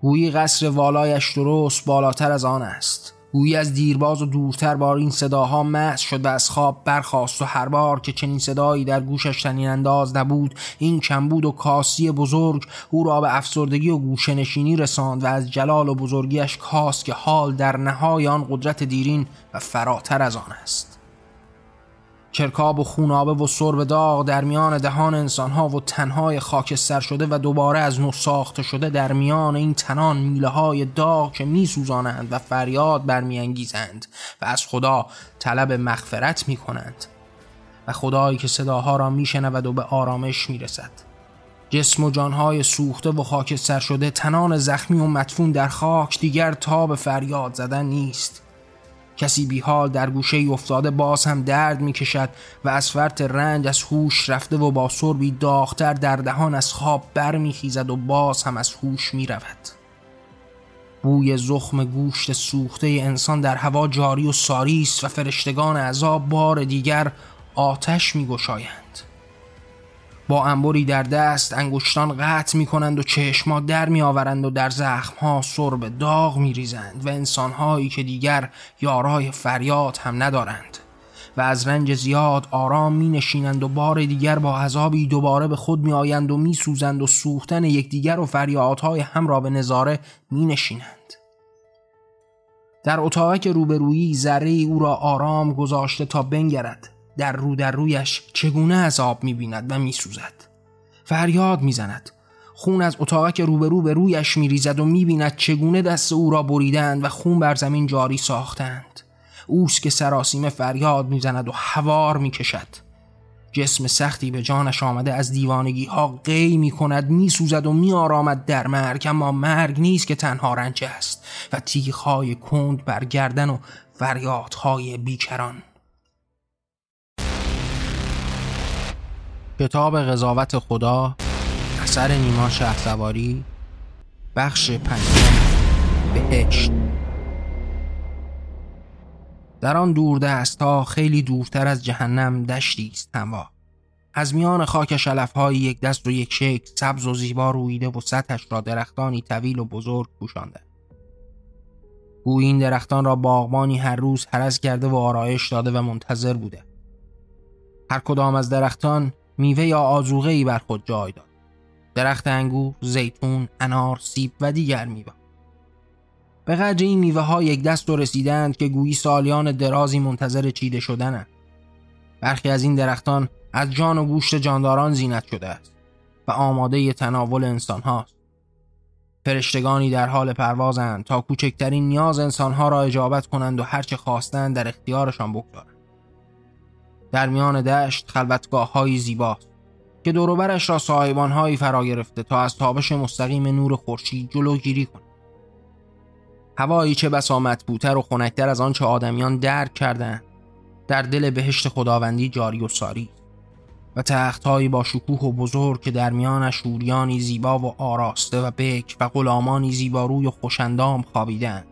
گویی قصر والایش درست بالاتر از آن است. گویی از دیرباز و دورتر بار این صداها محض شد و از خواب برخاست و هر بار که چنین صدایی در گوشش تنین انداز نبود این کمبود و کاسی بزرگ او را به افسردگی و گوشنشینی رساند و از جلال و بزرگیش کاست که حال در نهای آن قدرت دیرین و فراتر از آن است. کرکاب و خونابه و سرب داغ در میان دهان انسانها و تنهای خاکستر شده و دوباره از نو ساخته شده در میان این تنان میله های داغ که میسوزانند و فریاد برمیانگیزند و از خدا طلب مغفرت می کنند و خدایی که صداها را میشنود و به آرامش می‌رسد. جسم و جانهای سوخته و خاکستر شده تنان زخمی و مدفون در خاک دیگر تا به فریاد زدن نیست. کسی بیحال در گوشه ای افتاده باز هم درد می کشد و از فرط رنج از هوش رفته و با سربی داختر در دهان از خواب بر می خیزد و باز هم از هوش می رود. بوی زخم گوشت سوخته انسان در هوا جاری و ساری است و فرشتگان عذاب بار دیگر آتش می گشایند. با انبری در دست انگشتان قطع می کنند و چشما در می آورند و در زخمها سرب داغ می ریزند و انسانهایی که دیگر یارای فریاد هم ندارند و از رنج زیاد آرام می نشینند و بار دیگر با عذابی دوباره به خود می آیند و می سوزند و سوختن یکدیگر و فریادهای هم را به نظاره می نشینند. در اتاق روبرویی ذره او را آرام گذاشته تا بنگرد در رو در رویش چگونه عذاب می‌بیند و میسوزد. فریاد می‌زند. خون از اتاقک روبرو به رویش میریزد و می‌بیند چگونه دست او را بریدند و خون بر زمین جاری ساختند. اوست که سراسیمه فریاد می‌زند و هوار می‌کشد. جسم سختی به جانش آمده از دیوانگی ها قی می کند می سوزد و می آرامد در مرگ اما مرگ نیست که تنها رنج است و های کند بر گردن و فریادهای بیکران کتاب قضاوت خدا اثر نیما شهسواری بخش پنجم بهشت. در آن دور ها خیلی دورتر از جهنم دشتی است هموار از میان خاک های یک دست و یک شکل سبز و زیبا رویده و سطحش را درختانی طویل و بزرگ پوشانده. گویی این درختان را باغبانی هر روز حرز کرده و آرایش داده و منتظر بوده. هر کدام از درختان میوه یا آزوغه ای بر خود جای داد. درخت انگور، زیتون، انار، سیب و دیگر میوه. به قدر این میوه ها یک دست رسیدند که گویی سالیان درازی منتظر چیده شدنند. برخی از این درختان از جان و گوشت جانداران زینت شده است و آماده تناول انسان هاست فرشتگانی در حال پروازند تا کوچکترین نیاز انسانها را اجابت کنند و هرچه خواستند در اختیارشان بگذارند. در میان دشت خلوتگاه های زیباست که دوروبرش را صاحبان هایی فرا گرفته تا از تابش مستقیم نور خورشید جلوگیری کنند. هوایی چه بسا مطبوعتر و خنکتر از آنچه آدمیان درک کردند در دل بهشت خداوندی جاری و ساری و تختهایی با شکوه و بزرگ که در میانش شوریانی زیبا و آراسته و بک و غلامانی زیباروی و خوشندام خوابیدند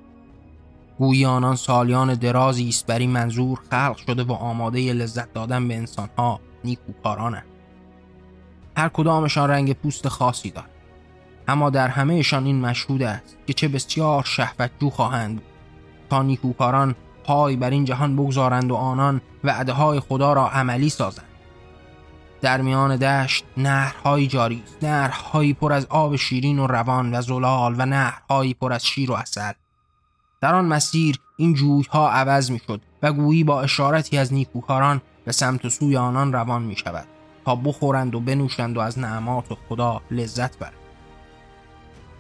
گویی آنان سالیان درازی است. بر این منظور خلق شده و آماده لذت دادن به انسانها نیکوکارانند. هر کدامشان رنگ پوست خاصی دارد اما در همهشان این مشهود است که چه بسیار شهوتجو خواهند بود تا نیکوکاران پای بر این جهان بگذارند و آنان وعده های خدا را عملی سازند. در میان دشت نهرهایی جاری است. نهرهایی پر از آب شیرین و روان و زلال و نهرهایی پر از شیر و اصل در آن مسیر این جویها عوض می شد و گویی با اشارتی از نیکوکاران به سمت سوی آنان روان می شود تا بخورند و بنوشند و از نعمات و خدا لذت برند.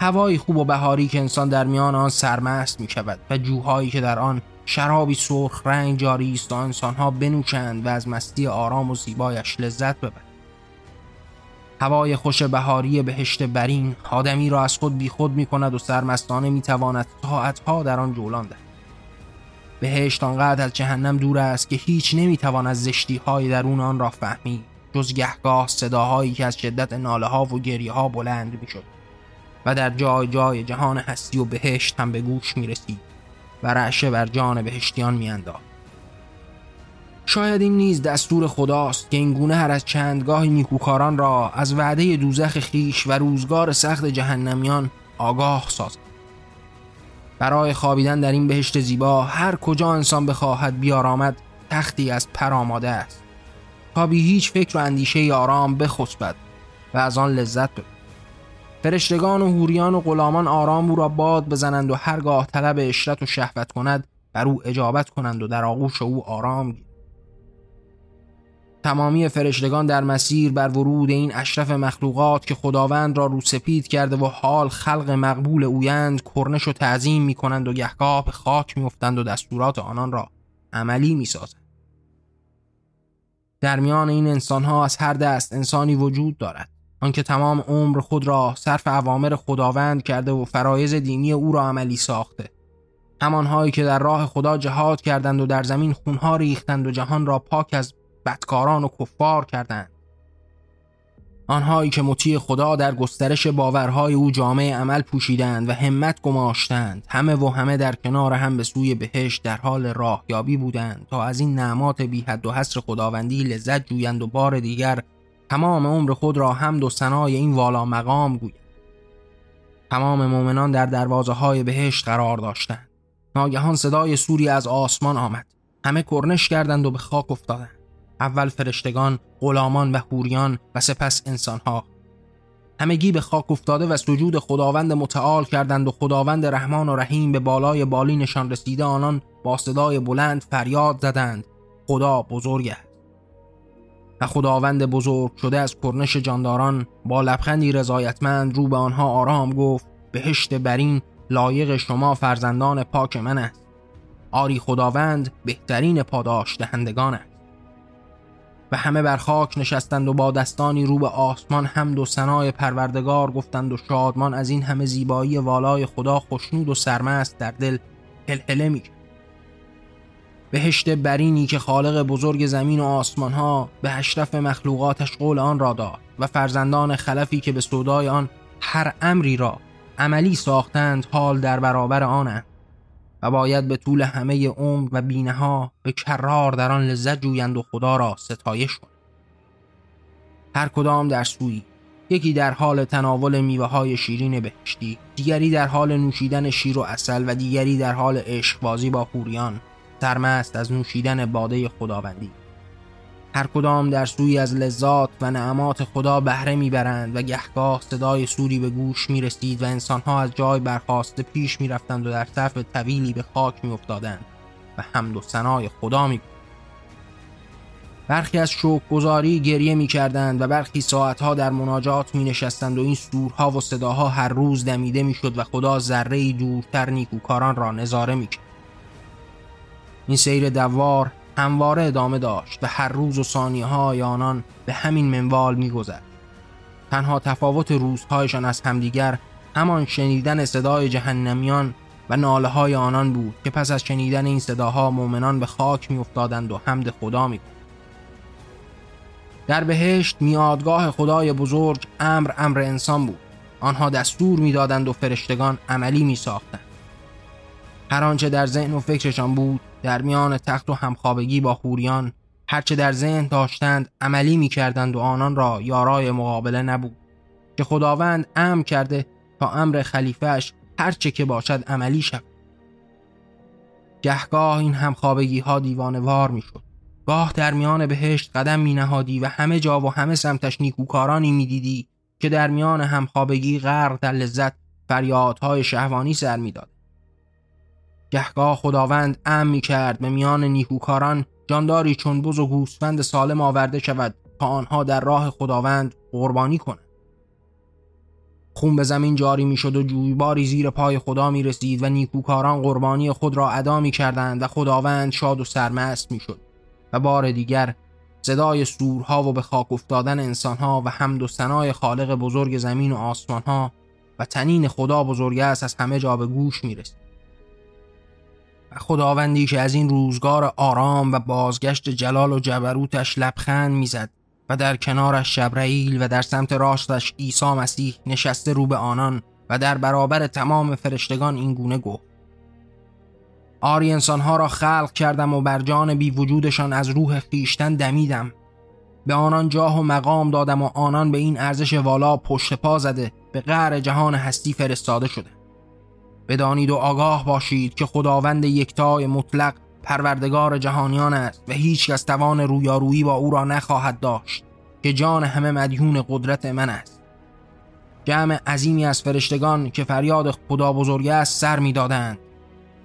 هوایی خوب و بهاری که انسان در میان آن سرمست می شود و جوهایی که در آن شرابی سرخ رنگ جاری است تا انسانها بنوشند و از مستی آرام و زیبایش لذت ببرند. هوای خوش بهاری بهشت برین آدمی را از خود بیخود می کند و سرمستانه می تواند ساعتها در آن جولان دهد بهشت آنقدر از جهنم دور است که هیچ نمی‌توان از زشتی های درون آن را فهمید جز گهگاه صداهایی که از شدت ناله ها و گریه ها بلند می شد و در جای جای جهان هستی و بهشت هم به گوش می رسید و رعشه بر جان بهشتیان می انداخت. شاید این نیز دستور خداست که این گونه هر از چندگاه نیکوکاران را از وعده دوزخ خیش و روزگار سخت جهنمیان آگاه سازد برای خوابیدن در این بهشت زیبا هر کجا انسان بخواهد بیارامد تختی از پر آماده است. تا بی هیچ فکر و اندیشه آرام بخسبد و از آن لذت ببرد. فرشتگان و هوریان و غلامان آرام او را باد بزنند و هرگاه طلب اشرت و شهوت کند بر او اجابت کنند و در آغوش او آرام گیرند. تمامی فرشتگان در مسیر بر ورود این اشرف مخلوقات که خداوند را رو سپید کرده و حال خلق مقبول اویند کرنش و تعظیم می کنند و گهگاه به خاک می افتند و دستورات آنان را عملی می سازند. در میان این انسان ها از هر دست انسانی وجود دارد آنکه تمام عمر خود را صرف اوامر خداوند کرده و فرایز دینی او را عملی ساخته همانهایی که در راه خدا جهاد کردند و در زمین خونها ریختند و جهان را پاک از بدکاران و کفار کردند. آنهایی که مطیع خدا در گسترش باورهای او جامعه عمل پوشیدند و همت گماشتند همه و همه در کنار هم به سوی بهشت در حال راهیابی بودند تا از این نعمات بی حد و حصر خداوندی لذت جویند و بار دیگر تمام عمر خود را حمد و ثنای این والا مقام گوید تمام مؤمنان در دروازه های بهشت قرار داشتند. ناگهان صدای سوری از آسمان آمد. همه کرنش کردند و به خاک افتادند. اول فرشتگان، غلامان و حوریان و سپس انسانها. همگی به خاک افتاده و سجود خداوند متعال کردند و خداوند رحمان و رحیم به بالای بالینشان رسیده آنان با صدای بلند فریاد زدند. خدا بزرگ است. و خداوند بزرگ شده از کرنش جانداران با لبخندی رضایتمند رو به آنها آرام گفت بهشت برین لایق شما فرزندان پاک من است. آری خداوند بهترین پاداش دهندگان است. و همه بر خاک نشستند و با دستانی رو به آسمان حمد و ثنای پروردگار گفتند و شادمان از این همه زیبایی والای خدا خوشنود و سرمست در دل هلهله می بهشت برینی که خالق بزرگ زمین و آسمان ها به اشرف مخلوقاتش قول آن را داد و فرزندان خلفی که به سودای آن هر امری را عملی ساختند حال در برابر آنند. و باید به طول همه عمر و بینه به کرار در آن لذت جویند و خدا را ستایش کنند هر کدام در سوی یکی در حال تناول میوه های شیرین بهشتی دیگری در حال نوشیدن شیر و اصل و دیگری در حال عشقبازی با حوریان سرمست از نوشیدن باده خداوندی. هر کدام در سوی از لذات و نعمات خدا بهره می‌برند و گهگاه صدای سوری به گوش می رسید و انسانها از جای برخواسته پیش می رفتند و در صرف طویلی به خاک می افتادند و حمد و سنای خدا می برخی از گذاری گریه می کردند و برخی ساعتها در مناجات می نشستند و این سورها و صداها هر روز دمیده می شد و خدا ذره دورتر نیکوکاران را نظاره می کرد. این سیر دوار همواره ادامه داشت و هر روز و ثانیه های آنان به همین منوال می گذد. تنها تفاوت روزهایشان از همدیگر همان شنیدن صدای جهنمیان و ناله های آنان بود که پس از شنیدن این صداها مؤمنان به خاک می افتادند و حمد خدا می در بهشت میادگاه خدای بزرگ امر امر انسان بود. آنها دستور می‌دادند و فرشتگان عملی می ساختند هر آنچه در ذهن و فکرشان بود در میان تخت و همخوابگی با خوریان هرچه در ذهن داشتند عملی می کردند و آنان را یارای مقابله نبود. که خداوند امر کرده تا امر خلیفهش هرچه که باشد عملی شد گهگاه این همخوابگی ها دیوانوار می شد گاه در میان بهشت قدم می نهادی و همه جا و همه سمتش نیکوکارانی می دیدی که در میان همخوابگی غرق در لذت فریادهای شهوانی سر می داد. گهگاه خداوند ام می کرد به میان نیکوکاران جانداری چون بز و گوسفند سالم آورده شود تا آنها در راه خداوند قربانی کنند. خون به زمین جاری می شد و جویباری زیر پای خدا می رسید و نیکوکاران قربانی خود را ادا می کردند و خداوند شاد و سرمست می شد. و بار دیگر صدای سورها و به خاک افتادن انسانها و حمد و ثنای خالق بزرگ زمین و آسمانها و تنین خدا بزرگ است از همه جا به گوش می‌رسید و خداوندی که از این روزگار آرام و بازگشت جلال و جبروتش لبخند می‌زد و در کنارش شبرئیل و در سمت راستش عیسی مسیح نشسته رو به آنان و در برابر تمام فرشتگان این گونه گفت. آری انسانها را خلق کردم و بر جان بی وجودشان از روح خیشتن دمیدم. به آنان جاه و مقام دادم و آنان به این ارزش والا پشت پا زده به غر جهان هستی فرستاده شده. بدانید و آگاه باشید که خداوند یکتای مطلق پروردگار جهانیان است و هیچ کس توان رویارویی با او را نخواهد داشت که جان همه مدیون قدرت من است. جمع عظیمی از فرشتگان که فریاد خدا بزرگ است سر می‌دادند.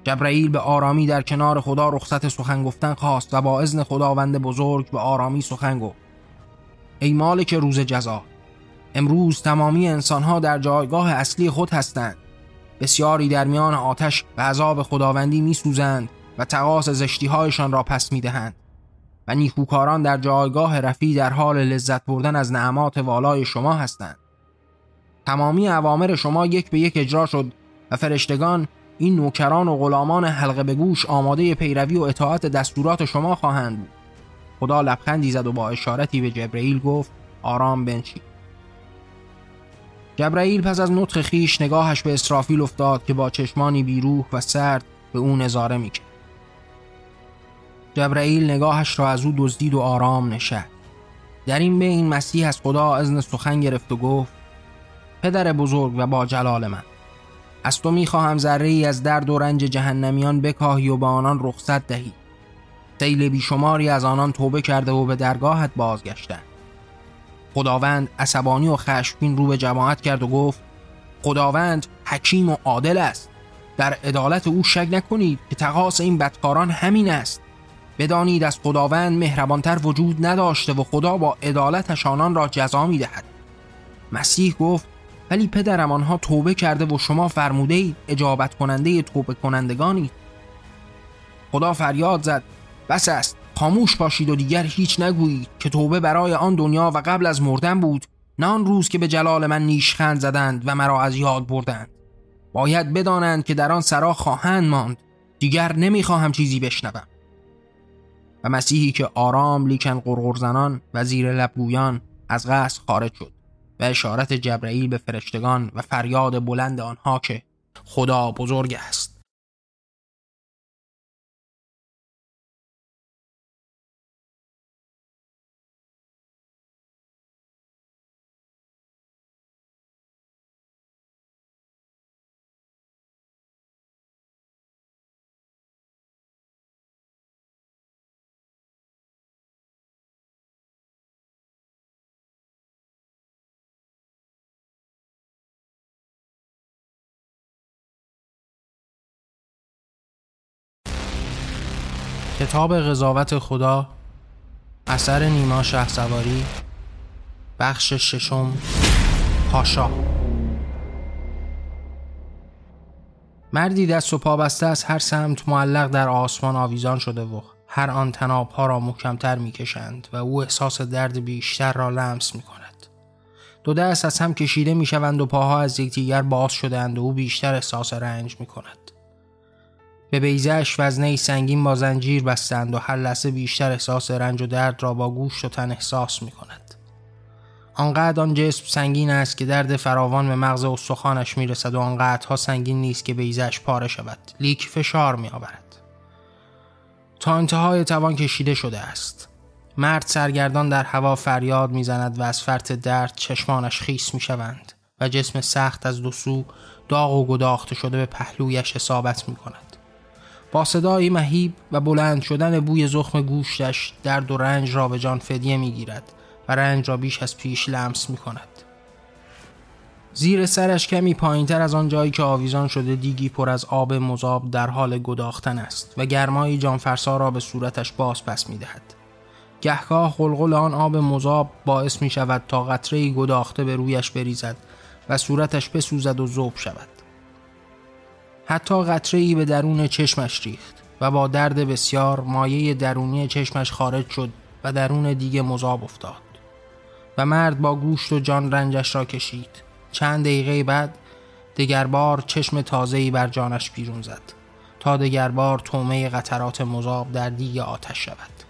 جبرئیل به آرامی در کنار خدا رخصت سخن گفتن خواست و با اذن خداوند بزرگ به آرامی سخن گفت. ای مالک روز جزا امروز تمامی انسانها در جایگاه اصلی خود هستند. بسیاری در میان آتش و عذاب خداوندی میسوزند و تقاس زشتیهایشان را پس می‌دهند. و نیکوکاران در جایگاه رفی در حال لذت بردن از نعمات والای شما هستند. تمامی اوامر شما یک به یک اجرا شد و فرشتگان این نوکران و غلامان حلقه به گوش آماده پیروی و اطاعت دستورات شما خواهند بود. خدا لبخندی زد و با اشارتی به جبرئیل گفت آرام بنشید جبرئیل پس از نطخ خیش نگاهش به اسرافیل افتاد که با چشمانی بیروح و سرد به او نظاره می‌کرد. جبرئیل نگاهش را از او دزدید و آرام نشد در این بین مسیح از خدا اذن سخن گرفت و گفت پدر بزرگ و با جلال من از تو می‌خواهم ذره ای از درد و رنج جهنمیان بکاهی و به آنان رخصت دهی. سیل بیشماری از آنان توبه کرده و به درگاهت بازگشتند خداوند عصبانی و خشمگین رو به جماعت کرد و گفت خداوند حکیم و عادل است. در عدالت او شک نکنید که تقاس این بدکاران همین است. بدانید از خداوند مهربانتر وجود نداشته و خدا با عدالتش آنان را جزا می‌دهد. مسیح گفت ولی پدرم آنها توبه کرده و شما فرموده اید اجابت کننده توبه کنندگانی خدا فریاد زد بس است. خاموش باشید و دیگر هیچ نگویید که توبه برای آن دنیا و قبل از مردن بود نه آن روز که به جلال من نیشخند زدند و مرا از یاد بردند. باید بدانند که در آن سرا خواهند ماند دیگر نمی‌خواهم چیزی بشنوم. و مسیحی که آرام لیکن قرقر زنان و زیر لبگویان از قصد خارج شد و اشارت جبرئیل به فرشتگان و فریاد بلند آنها که خدا بزرگ است. کتاب قضاوت خدا اثر نیما شه سواری بخش ششم پاشا مردی دست و پا بسته از هر سمت معلق در آسمان آویزان شده و هر آن تناب ها را محکمتر می کشند و او احساس درد بیشتر را لمس می کند. دو دست از هم کشیده می شوند و پاها از یکدیگر باز شدند و او بیشتر احساس رنج می کند. به بیزش وزنه سنگین با زنجیر بستند و هر لحظه بیشتر احساس رنج و درد را با گوشت و تن احساس می کند. آنقدر آن جسم سنگین است که درد فراوان به مغز استخوانش می رسد و آنقدرها سنگین نیست که بیزش پاره شود لیک فشار می آورد. تا انتهای توان کشیده شده است مرد سرگردان در هوا فریاد می‌زند و از فرط درد چشمانش خیس می شوند و جسم سخت از دو سو داغ و گداخته شده به پهلویش حسابت می کند. با صدایی مهیب و بلند شدن بوی زخم گوشتش درد و رنج را به جان فدیه می گیرد و رنج را بیش از پیش لمس می کند. زیر سرش کمی پایین تر از آن جایی که آویزان شده دیگی پر از آب مذاب در حال گداختن است و گرمایی جانفرسا را به صورتش باز پس می دهد. گهگاه قلقل آن آب مذاب باعث می شود تا قطره گداخته به رویش بریزد و صورتش بسوزد و ذوب شود. حتی قطره ای به درون چشمش ریخت و با درد بسیار مایه درونی چشمش خارج شد و درون دیگه مذاب افتاد. و مرد با گوشت و جان رنجش را کشید. چند دقیقه بعد دگربار چشم تازه‌ای بر جانش بیرون زد تا دگربار تومه قطرات مذاب در دیگه آتش شود.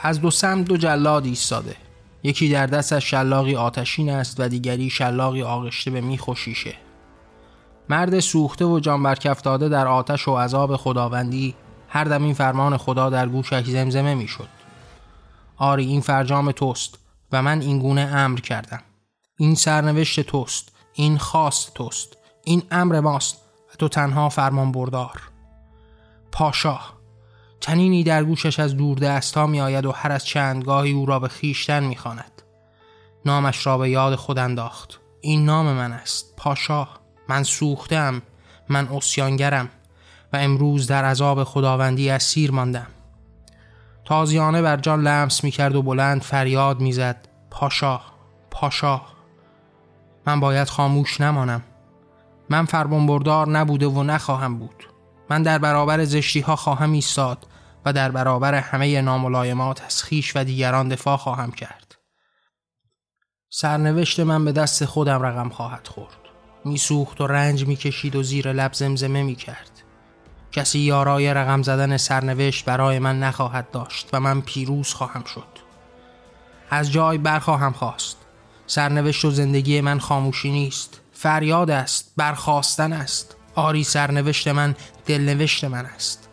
از دو سمت دو جلاد ایستاده. یکی در دستش شلاقی آتشین است و دیگری شلاقی آغشته به میخ و شیشه. مرد سوخته و جان داده در آتش و عذاب خداوندی هر دم این فرمان خدا در گوشش زمزمه می‌شد. آری این فرجام توست و من این گونه امر کردم این سرنوشت توست این خواست توست این امر ماست و تو تنها فرمان بردار پاشا چنینی در گوشش از دور دستا می آید و هر از چندگاهی او را به خیشتن می خاند. نامش را به یاد خود انداخت این نام من است پاشا من سوختم من اسیانگرم و امروز در عذاب خداوندی اسیر ماندم. تازیانه بر جان لمس می کرد و بلند فریاد می زد پاشا پاشا من باید خاموش نمانم. من فرمانبردار نبوده و نخواهم بود. من در برابر زشتی ها خواهم ایستاد و در برابر همه ناملایمات از خیش و دیگران دفاع خواهم کرد. سرنوشت من به دست خودم رقم خواهد خورد. میسوخت و رنج می‌کشید و زیر لب زمزمه می‌کرد. کسی یارای رقم زدن سرنوشت برای من نخواهد داشت و من پیروز خواهم شد. از جای برخواهم خواست. سرنوشت و زندگی من خاموشی نیست. فریاد است برخواستن است. آری سرنوشت من دلنوشت من است.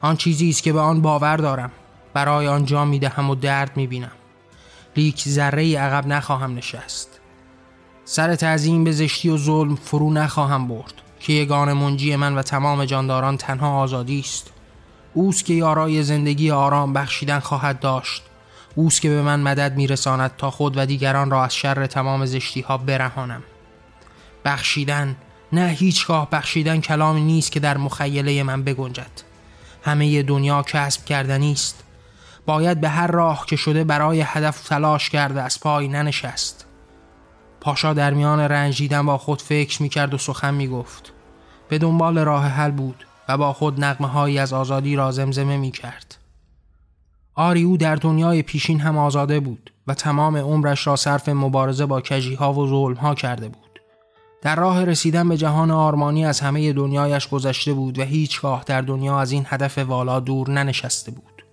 آن چیزی است که به آن باور دارم. برای آن جا می‌دهم و درد می‌بینم. لیک ذره عقب نخواهم نشست. سر تعظیم به زشتی و ظلم فرو نخواهم برد که یگان منجی من و تمام جانداران تنها آزادی است. اوست که یارای زندگی آرام بخشیدن خواهد داشت. اوست که به من مدد میرساند تا خود و دیگران را از شر تمام زشتی ها برهانم. بخشیدن نه هیچگاه بخشیدن کلامی نیست که در مخیله من بگنجد. همه دنیا کسب کردنی است. باید به هر راه که شده برای هدف تلاش کرده از پای ننشست. پاشا در میان رنج دیدن با خود فکر می کرد و سخن می گفت. به دنبال راه حل بود و با خود نقمه هایی از آزادی را زمزمه می کرد. آری او در دنیای پیشین هم آزاده بود و تمام عمرش را صرف مبارزه با کجی ها و ظلم ها کرده بود. در راه رسیدن به جهان آرمانی از همه دنیایش گذشته بود و هیچگاه در دنیا از این هدف والا دور ننشسته بود.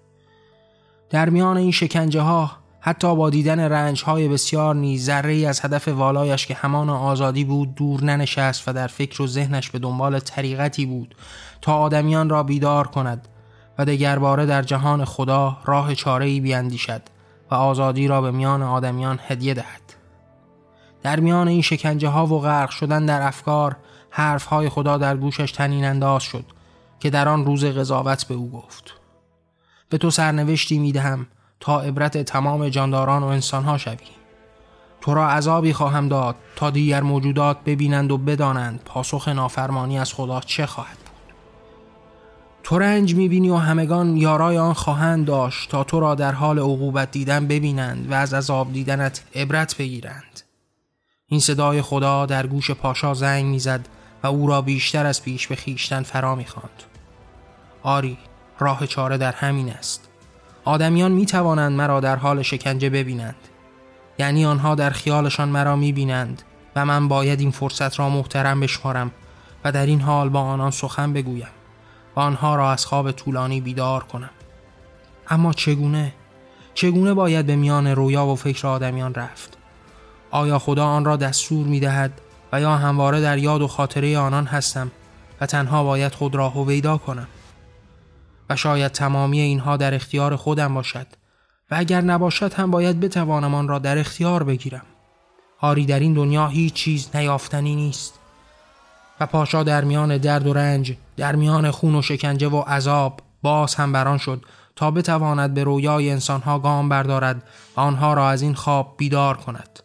در میان این شکنجه ها حتی با دیدن رنج های بسیار نیز ذره از هدف والایش که همان آزادی بود دور ننشست و در فکر و ذهنش به دنبال طریقتی بود تا آدمیان را بیدار کند و دگرباره در جهان خدا راه چاره ای بیاندیشد و آزادی را به میان آدمیان هدیه دهد. در میان این شکنجه ها و غرق شدن در افکار حرف های خدا در گوشش تنین انداز شد که در آن روز قضاوت به او گفت. به تو سرنوشتی می دهم تا عبرت تمام جانداران و انسانها شوی تو را عذابی خواهم داد تا دیگر موجودات ببینند و بدانند پاسخ نافرمانی از خدا چه خواهد بود. تو رنج می‌بینی و همگان یارای آن خواهند داشت تا تو را در حال عقوبت دیدن ببینند و از عذاب دیدنت عبرت بگیرند. این صدای خدا در گوش پاشا زنگ می‌زد و او را بیشتر از پیش به خیشتن فرا می‌خواند. آری راه چاره در همین است. آدمیان می توانند مرا در حال شکنجه ببینند یعنی آنها در خیالشان مرا می بینند و من باید این فرصت را محترم بشمارم و در این حال با آنان سخن بگویم و آنها را از خواب طولانی بیدار کنم اما چگونه؟ چگونه باید به میان رویا و فکر آدمیان رفت؟ آیا خدا آن را دستور می دهد و یا همواره در یاد و خاطره آنان هستم و تنها باید خود را هویدا کنم؟ و شاید تمامی اینها در اختیار خودم باشد و اگر نباشد هم باید بتوانم آن را در اختیار بگیرم. آری در این دنیا هیچ چیز نیافتنی نیست و پاشا در میان درد و رنج در میان خون و شکنجه و عذاب باز هم بران شد تا بتواند به رویای انسانها گام بردارد و آنها را از این خواب بیدار کند.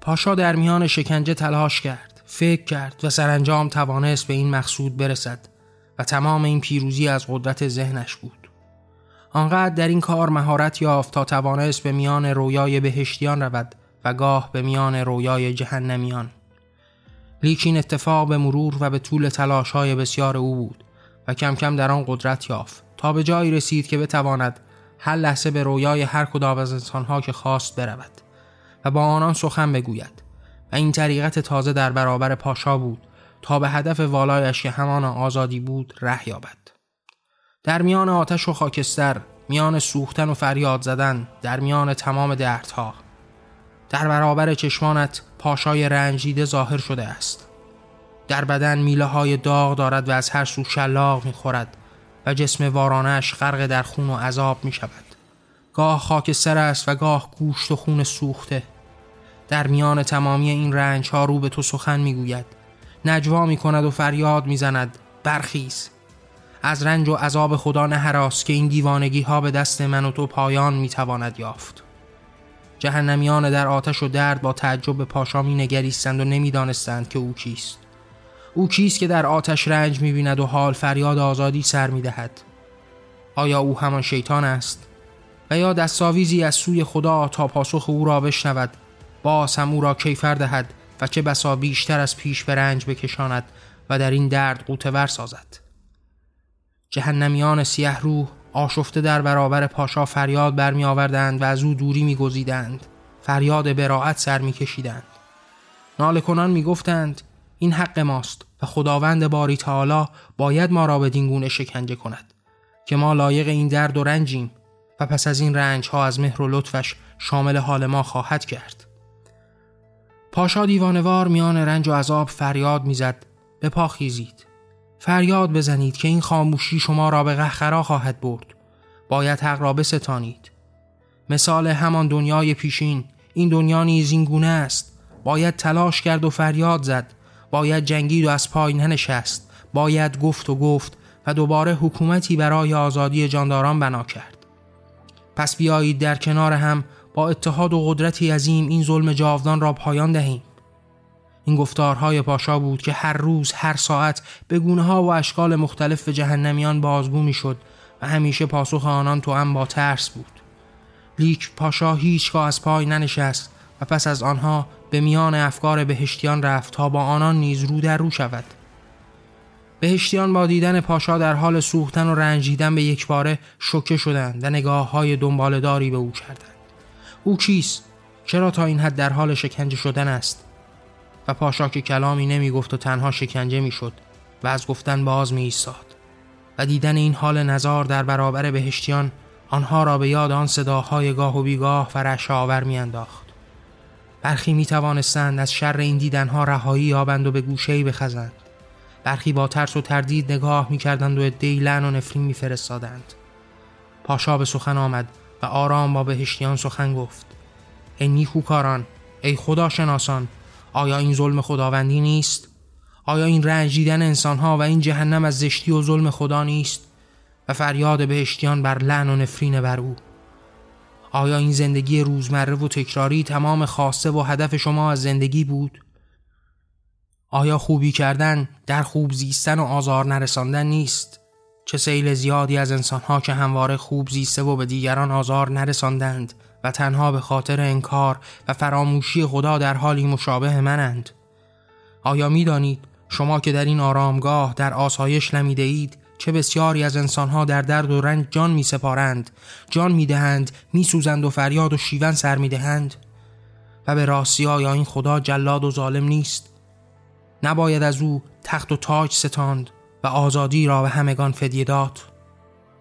پاشا در میان شکنجه تلاش کرد فکر کرد و سرانجام توانست به این مقصود برسد. و تمام این پیروزی از قدرت ذهنش بود. آنقدر در این کار مهارت یافت تا توانست به میان رویای بهشتیان رود و گاه به میان رویای جهنمیان. لیکین اتفاق به مرور و به طول تلاش های بسیار او بود و کم کم در آن قدرت یافت تا به جایی رسید که بتواند هر لحظه به رویای هر کدام از انسانها که خواست برود و با آنان سخن بگوید و این طریقت تازه در برابر پاشا بود تا به هدف والایش که همان آزادی بود ره یابد. در میان آتش و خاکستر میان سوختن و فریاد زدن در میان تمام دردها در برابر چشمانت پاشای رنجیده ظاهر شده است. در بدن میله های داغ دارد و از هر سو شلاق می‌خورد و جسم وارانش غرق در خون و عذاب می شود گاه خاکستر است و گاه گوشت و خون سوخته. در میان تمامی این رنج ها رو به تو سخن می‌گوید. نجوا می کند و فریاد می زند برخیز. از رنج و عذاب خدا نهراس که این دیوانگی ها به دست من و تو پایان می تواند یافت. جهنمیان در آتش و درد با تعجب به پاشا می نگریستند و نمی‌دانستند که او کیست. او کیست که در آتش رنج می بیند و حال فریاد آزادی سر می دهد آیا او همان شیطان است؟ و یا دستاویزی از سوی خدا تا پاسخ او را بشنود؟ باز هم او را کیفر دهد. و چه بسا بیشتر از پیش به رنج بکشاند و در این درد قوتور سازد جهنمیان سیه روح آشفته در برابر پاشا فریاد برمی آوردند و از او دوری می گزیدند. فریاد براعت سر می کشیدند. ناله کنان می گفتند این حق ماست و خداوند باری تعالی باید ما را به گونه شکنجه کند که ما لایق این درد و رنجیم و پس از این رنج ها از مهر و لطفش شامل حال ما خواهد کرد پاشا دیوانوار میان رنج و عذاب فریاد می‌زد به پا خیزید. فریاد بزنید که این خاموشی شما را به قهقرا خواهد برد. باید حق را بستانید. مثال همان دنیای پیشین این دنیا نیز این است. باید تلاش کرد و فریاد زد. باید جنگید و از پای ننشست. باید گفت و گفت و دوباره حکومتی برای آزادی جانداران بنا کرد. پس بیایید در کنار هم با اتحاد و قدرتی عظیم این ظلم جاودان را پایان دهیم. این گفتارهای پاشا بود که هر روز هر ساعت به گونه ها و اشکال مختلف به جهنمیان بازگو می شد و همیشه پاسخ آنان تو هم با ترس بود. لیک پاشا هیچگاه از پای ننشست و پس از آنها به میان افکار بهشتیان رفت تا با آنان نیز رو در رو شود. بهشتیان با دیدن پاشا در حال سوختن و رنجیدن به یک باره شکه شدند و نگاه های دنبالداری به او کردند. او کیست چرا تا این حد در حال شکنجه شدن است؟ و پاشا که کلامی نمی گفت و تنها شکنجه می شد و از گفتن باز می ایستاد و دیدن این حال نزار در برابر بهشتیان آنها را به یاد آن صداهای گاه و بیگاه و رشاور میانداخت. برخی می توانستند از شر این دیدنها رهایی یابند و به گوشه‌ای بخزند. برخی با ترس و تردید نگاه می کردند و ادهی لعن و نفرین می فرستادند. پاشا به سخن آمد. و آرام با بهشتیان سخن گفت ای نیکوکاران ای خدا شناسان آیا این ظلم خداوندی نیست؟ آیا این رنجیدن انسانها و این جهنم از زشتی و ظلم خدا نیست؟ و فریاد بهشتیان بر لعن و نفرین بر او آیا این زندگی روزمره و تکراری تمام خواسته و هدف شما از زندگی بود؟ آیا خوبی کردن در خوب زیستن و آزار نرساندن نیست؟ چه سیل زیادی از انسانها که همواره خوب زیسته و به دیگران آزار نرساندند و تنها به خاطر انکار و فراموشی خدا در حالی مشابه منند. آیا می دانید شما که در این آرامگاه در آسایش نمیده اید چه بسیاری از انسانها در درد و رنج جان می سپارند جان می دهند می سوزند و فریاد و شیون سر می دهند و به راستی آیا این خدا جلاد و ظالم نیست؟ نباید از او تخت و تاج ستاند. و آزادی را به همگان فدیه داد.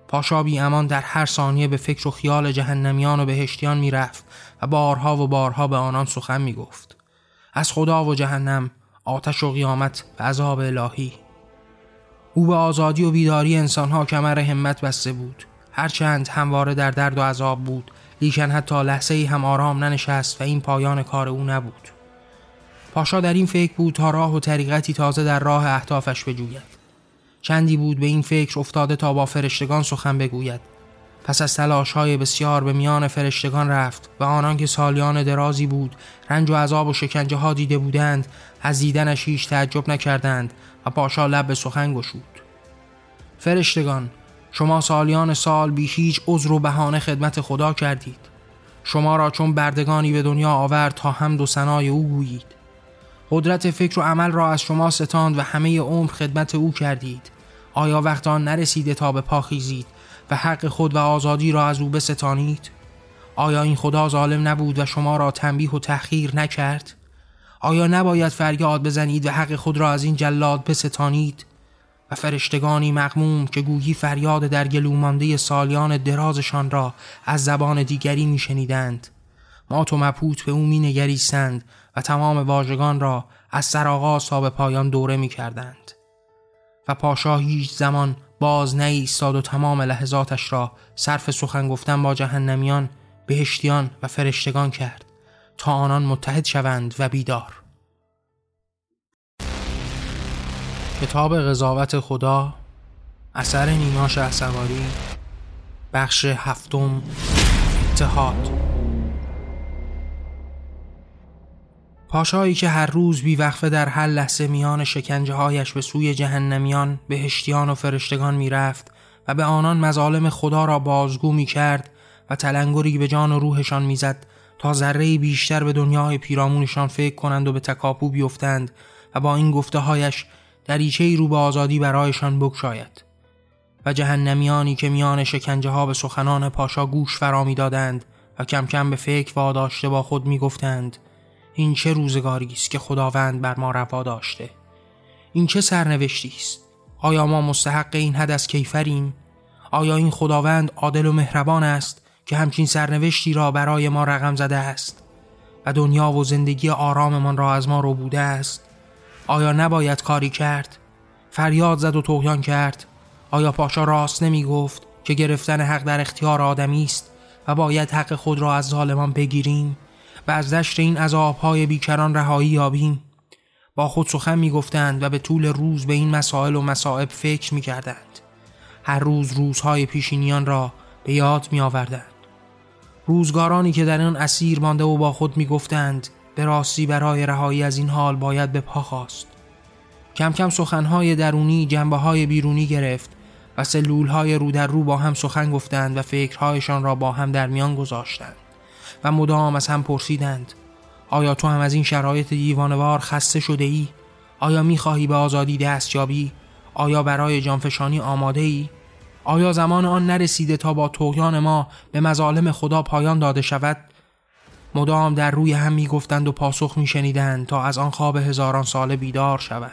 پاشا بی امان در هر ثانیه به فکر و خیال جهنمیان و بهشتیان می‌رفت و بارها و بارها به آنان سخن می‌گفت. از خدا و جهنم آتش و قیامت و عذاب الهی. او به آزادی و بیداری انسانها کمر همت بسته بود. هرچند همواره در درد و عذاب بود لیکن حتی لحظه ای هم آرام ننشست و این پایان کار او نبود. پاشا در این فکر بود تا راه و طریقتی تازه در راه اهدافش بجوید. چندی بود به این فکر افتاده تا با فرشتگان سخن بگوید. پس از تلاش های بسیار به میان فرشتگان رفت و آنان که سالیان درازی بود رنج و عذاب و شکنجه ها دیده بودند از دیدنش هیچ تعجب نکردند و پاشا لب به سخن گشود. فرشتگان شما سالیان سال بی هیچ عذر و بهانه خدمت خدا کردید. شما را چون بردگانی به دنیا آورد تا هم دو سنای او گویید. قدرت فکر و عمل را از شما ستاند و همه عمر خدمت او کردید. آیا وقت آن نرسیده تا به پا خیزید و حق خود و آزادی را از او بستانید؟ آیا این خدا ظالم نبود و شما را تنبیه و تأخیر نکرد؟ آیا نباید فریاد بزنید و حق خود را از این جلاد بستانید؟ و فرشتگانی مغموم که گویی فریاد در گلومانده سالیان درازشان را از زبان دیگری میشنیدند مات و مپوت به او می نگریستند و تمام واژگان را از سرآغاز تا به پایان دوره می کردند. و پاشا هیچ زمان باز نیستاد و تمام لحظاتش را صرف سخن گفتن با جهنمیان بهشتیان و فرشتگان کرد. تا آنان متحد شوند و بیدار. کتاب قضاوت خدا اثر نیماش احسواری بخش هفتم اتحاد. پاشایی که هر روز بیوقفه در هر لحظه میان شکنجه هایش به سوی جهنمیان، بهشتیان و فرشتگان می‌رفت و به آنان مظالم خدا را بازگو می کرد و تلنگری به جان و روحشان می‌زد تا ذره بیشتر به دنیای پیرامونشان فکر کنند و به تکاپو بیفتند و با این گفته هایش دریچه رو به آزادی برایشان بگشاید. و جهنمیانی که میان شکنجه ها به سخنان پاشا گوش فرا دادند و کم کم به فکر واداشته با خود می گفتند این چه روزگاری است که خداوند بر ما روا داشته. این چه سرنوشتی است؟ آیا ما مستحق این حد از کیفریم؟ آیا این خداوند عادل و مهربان است که همچین سرنوشتی را برای ما رقم زده است و دنیا و زندگی آراممان را از ما رو بوده است؟ آیا نباید کاری کرد؟ فریاد زد و توهیان کرد. آیا پاشا راست نمی گفت که گرفتن حق در اختیار آدمی است و باید حق خود را از ظالمان بگیریم؟ و از دشت این عذابهای بیکران رهایی یابیم. با خود سخن می‌گفتند و به طول روز به این مسائل و مصائب فکر می‌کردند. هر روز روزهای پیشینیان را به یاد می آوردند. روزگارانی که در آن اسیر مانده و با خود می‌گفتند به راستی برای رهایی از این حال باید به پا خواست کم کم سخنهای درونی جنبه های بیرونی گرفت و سلول های رو در رو با هم سخن گفتند و فکرهایشان را با هم در میان گذاشتند. و مدام از هم پرسیدند آیا تو هم از این شرایط دیوانوار خسته شده ای؟ آیا می‌خواهی به آزادی دست یابی؟ آیا برای جانفشانی آماده ای؟ آیا زمان آن نرسیده تا با تویان ما به مظالم خدا پایان داده شود؟ مدام در روی هم می‌گفتند و پاسخ میشنیدند تا از آن خواب هزاران ساله بیدار شوند.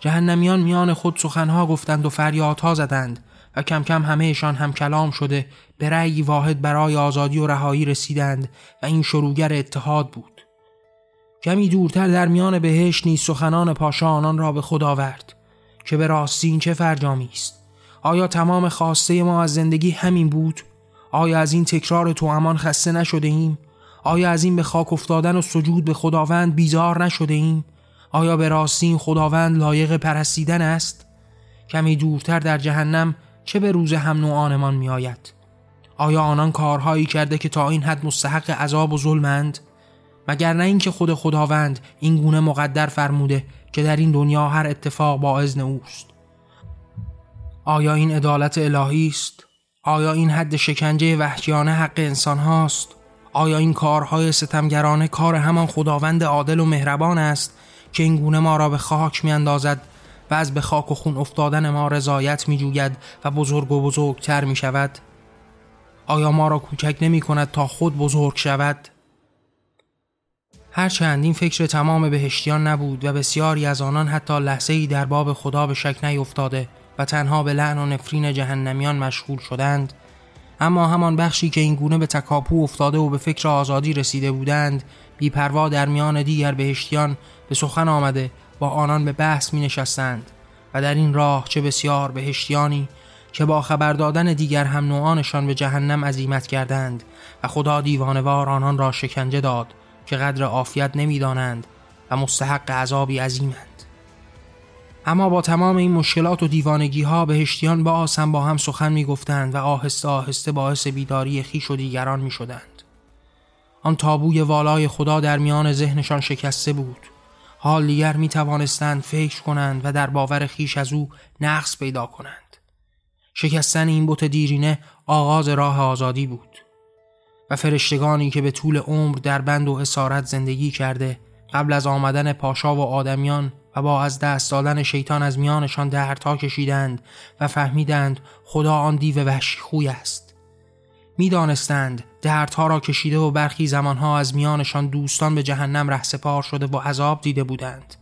جهنمیان میان خود سخنها گفتند و فریادها زدند و کم کم همهشان هم کلام شده به رأی واحد برای آزادی و رهایی رسیدند و این شروگر اتحاد بود. کمی دورتر در میان بهش نیز سخنان پاشا آنان را به خود آورد که به راستی این چه فرجامی است؟ آیا تمام خواسته ما از زندگی همین بود؟ آیا از این تکرار تو امان خسته نشده ایم؟ آیا از این به خاک افتادن و سجود به خداوند بیزار نشده ایم؟ آیا به راستی این خداوند لایق پرستیدن است؟ کمی دورتر در جهنم چه به روز هم نوعانمان می آید آیا آنان کارهایی کرده که تا این حد مستحق عذاب و ظلمند مگر نه اینکه خود خداوند این گونه مقدر فرموده که در این دنیا هر اتفاق با اذن اوست؟ آیا این عدالت الهی است؟ آیا این حد شکنجه وحشیانه حق انسان هاست؟ آیا این کارهای ستمگرانه کار همان خداوند عادل و مهربان است که این گونه ما را به خاک می اندازد و از به خاک و خون افتادن ما رضایت می جوید و بزرگ و بزرگتر می شود؟ آیا ما را کوچک نمی کند تا خود بزرگ شود؟ هرچند این فکر تمام بهشتیان نبود و بسیاری از آنان حتی لحظه ای در باب خدا به شک نیفتاده و تنها به لعن و نفرین جهنمیان مشغول شدند اما همان بخشی که این گونه به تکاپو افتاده و به فکر آزادی رسیده بودند بیپروا در میان دیگر بهشتیان به سخن آمده با آنان به بحث می نشستند و در این راه چه بسیار بهشتیانی که با خبر دادن دیگر هم نوعانشان به جهنم عزیمت کردند و خدا دیوانوار آنان را شکنجه داد که قدر عافیت نمی‌دانند و مستحق عذابی عظیمند اما با تمام این مشکلات و دیوانگی ها بهشتیان با آسم با هم سخن می گفتند و آهسته آهسته باعث بیداری خیش و دیگران می شدند. آن تابوی والای خدا در میان ذهنشان شکسته بود حال دیگر می توانستند فکر کنند و در باور خیش از او نقص پیدا کنند. شکستن این بت دیرینه آغاز راه آزادی بود و فرشتگانی که به طول عمر در بند و اسارت زندگی کرده قبل از آمدن پاشا و آدمیان و با از دست دادن شیطان از میانشان دردها کشیدند و فهمیدند خدا آن دیو وحشی خوی است. می‌دانستند دردها را کشیده و برخی زمانها از میانشان دوستان به جهنم رهسپار شده و عذاب دیده بودند.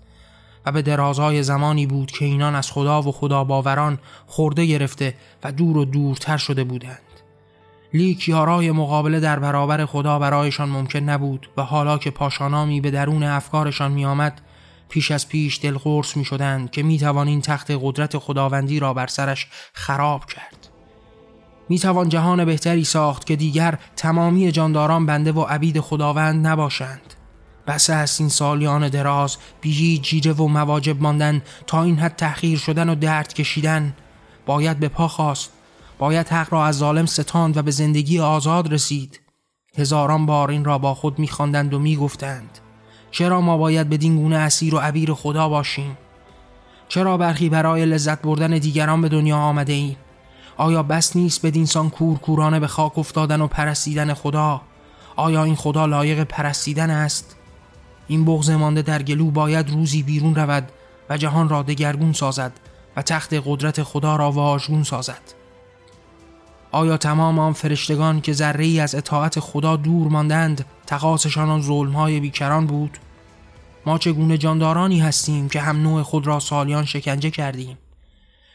و به درازای زمانی بود که اینان از خدا و خدا باوران خورده گرفته و دور و دورتر شده بودند. لیک یارای مقابله در برابر خدا برایشان ممکن نبود و حالا که پاشانامی به درون افکارشان می آمد پیش از پیش دلغرس می شدند که می این تخت قدرت خداوندی را بر سرش خراب کرد. می توان جهان بهتری ساخت که دیگر تمامی جانداران بنده و عبید خداوند نباشند. بس است این سالیان دراز بی جیره و مواجب ماندن تا این حد تحقیر شدن و درد کشیدن. باید به پا خواست باید حق را از ظالم ستاند و به زندگی آزاد رسید. هزاران بار این را با خود میخواندند و می‌گفتند. چرا ما باید بدین گونه اسیر و عبیر خدا باشیم؟ چرا برخی برای لذت بردن دیگران به دنیا آمده ایم؟ آیا بس نیست بدینسان کور کورانه به خاک افتادن و پرستیدن خدا؟ آیا این خدا لایق پرستیدن است؟ این بغض مانده در گلو باید روزی بیرون رود و جهان را دگرگون سازد و تخت قدرت خدا را واژگون سازد. آیا تمام آن فرشتگان که ذره ای از اطاعت خدا دور ماندند تقاسشان آن ظلمهای بیکران بود؟ ما چگونه جاندارانی هستیم که هم نوع خود را سالیان شکنجه کردیم؟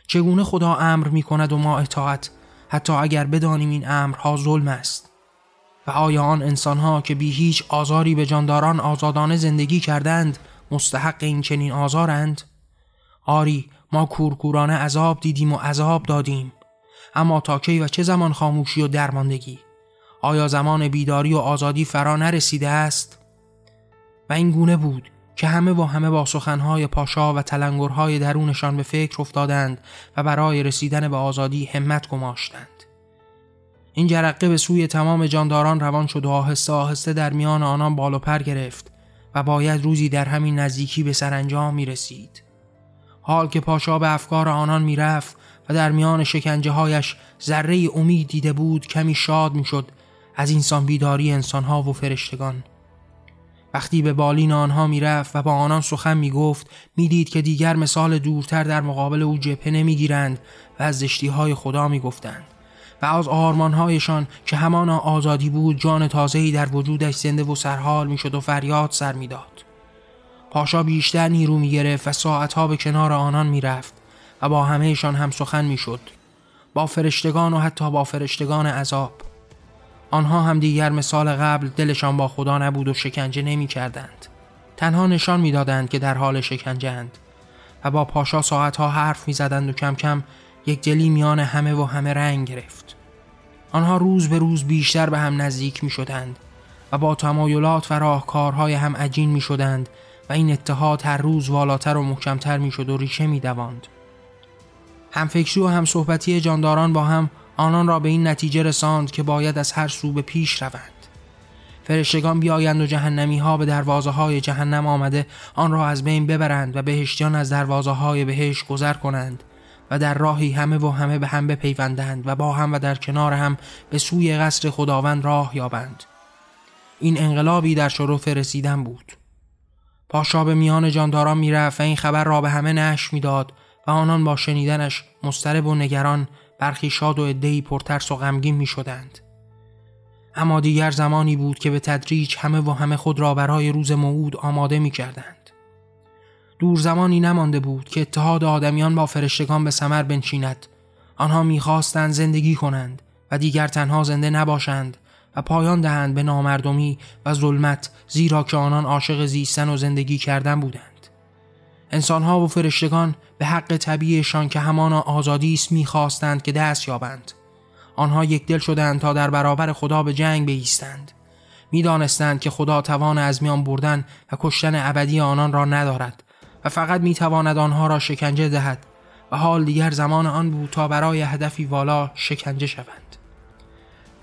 چگونه خدا امر می کند و ما اطاعت؟ حتی اگر بدانیم این امرها ظلم است. و آیا آن انسانها که بی هیچ آزاری به جانداران آزادانه زندگی کردند مستحق این چنین آزارند؟ آری ما کورکورانه عذاب دیدیم و عذاب دادیم. اما تا کی و چه زمان خاموشی و درماندگی؟ آیا زمان بیداری و آزادی فرا نرسیده است؟ و این گونه بود. که همه با همه با سخنهای پاشا و تلنگرهای درونشان به فکر افتادند و برای رسیدن به آزادی همت گماشتند این جرقه به سوی تمام جانداران روان شد و آهسته آهسته در میان آنان بال و پر گرفت و باید روزی در همین نزدیکی به سرانجام می رسید. حال که پاشا به افکار آنان می رفت و در میان شکنجه هایش ذره امید دیده بود کمی شاد می شد از اینسان بیداری انسانها و فرشتگان وقتی به بالین آنها می‌رفت و با آنان سخن می‌گفت می‌دید که دیگر مثال دورتر در مقابل او جبهه نمی‌گیرند و از زشتی های خدا می‌گفتند. و از آرمانهایشان که همان آزادی بود جان تازهی در وجودش زنده و سرحال می‌شد و فریاد سر می‌داد. پاشا بیشتر نیرو می‌گرفت و ساعتها به کنار آنان می‌رفت و با همهشان هم سخن می‌شد. با فرشتگان و حتی با فرشتگان عذاب. آنها هم دیگر مثال قبل دلشان با خدا نبود و شکنجه نمی کردند. تنها نشان می‌دادند که در حال شکنجه و با پاشا ساعتها حرف می زدند و کم کم یک دلی میان همه و همه رنگ گرفت. آنها روز به روز بیشتر به هم نزدیک می شدند و با تمایلات و راهکارهای هم عجین می شدند و این اتحاد هر روز والاتر و محکمتر می شد و ریشه می دواند. همفکری و هم صحبتی جانداران با هم آنان را به این نتیجه رساند که باید از هر سو به پیش روند. فرشتگان بیایند و جهنمی ها به دروازه های جهنم آمده آن را از بین ببرند و بهشتیان از دروازه های بهشت گذر کنند و در راهی همه و همه به هم بپیوندند و با هم و در کنار هم به سوی قصر خداوند راه یابند این انقلابی در شرف رسیدن بود پاشا به میان جانداران می‌رفت و این خبر را به همه نش می‌داد و آنان با شنیدنش مسترب و نگران برخی شاد و عدهای پرترس و غمگین می شدند. اما دیگر زمانی بود که به تدریج همه و همه خود را برای روز موعود آماده می کردند. دور زمانی نمانده بود که اتحاد آدمیان با فرشتگان به سمر بنشیند آنها می‌خواستند زندگی کنند و دیگر تنها زنده نباشند و پایان دهند به نامردمی و ظلمت زیرا که آنان عاشق زیستن و زندگی کردن بودند انسانها و فرشتگان به حق طبیعشان که همان آزادی است می‌خواستند که دست یابند. آنها یک دل شدند تا در برابر خدا به جنگ بایستند می‌دانستند که خدا توان از میان بردن و کشتن ابدی آنان را ندارد و فقط می‌تواند آنها را شکنجه دهد و حال دیگر زمان آن بود تا برای هدفی والا شکنجه شوند.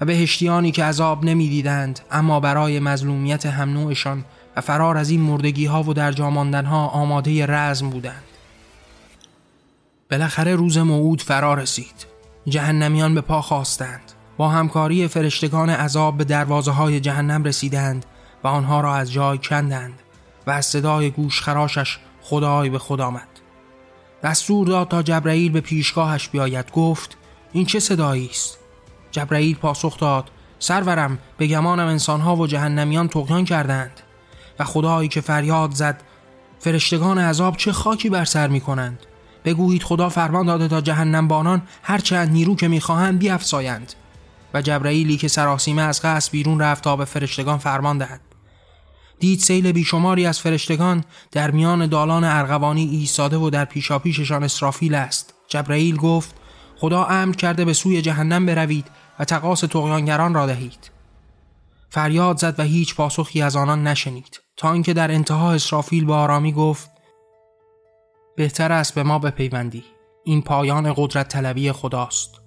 و بهشتیانی که عذاب نمی‌دیدند اما برای مظلومیت هم نوعشان و فرار از این مردگی ها و در جاماندن ها آماده رزم بودند. بالاخره روز موعود فرا رسید. جهنمیان به پا خواستند با همکاری فرشتگان عذاب به دروازه های جهنم رسیدند و آنها را از جای کندند و از صدای گوش خراشش خدای به خود آمد. دستور داد تا جبرئیل به پیشگاهش بیاید. گفت این چه صدایی است؟ جبرئیل پاسخ داد سرورم به گمانم انسانها و جهنمیان تقیان کردند و خدایی که فریاد زد فرشتگان عذاب چه خاکی بر سر می کنند بگویید خدا فرمان داده تا جهنم بانان هر چند نیرو که می‌خواهند بیافزایند و جبرئیلی که سراسیمه از قصد بیرون رفت تا به فرشتگان فرمان دهد. دید سیل بیشماری از فرشتگان در میان دالان ارغوانی ایستاده و در پیشاپیششان اسرافیل است. جبرئیل گفت خدا امر کرده به سوی جهنم بروید و تقاس تقیانگران را دهید. فریاد زد و هیچ پاسخی از آنان نشنید. تا اینکه در انتها اسرافیل با آرامی گفت بهتر است به ما بپیوندی این پایان قدرت طلبی خداست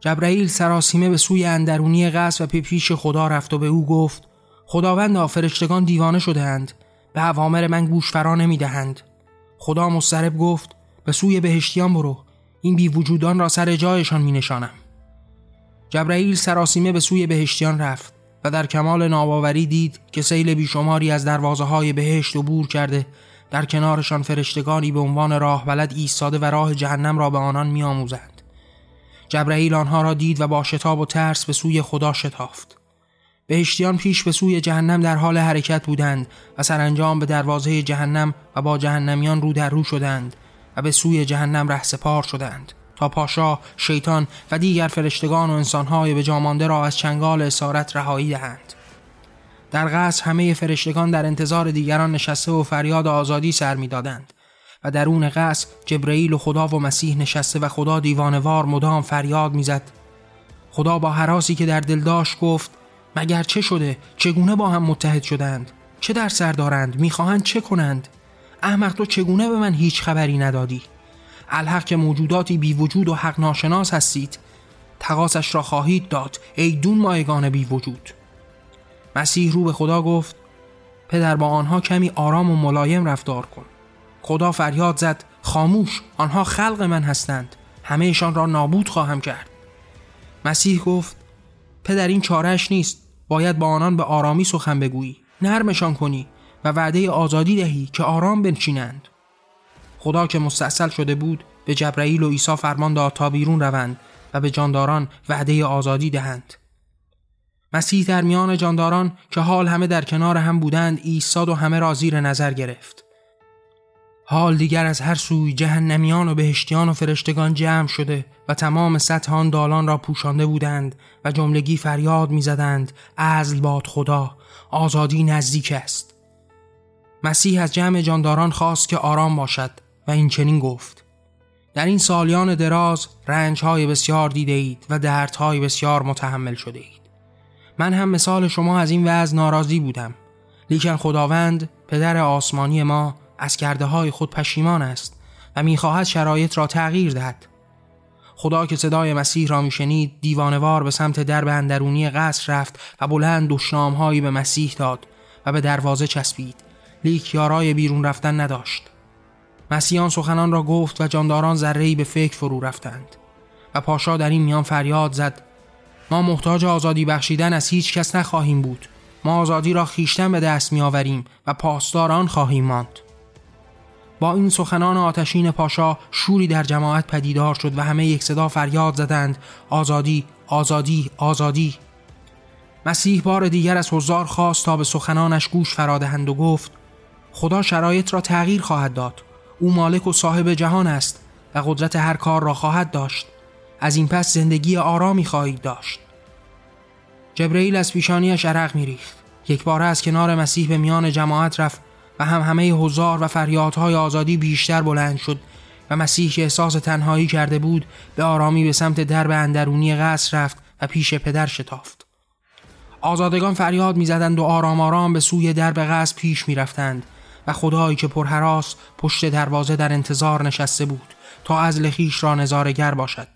جبرئیل سراسیمه به سوی اندرونی قصد و پیش خدا رفت و به او گفت خداوند فرشتگان دیوانه شدهاند به اوامر من گوش فرا نمی دهند. خدا مسترب گفت به سوی بهشتیان برو این بی وجودان را سر جایشان می نشانم. جبرئیل سراسیمه به سوی بهشتیان رفت و در کمال ناباوری دید که سیل بیشماری از دروازه های بهشت عبور کرده در کنارشان فرشتگانی به عنوان راه بلد ایستاده و راه جهنم را به آنان می آموزند. جبرئیل آنها را دید و با شتاب و ترس به سوی خدا شتافت. بهشتیان پیش به سوی جهنم در حال حرکت بودند و سرانجام به دروازه جهنم و با جهنمیان رو در رو شدند و به سوی جهنم ره سپار شدند تا پاشا، شیطان و دیگر فرشتگان و انسانهای به جامانده را از چنگال اسارت رهایی دهند. در قصر همه فرشتگان در انتظار دیگران نشسته و فریاد آزادی سر می‌دادند. و درون قصر جبرئیل و خدا و مسیح نشسته و خدا دیوانوار مدام فریاد می‌زد. خدا با حراسی که در دل داشت گفت مگر چه شده؟ چگونه با هم متحد شدند؟ چه در سر دارند؟ می‌خواهند چه کنند؟ احمق تو چگونه به من هیچ خبری ندادی؟ الحق که موجوداتی بی وجود و حق ناشناس هستید. تقاسش را خواهید داد ای دون مایگان بی وجود. مسیح رو به خدا گفت پدر با آنها کمی آرام و ملایم رفتار کن. خدا فریاد زد خاموش آنها خلق من هستند همهشان را نابود خواهم کرد. مسیح گفت پدر این چارش نیست باید با آنان به آرامی سخن بگویی نرمشان کنی و وعده آزادی دهی که آرام بنشینند. خدا که مستاصل شده بود به جبرئیل و عیسی فرمان داد تا بیرون روند و به جانداران وعده آزادی دهند. مسیح در میان جانداران که حال همه در کنار هم بودند ایستاد و همه را زیر نظر گرفت. حال دیگر از هر سوی جهنمیان و بهشتیان و فرشتگان جمع شده و تمام سطح آن دالان را پوشانده بودند و جملگی فریاد می‌زدند ازل باد خدا آزادی نزدیک است. مسیح از جمع جانداران خواست که آرام باشد و این چنین گفت در این سالیان دراز رنجهای بسیار دیده اید و دردهای بسیار متحمل شده اید من هم مثال شما از این وضع ناراضی بودم. لیکن خداوند پدر آسمانی ما از کرده های خود پشیمان است و می‌خواهد شرایط را تغییر دهد. خدا که صدای مسیح را میشنید دیوانوار به سمت درب اندرونی قصر رفت و بلند دشنامهایی به مسیح داد و به دروازه چسبید. لیک یارای بیرون رفتن نداشت. مسیحان سخنان را گفت و جانداران ذره‌ای به فکر فرو رفتند و پاشا در این میان فریاد زد. ما محتاج آزادی بخشیدن از هیچ کس نخواهیم بود. ما آزادی را خیشتن به دست می آوریم و پاسداران خواهیم ماند. با این سخنان آتشین پاشا شوری در جماعت پدیدار شد و همه یک صدا فریاد زدند آزادی آزادی آزادی. مسیح بار دیگر از حضار خواست تا به سخنانش گوش فرادهند و گفت خدا شرایط را تغییر خواهد داد. او مالک و صاحب جهان است و قدرت هر کار را خواهد داشت. از این پس زندگی آرامی خواهید داشت. جبرئیل از پیشانیش عرق میریخت. یک بار از کنار مسیح به میان جماعت رفت و هم همه هزار و فریادهای آزادی بیشتر بلند شد و مسیح که احساس تنهایی کرده بود به آرامی به سمت درب اندرونی قصر رفت و پیش پدر شتافت. آزادگان فریاد می‌زدند و آرام آرام به سوی درب قصر پیش می‌رفتند و خدایی که پرحراس پشت دروازه در انتظار نشسته بود تا از لخیش را نظارگر باشد.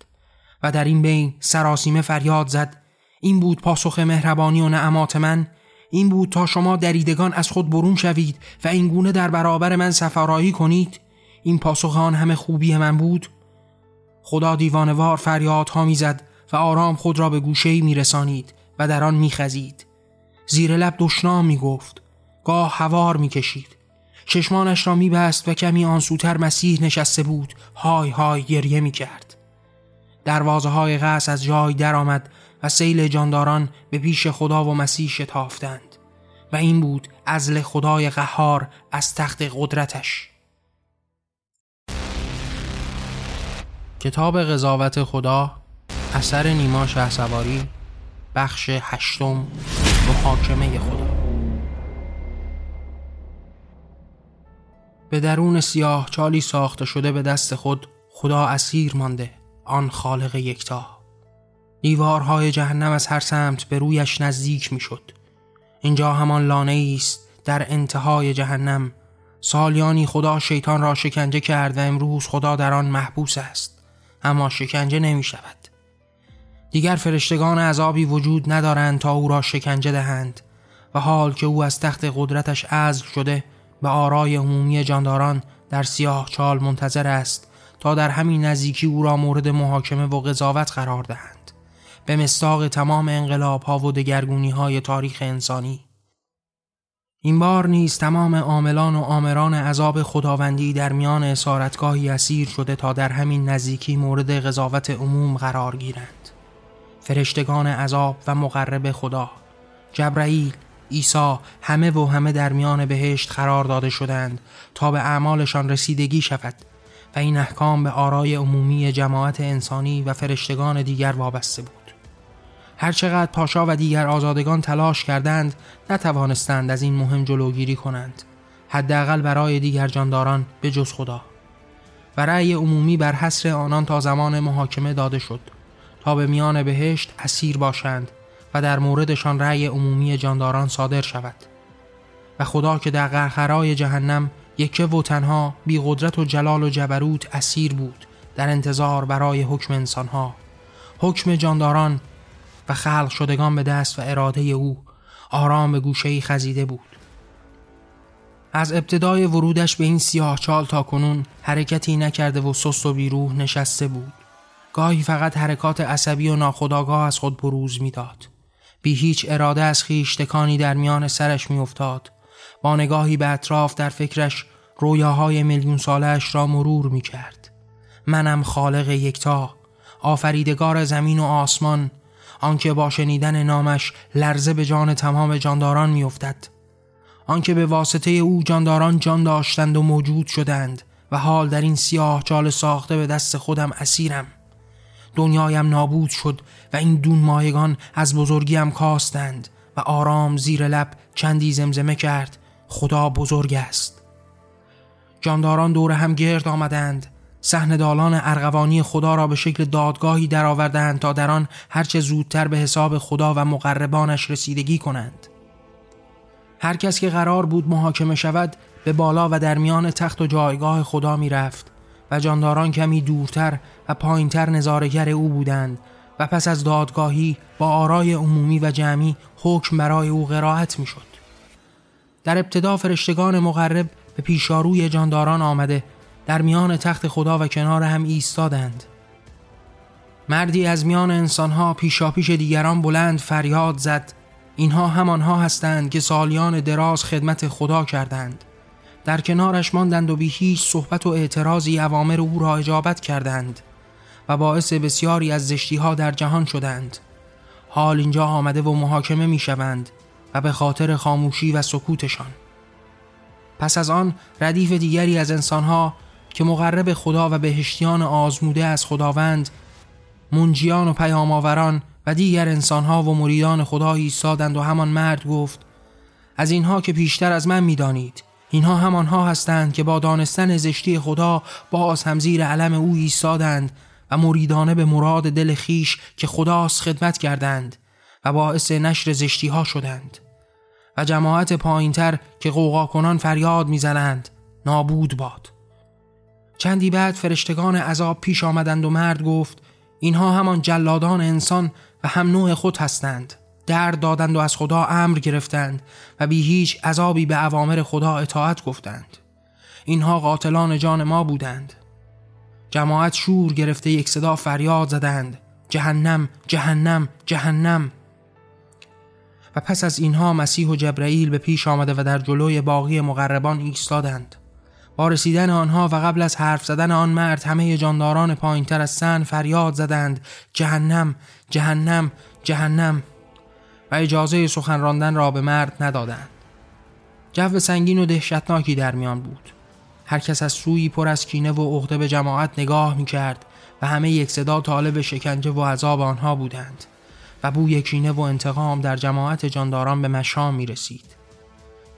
و در این بین سراسیمه فریاد زد. این بود پاسخ مهربانی و نعمات من. این بود تا شما دریدگان از خود برون شوید و این گونه در برابر من سفرایی کنید. این پاسخ آن همه خوبی من بود. خدا دیوانوار فریادها می‌زد و آرام خود را به گوشه می رسانید و در آن می خزید. زیر لب دشنام می گفت گاه هوار می کشید چشمانش را می بست و کمی آنسوتر مسیح نشسته بود. های های گریه می کرد دروازه های غس از جای درآمد و سیل جانداران به پیش خدا و مسیح شتافتند. و این بود ازل خدای قهار از تخت قدرتش. کتاب قضاوت خدا اثر نیما شهسواری بخش هشتم محاکمه خدا. به درون سیاه چالی ساخته شده به دست خود خدا اسیر مانده. آن خالق یکتا. دیوارهای جهنم از هر سمت به رویش نزدیک می‌شد. اینجا همان لانه است در انتهای جهنم. سالیانی خدا شیطان را شکنجه کرد و امروز خدا در آن محبوس است. اما شکنجه نمی شود دیگر فرشتگان عذابی وجود ندارند تا او را شکنجه دهند و حال که او از تخت قدرتش عزل شده به آرای عمومی جانداران در سیاه چال منتظر است. تا در همین نزدیکی او را مورد محاکمه و قضاوت قرار دهند. به مستاق تمام انقلاب ها و دگرگونی های تاریخ انسانی. این بار نیز تمام عاملان و آمران عذاب خداوندی در میان اسارتگاهی اسیر شده تا در همین نزدیکی مورد قضاوت عموم قرار گیرند. فرشتگان عذاب و مقرب خدا جبرائیل عیسی همه و همه در میان بهشت قرار داده شدند تا به اعمالشان رسیدگی شود. و این احکام به آرای عمومی جماعت انسانی و فرشتگان دیگر وابسته بود. هرچقدر پاشا و دیگر آزادگان تلاش کردند نتوانستند از این مهم جلوگیری کنند. حداقل برای دیگر جانداران به جز خدا. و رأی عمومی بر حسر آنان تا زمان محاکمه داده شد تا به میان بهشت اسیر باشند و در موردشان رأی عمومی جانداران صادر شود. و خدا که در قرخرای جهنم یکه و تنها بی قدرت و جلال و جبروت اسیر بود در انتظار برای حکم انسانها. حکم جانداران و خلق شدگان به دست و اراده او آرام به گوشه خزیده بود. از ابتدای ورودش به این سیاه چال تا کنون حرکتی نکرده و سست و بیروح نشسته بود. گاهی فقط حرکات عصبی و ناخداگاه از خود بروز می‌داد. بی هیچ اراده از خیش تکانی در میان سرش میافتاد. با نگاهی به اطراف در فکرش رویاهای میلیون سالش را مرور می کرد. منم خالق یکتا آفریدگار زمین و آسمان آنکه با شنیدن نامش لرزه به جان تمام جانداران میافتد. آنکه به واسطه او جانداران جان داشتند و موجود شدند و حال در این سیاه چال ساخته به دست خودم اسیرم. دنیایم نابود شد و این دون مایگان از بزرگیم کاستند و آرام زیر لب چندی زمزمه کرد. خدا بزرگ است. جانداران دور هم گرد آمدند صحنه دالان ارغوانی خدا را به شکل دادگاهی درآوردند تا در آن هرچه زودتر به حساب خدا و مقربانش رسیدگی کنند هر کس که قرار بود محاکمه شود به بالا و در میان تخت و جایگاه خدا می رفت و جانداران کمی دورتر و پایینتر نظارگر او بودند و پس از دادگاهی با آرای عمومی و جمعی حکم برای او قرائت می شد. در ابتدا فرشتگان مقرب به پیشاروی جانداران آمده. در میان تخت خدا و کنار هم ایستادند. مردی از میان انسانها پیشاپیش دیگران بلند فریاد زد. اینها همانها هستند که سالیان دراز خدمت خدا کردند. در کنارش ماندند و بی هیچ صحبت و اعتراضی اوامر او را اجابت کردند و باعث بسیاری از زشتی ها در جهان شدند. حال اینجا آمده و محاکمه می شوند و به خاطر خاموشی و سکوتشان. پس از آن ردیف دیگری از انسانها که مقرب خدا و بهشتیان آزموده از خداوند منجیان و پیامآوران و دیگر انسانها و مریدان خدا ایستادند و همان مرد گفت از اینها که پیشتر از من می‌دانید. اینها همانها هستند که با دانستن زشتی خدا باز هم زیر علم او ایستادند و مریدانه به مراد دل خیش که خداست خدمت کردند و باعث نشر زشتی ها شدند. و جماعت پایینتر که قوقا کنان فریاد می‌زنند نابود باد. چندی بعد فرشتگان عذاب پیش آمدند و مرد گفت اینها همان جلادان انسان و هم نوع خود هستند. درد دادند و از خدا امر گرفتند و بی هیچ عذابی به اوامر خدا اطاعت گفتند. اینها قاتلان جان ما بودند. جماعت شور گرفته یک صدا فریاد زدند. جهنم جهنم جهنم. و پس از اینها مسیح و جبرئیل به پیش آمده و در جلوی باقی مقربان ایستادند. با رسیدن آنها و قبل از حرف زدن آن مرد همه جانداران پایینتر از سن فریاد زدند. جهنم جهنم جهنم. و اجازه سخن راندن را به مرد ندادند. جو سنگین و دهشتناکی در میان بود. هر کس از سوی پر از کینه و عقده به جماعت نگاه می کرد و همه یک صدا طالب شکنجه و عذاب آنها بودند. و بوی کینه و انتقام در جماعت جانداران به مشام می رسید.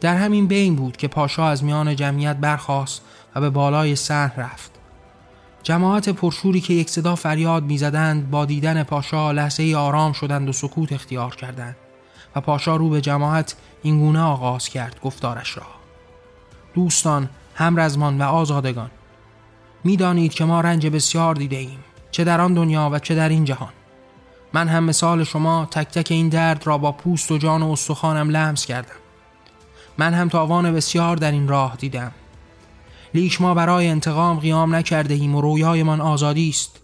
در همین بین بود که پاشا از میان جمعیت برخاست و به بالای سن رفت. جماعت پرشوری که یک صدا فریاد می‌زدند با دیدن پاشا لحظه آرام شدند و سکوت اختیار کردند و پاشا رو به جماعت اینگونه آغاز کرد گفتارش را دوستان همرزمان و آزادگان می‌دانید که ما رنج بسیار دیده ایم چه در آن دنیا و چه در این جهان من هم مثال شما تک تک این درد را با پوست و جان و استخوانم لمس کردم. من هم تاوان بسیار در این راه دیدم. لیک ما برای انتقام قیام نکرده ایم و رویایمان آزادی است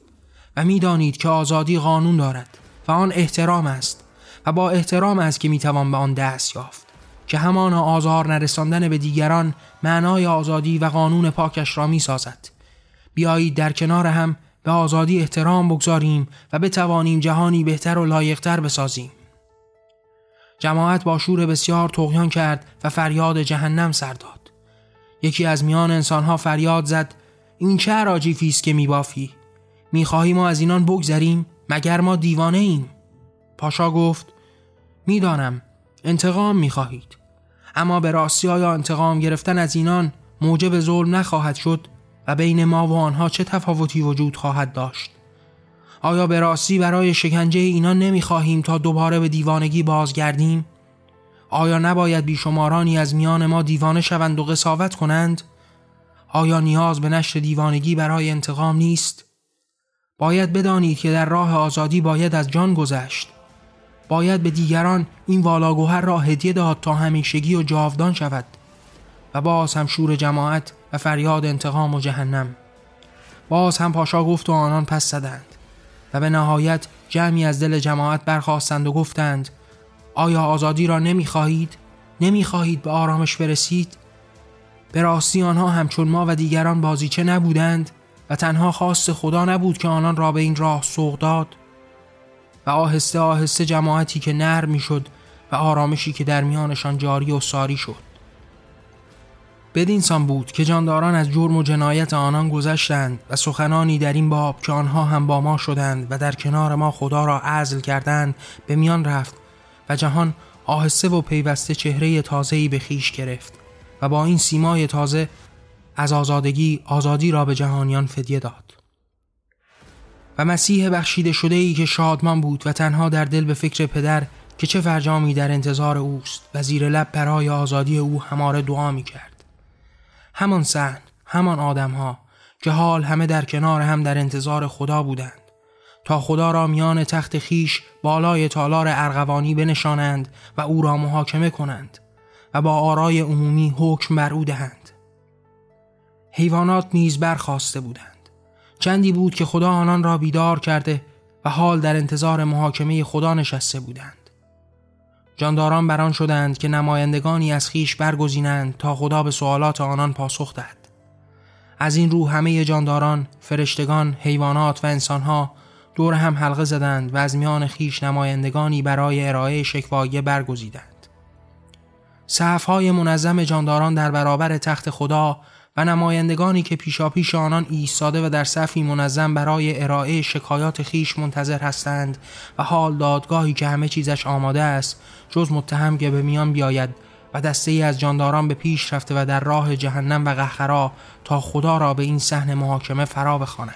و می‌دانید که آزادی قانون دارد و آن احترام است و با احترام است که می‌توان به آن دست یافت که همان آزار نرساندن به دیگران معنای آزادی و قانون پاکش را می‌سازد. بیایید در کنار هم به آزادی احترام بگذاریم و بتوانیم جهانی بهتر و لایقتر بسازیم. جماعت با شور بسیار تغیان کرد و فریاد جهنم سر داد. یکی از میان انسانها فریاد زد این چه عراجیفی است که میبافی؟ می‌خواهی ما از اینان بگذریم مگر ما دیوانه ایم؟ پاشا گفت می‌دانم انتقام می‌خواهید. اما به راستی آیا انتقام گرفتن از اینان موجب ظلم نخواهد شد؟ و بین ما و آنها چه تفاوتی وجود خواهد داشت؟ آیا به راستی برای شکنجه اینان نمی‌خواهیم تا دوباره به دیوانگی بازگردیم؟ آیا نباید بیشمارانی از میان ما دیوانه شوند و قصاوت کنند؟ آیا نیاز به نشر دیوانگی برای انتقام نیست؟ باید بدانید که در راه آزادی باید از جان گذشت. باید به دیگران این والاگوهر را هدیه داد تا همیشگی و جاودان شود. و باز هم شور جماعت و فریاد انتقام و جهنم باز هم پاشا گفت و آنان پس زدند و به نهایت جمعی از دل جماعت برخواستند و گفتند آیا آزادی را نمی‌خواهید؟ نمی‌خواهید به آرامش برسید؟ به راستی آنها همچون ما و دیگران بازیچه نبودند و تنها خواست خدا نبود که آنان را به این راه سوق داد و آهسته آهسته جماعتی که نرم می‌شد و آرامشی که در میانشان جاری و ساری شد بدینسان بود که جانداران از جرم و جنایت آنان گذشتند و سخنانی در این باب که آنها هم با ما شدند و در کنار ما خدا را عزل کردند به میان رفت و جهان آهسته و پیوسته چهره تازه‌ای به خیش گرفت و با این سیمای تازه از آزادگی آزادی را به جهانیان فدیه داد و مسیح بخشیده شده ای که شادمان بود و تنها در دل به فکر پدر که چه فرجامی در انتظار اوست و زیر لب برای آزادی او هماره دعا می کرد. همان سحن، همان آدمها که حال همه در کنار هم در انتظار خدا بودند. تا خدا را میان تخت خیش بالای تالار ارغوانی بنشانند و او را محاکمه کنند و با آرای عمومی حکم بر او دهند. حیوانات نیز برخواسته بودند. چندی بود که خدا آنان را بیدار کرده و حال در انتظار محاکمه خدا نشسته بودند. جانداران بران شدند که نمایندگانی از خیش برگزینند تا خدا به سوالات آنان پاسخ دهد از این رو همه جانداران، فرشتگان، حیوانات و انسانها دور هم حلقه زدند و از میان خیش نمایندگانی برای ارائه شکوایه برگزیدند. صحفهای منظم جانداران در برابر تخت خدا نمایندگانی که پیشاپیش آنان ایستاده و در صفی منظم برای ارائه شکایات خیش منتظر هستند و حال دادگاهی که همه چیزش آماده است جز متهم که به میان بیاید و دسته ای از جانداران به پیش رفته و در راه جهنم و قهقرا تا خدا را به این صحنه محاکمه فرا بخوانند.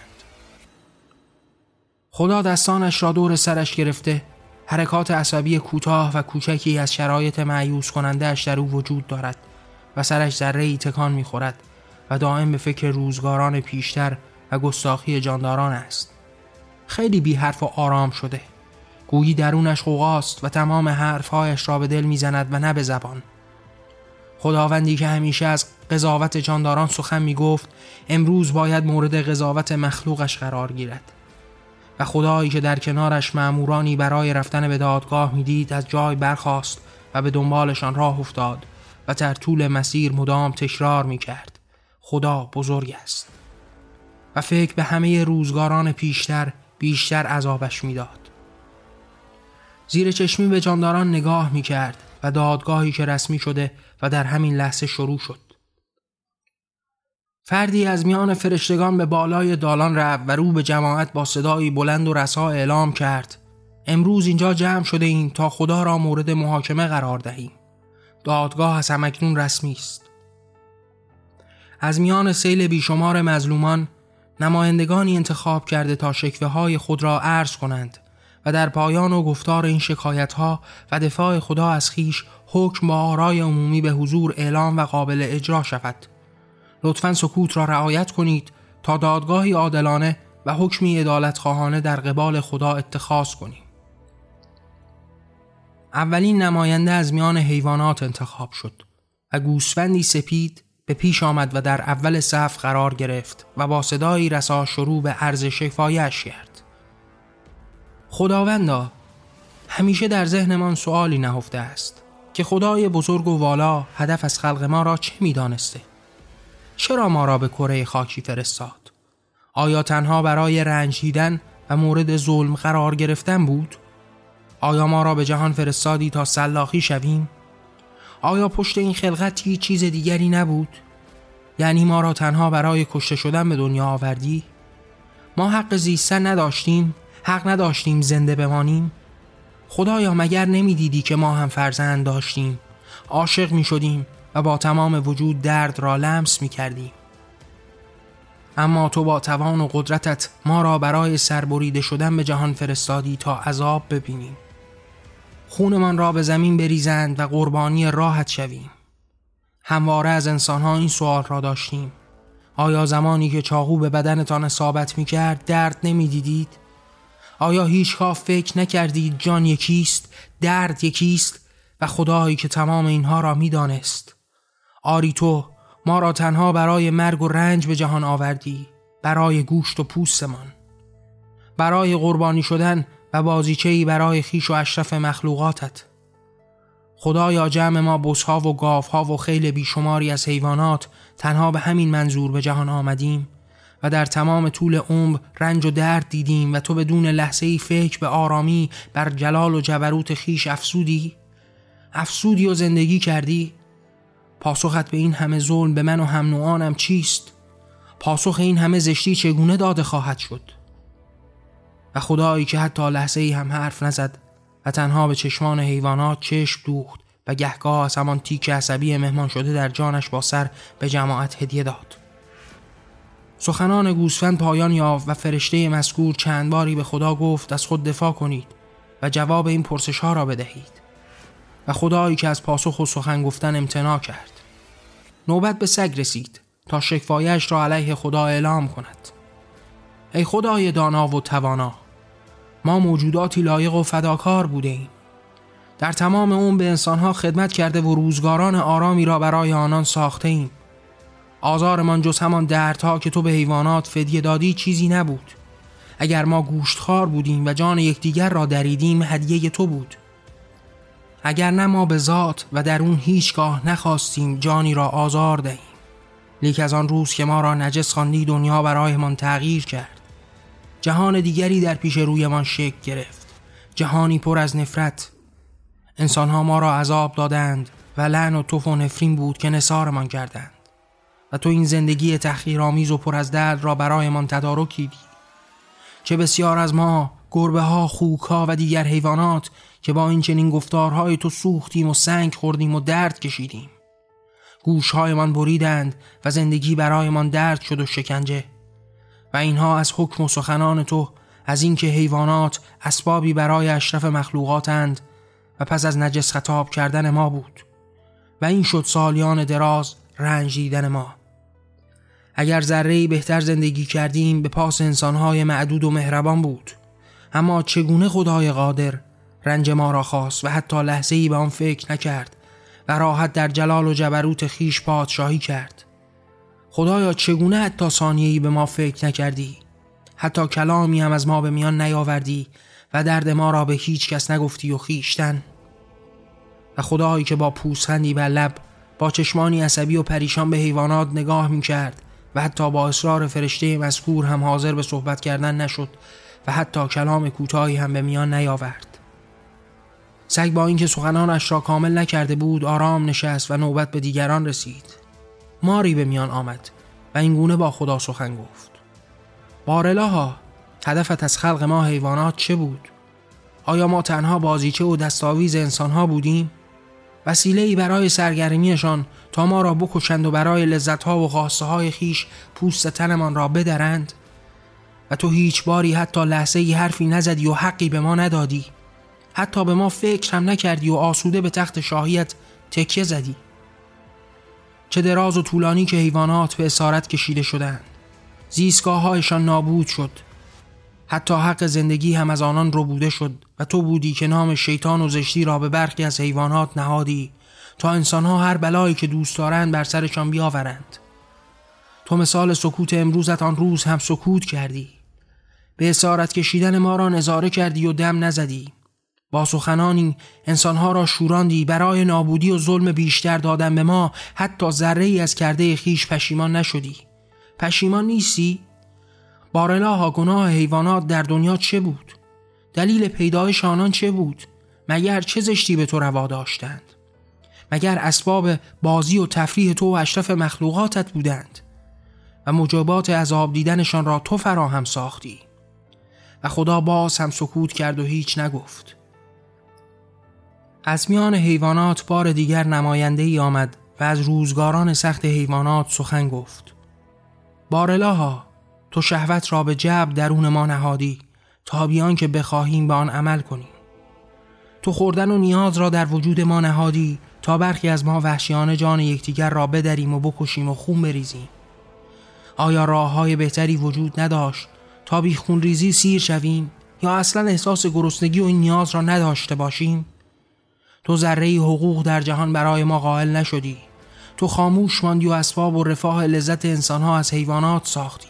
خدا دستانش را دور سرش گرفته حرکات عصبی کوتاه و کوچکی از شرایط معیوس کنندهش در او وجود دارد و سرش ذره ای تکان می‌خورد. و دائم به فکر روزگاران پیشتر و گستاخی جانداران است. خیلی بی حرف و آرام شده. گویی درونش خوغاست و تمام حرفهایش را به دل می‌زند و نه به زبان. خداوندی که همیشه از قضاوت جانداران سخن می گفت امروز باید مورد قضاوت مخلوقش قرار گیرد. و خدایی که در کنارش معمورانی برای رفتن به دادگاه می‌دید از جای برخاست و به دنبالشان راه افتاد و در طول مسیر مدام تکرار می کرد خدا بزرگ است و فکر به همه روزگاران پیشتر بیشتر عذابش می‌داد. زیر چشمی به جانداران نگاه می کرد و دادگاهی که رسمی شده و در همین لحظه شروع شد. فردی از میان فرشتگان به بالای دالان رفت و رو به جماعت با صدایی بلند و رسا اعلام کرد امروز اینجا جمع شده ایم تا خدا را مورد محاکمه قرار دهیم. دادگاه از همکنون رسمی است. از میان سیل بیشمار مظلومان نمایندگانی انتخاب کرده تا شکوه های خود را عرض کنند و در پایان و گفتار این شکایت ها و دفاع خدا از خیش حکم با آرای عمومی به حضور اعلام و قابل اجرا شود. لطفا سکوت را رعایت کنید تا دادگاهی عادلانه و حکمی ادالت خواهانه در قبال خدا اتخاذ کنیم. اولین نماینده از میان حیوانات انتخاب شد و گوسفندی سپید به پیش آمد و در اول صف قرار گرفت و با صدایی رسا شروع به عرض شفایش کرد. خداوندا همیشه در ذهنمان سوالی نهفته است که خدای بزرگ و والا هدف از خلق ما را چه می‌دانسته؟ چرا ما را به کره خاکی فرستاد؟ آیا تنها برای رنج دیدن و مورد ظلم قرار گرفتن بود؟ آیا ما را به جهان فرستادی تا سلاخی شویم؟ آیا پشت این خلقتی چیز دیگری نبود؟ یعنی ما را تنها برای کشته شدن به دنیا آوردی؟ ما حق زیستن نداشتیم حق نداشتیم زنده بمانیم؟ خدایا مگر نمی‌دیدی که ما هم فرزند داشتیم؟ عاشق می شدیم و با تمام وجود درد را لمس می کردیم اما تو با توان و قدرتت ما را برای سربریده شدن به جهان فرستادی تا عذاب ببینیم. خونمان را به زمین بریزند و قربانی راحت شویم. همواره از انسانها این سوال را داشتیم. آیا زمانی که چاقو به بدنتان اصابت می کرد درد نمی دیدید؟ آیا هیچگاه فکر نکردید جان یکیست درد یکیست و خدایی که تمام اینها را می‌دانست؟ آری تو ما را تنها برای مرگ و رنج به جهان آوردی برای گوشت و پوستمان برای قربانی شدن و بازیچهی برای خیش و اشرف مخلوقاتت خدایا جمع ما بسها و گاوها و خیل بیشماری از حیوانات تنها به همین منظور به جهان آمدیم و در تمام طول عمر رنج و درد دیدیم و تو بدون لحظه ای فکر به آرامی بر جلال و جبروت خیش افسودی افسودی و زندگی کردی پاسخت به این همه ظلم به من و هم نوعانم چیست؟ پاسخ این همه زشتی چگونه داده خواهد شد؟ و خدایی که حتی لحظه ای هم حرف نزد و تنها به چشمان حیوانات چشم دوخت و گهگاه از همان تیک عصبی مهمان شده در جانش با سر به جماعت هدیه داد. سخنان گوسفند پایان یافت و فرشته مذکور چند باری به خدا گفت از خود دفاع کنید و جواب این پرسش ها را بدهید. و خدایی که از پاسخ و سخن گفتن امتناع کرد. نوبت به سگ رسید تا شکفایش را علیه خدا اعلام کند. ای خدای دانا و توانا ما موجوداتی لایق و فداکار بوده ایم. در تمام اون به انسانها خدمت کرده و روزگاران آرامی را برای آنان ساخته ایم. آزارمان جز همان دردها که تو به حیوانات فدیه دادی چیزی نبود. اگر ما گوشتخوار بودیم و جان یکدیگر را دریدیم هدیه تو بود. اگر نه ما به ذات و در اون هیچگاه نخواستیم جانی را آزار دهیم. لیک از آن روز که ما را نجس خواندی دنیا برایمان تغییر کرد. جهان دیگری در پیش رویمان شکل گرفت. جهانی پر از نفرت. انسانها ما را عذاب دادند و لعن و توف و نفرین بود که نصارمان کردند. و تو این زندگی تحقیرآمیز و پر از درد را برایمان تدارک دیدی چه بسیار از ما گربه ها خوک ها و دیگر حیوانات که با این چنین گفتارهای تو سوختیم و سنگ خوردیم و درد کشیدیم. گوشهایمان بریدند و زندگی برایمان درد شد و شکنجه. و اینها از حکم و سخنان تو از اینکه حیوانات اسبابی برای اشرف مخلوقاتند و پس از نجس خطاب کردن ما بود. و این شد سالیان دراز رنج دیدن ما. اگر ذره بهتر زندگی کردیم به پاس انسانهای معدود و مهربان بود. اما چگونه خدای قادر رنج ما را خواست و حتی لحظه ای به آن فکر نکرد و راحت در جلال و جبروت خیش پادشاهی کرد؟ خدایا چگونه حتی ثانیه‌ای به ما فکر نکردی؟ حتی کلامی هم از ما به میان نیاوردی و درد ما را به هیچ کس نگفتی و خیشتن و خدایی که با پوسخندی بر لب با چشمانی عصبی و پریشان به حیوانات نگاه می کرد و حتی با اصرار فرشته مذکور هم حاضر به صحبت کردن نشد و حتی کلام کوتاهی هم به میان نیاورد. سگ با اینکه سخنانش را کامل نکرده بود آرام نشست و نوبت به دیگران رسید. ماری به میان آمد و اینگونه با خدا سخن گفت بارلاها هدفت از خلق ما حیوانات چه بود؟ آیا ما تنها بازیچه و دستاویز انسانها بودیم؟ وسیله ای برای سرگرمیشان تا ما را بکشند و برای لذتها و خواسته های خیش پوست تنمان را بدرند؟ و تو هیچ باری حتی لحظه ای حرفی نزدی و حقی به ما ندادی حتی به ما فکر هم نکردی و آسوده به تخت شاهیت تکیه زدی چه دراز و طولانی که حیوانات به اسارت کشیده شدند زیستگاههایشان نابود شد. حتی حق زندگی هم از آنان بوده شد و تو بودی که نام شیطان و زشتی را به برخی از حیوانات نهادی تا انسانها هر بلایی که دوست دارند بر سرشان بیاورند. تو مثال سکوت امروزت آن روز هم سکوت کردی. به اسارت کشیدن ما را نظاره کردی و دم نزدی. با سخنانی انسانها را شوراندی برای نابودی و ظلم بیشتر دادن به ما حتی ذره ای از کرده خیش پشیمان نشدی پشیمان نیستی؟ بارلاها گناه حیوانات در دنیا چه بود؟ دلیل پیدایش آنان چه بود؟ مگر چه زشتی به تو روا داشتند؟ مگر اسباب بازی و تفریح تو و اشرف مخلوقاتت بودند؟ و مجابات عذاب دیدنشان را تو فراهم ساختی و خدا باز هم سکوت کرد و هیچ نگفت از میان حیوانات بار دیگر نماینده ای آمد و از روزگاران سخت حیوانات سخن گفت. بارلاها تو شهوت را به جب درون ما نهادی تا بیان که بخواهیم به آن عمل کنیم. تو خوردن و نیاز را در وجود ما نهادی تا برخی از ما وحشیانه جان یکدیگر را بدریم و بکشیم و خون بریزیم. آیا راه های بهتری وجود نداشت تا بی خون ریزی سیر شویم یا اصلا احساس گرسنگی و این نیاز را نداشته باشیم؟ تو ذره حقوق در جهان برای ما قائل نشدی. تو خاموش ماندی و اسباب و رفاه لذت انسانها از حیوانات ساختی.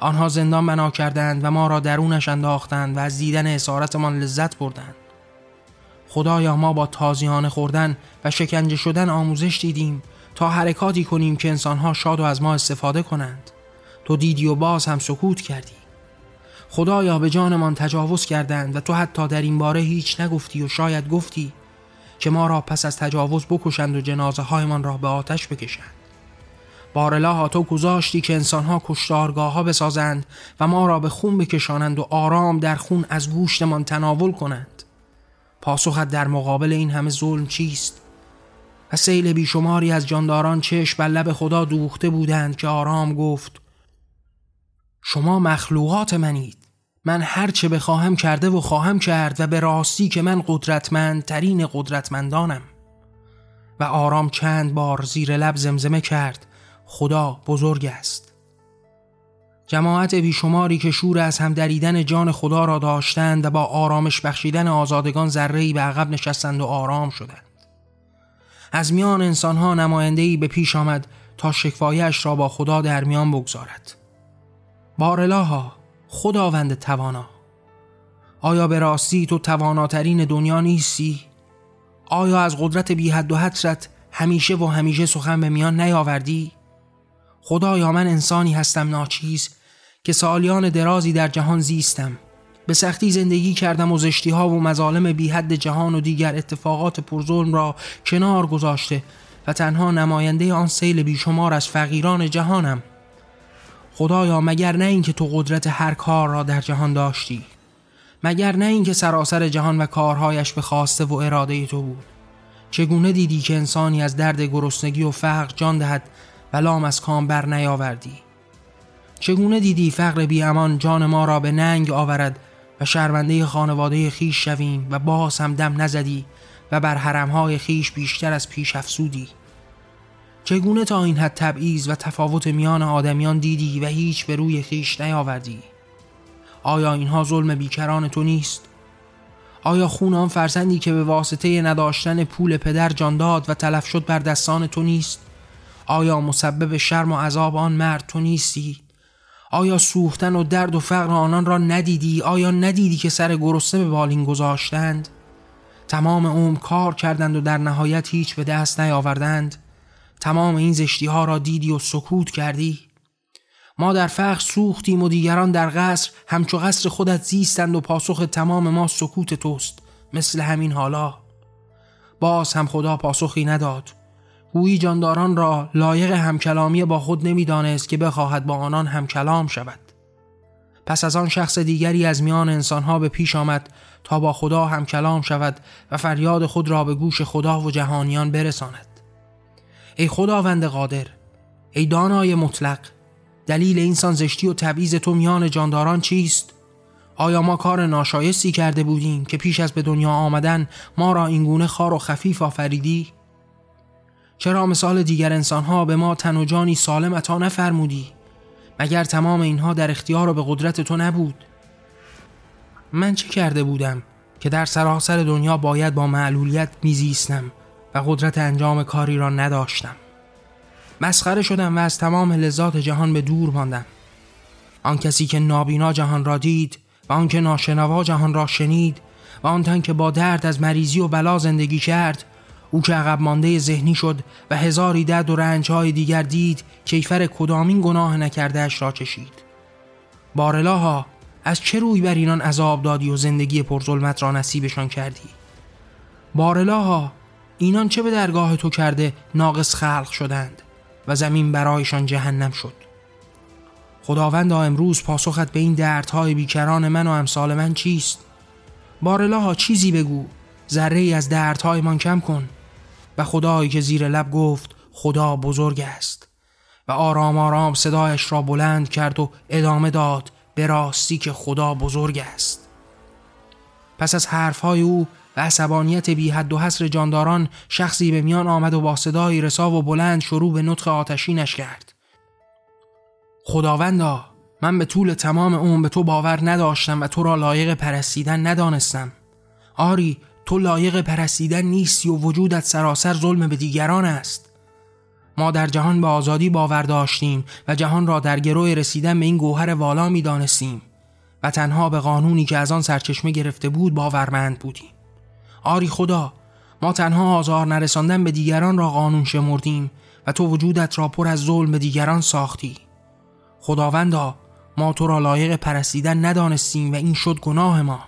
آنها زندان بنا کردند و ما را درونش انداختند و از دیدن اسارتمان لذت بردند. خدایا ما با تازیانه خوردن و شکنجه شدن آموزش دیدیم تا حرکاتی کنیم که انسانها شاد و از ما استفاده کنند. تو دیدی و باز هم سکوت کردی. خدایا به جانمان تجاوز کردند و تو حتی در این باره هیچ نگفتی و شاید گفتی که ما را پس از تجاوز بکشند و جنازه هایمان را به آتش بکشند. بارلا تو گذاشتی که انسانها کشتارگاه ها بسازند و ما را به خون بکشانند و آرام در خون از گوشتمان تناول کنند. پاسخت در مقابل این همه ظلم چیست؟ و سیل بیشماری از جانداران چشم بر لب خدا دوخته بودند که آرام گفت شما مخلوقات منید. من هرچه بخواهم کرده و خواهم کرد و به راستی که من قدرتمند ترین قدرتمندانم. و آرام چند بار زیر لب زمزمه کرد. خدا بزرگ است. جماعت بیشماری که شور از هم دریدن جان خدا را داشتند و با آرامش بخشیدن آزادگان ذره‌ای به عقب نشستند و آرام شدند. از میان انسانها نماینده‌ای به پیش آمد تا شکفایش را با خدا در میان بگذارد. بارلاها خداوند توانا آیا به راستی تو تواناترین دنیا نیستی؟ آیا از قدرت بی حد و حدرت همیشه و همیشه سخن به میان نیاوردی؟ خدایا من انسانی هستم ناچیز که سالیان درازی در جهان زیستم به سختی زندگی کردم و زشتی ها و مظالم بی حد جهان و دیگر اتفاقات پرظلم را کنار گذاشته و تنها نماینده آن سیل بیشمار از فقیران جهانم خدایا مگر نه اینکه تو قدرت هر کار را در جهان داشتی؟ مگر نه اینکه سراسر جهان و کارهایش به خواسته و اراده تو بود؟ چگونه دیدی که انسانی از درد گرسنگی و فقر جان دهد و لام از کام بر نیاوردی؟ چگونه دیدی فقر بی امان جان ما را به ننگ آورد و شرمنده خانواده خیش شویم و باز هم دم نزدی و بر حرمهای خیش بیشتر از پیش افسودی چگونه تا این حد تبعیض و تفاوت میان آدمیان دیدی و هیچ به روی خیش نیاوردی؟ آیا اینها ظلم بیکران تو نیست؟ آیا خون آن فرزندی که به واسطه نداشتن پول پدر جان داد و تلف شد بر دستان تو نیست؟ آیا مسبب شرم و عذاب آن مرد تو نیستی؟ آیا سوختن و درد و فقر آنان را ندیدی؟ آیا ندیدی که سر گرسنه به بالین گذاشتند؟ تمام عمر کار کردند و در نهایت هیچ به دست نیاوردند؟ تمام این زشتی ها را دیدی و سکوت کردی؟ ما در فقر سوختیم و دیگران در قصر همچو قصر خودت زیستند و پاسخ تمام ما سکوت توست مثل همین حالا. باز هم خدا پاسخی نداد. گویی جانداران را لایق همکلامی با خود نمی‌دانست که بخواهد با آنان همکلام شود. پس از آن شخص دیگری از میان انسانها به پیش آمد تا با خدا همکلام شود و فریاد خود را به گوش خدا و جهانیان برساند. ای خداوند قادر ای دانای مطلق دلیل این زشتی و تبعیض تو میان جانداران چیست؟ آیا ما کار ناشایستی کرده بودیم که پیش از به دنیا آمدن ما را اینگونه خار و خفیف آفریدی؟ چرا مثال دیگر انسانها به ما تن و جانی سالم عطا نفرمودی؟ مگر تمام اینها در اختیار و به قدرت تو نبود؟ من چه کرده بودم که در سراسر دنیا باید با معلولیت میزیستم و قدرت انجام کاری را نداشتم. مسخره شدم و از تمام لذات جهان به دور ماندم. آن کسی که نابینا جهان را دید و آن که ناشنوا جهان را شنید و آن تن که با درد از مریضی و بلا زندگی کرد او که عقب مانده ذهنی شد و هزاری درد و رنجهای دیگر دید کیفر کدامین گناه نکردهش را چشید؟ بارلاها از چه روی بر اینان عذاب دادی و زندگی پرظلمت را نصیبشان کردی؟ بارلاها اینان چه به درگاه تو کرده ناقص خلق شدند و زمین برایشان جهنم شد. خداوندا امروز پاسخت به این دردهای بیکران من و امثال من چیست؟ بارلاها چیزی بگو ذره ای از دردهایمان کم کن. و خدایی که زیر لب گفت خدا بزرگ است. و آرام آرام صدایش را بلند کرد و ادامه داد به راستی که خدا بزرگ است. پس از حرفهای او و عصبانیت بی حد و حصر جانداران شخصی به میان آمد و با صدای رسا و بلند شروع به نطق آتشینش کرد. خداوندا من به طول تمام اون به تو باور نداشتم و تو را لایق پرستیدن ندانستم. آری تو لایق پرستیدن نیستی و وجودت سراسر ظلم به دیگران است. ما در جهان به آزادی باور داشتیم و جهان را در گروه رسیدن به این گوهر والا می دانستیم و تنها به قانونی که از آن سرچشمه گرفته بود باورمند بودیم. آری خدا ما تنها آزار نرساندن به دیگران را قانون شمردیم و تو وجودت را پر از ظلم به دیگران ساختی. خداوندا ما تو را لایق پرستیدن ندانستیم و این شد گناه ما.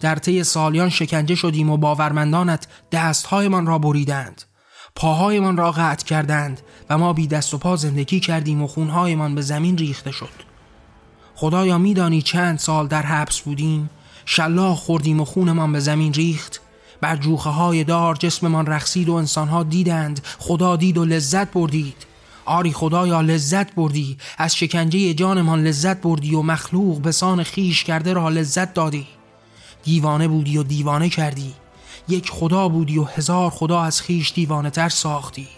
در طی سالیان شکنجه شدیم و باورمندانت دستهایمان را بریدند. پاهایمان را قطع کردند و ما بی دست و پا زندگی کردیم و خونهایمان به زمین ریخته شد. خدایا میدانی چند سال در حبس بودیم شلاق خوردیم و خونمان به زمین ریخت. بر جوخه های دار جسممان رقصید و انسانها دیدند. خدا دید و لذت بردید. آری خدایا لذت بردی. از شکنجه جانمان لذت بردی و مخلوق به سان خیش کرده را لذت دادی. دیوانه بودی و دیوانه کردی. یک خدا بودی و هزار خدا از خیش دیوانه تر ساختی.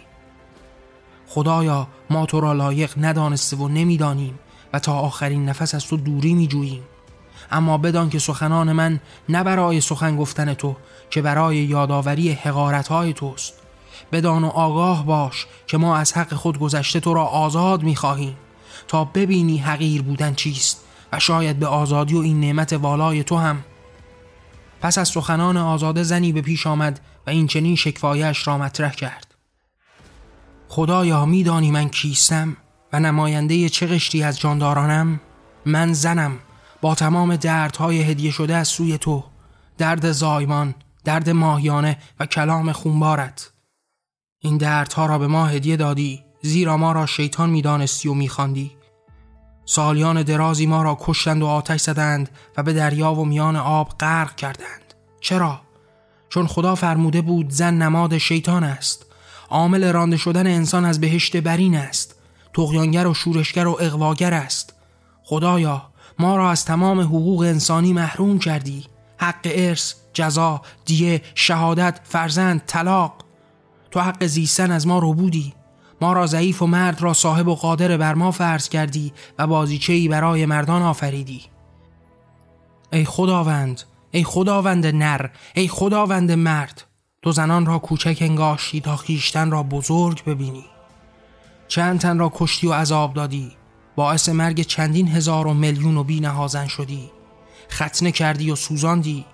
خدایا ما تو را لایق ندانسته و نمی‌دانیم و تا آخرین نفس از تو دوری می جوییم اما بدان که سخنان من نه برای سخن گفتن تو که برای یادآوری حقارتهای توست. بدان و آگاه باش که ما از حق خود گذشته تو را آزاد می خواهیم تا ببینی حقیر بودن چیست و شاید به آزادی و این نعمت والای تو هم. پس از سخنان آزاده زنی به پیش آمد و این چنین شکفایش را مطرح کرد. خدایا میدانی من کیستم و نماینده چه قشری از جاندارانم؟ من زنم. با تمام دردهای هدیه شده از سوی تو. درد زایمان درد ماهیانه و کلام خونبارت. این دردها را به ما هدیه دادی زیرا ما را شیطان می‌دانستی و میخواندی. سالیان درازی ما را کشتند و آتش زدند و به دریا و میان آب غرق کردند. چرا؟ چون خدا فرموده بود زن نماد شیطان است. عامل رانده شدن انسان از بهشت برین است. تقیانگر و شورشگر و اقواگر است. خدایا ما را از تمام حقوق انسانی محروم کردی. حق ارث جزا دیه شهادت فرزند طلاق. تو حق زیستن از ما رو بودی. ما را ضعیف و مرد را صاحب و قادر بر ما فرض کردی و بازیچهی برای مردان آفریدی. ای خداوند ای خداوند نر ای خداوند مرد تو زنان را کوچک انگاشتی تا خیشتن را بزرگ ببینی. چند تن را کشتی و عذاب دادی. باعث مرگ چندین هزار و میلیون و بی نهازن شدی. ختنه کردی و سوزاندی.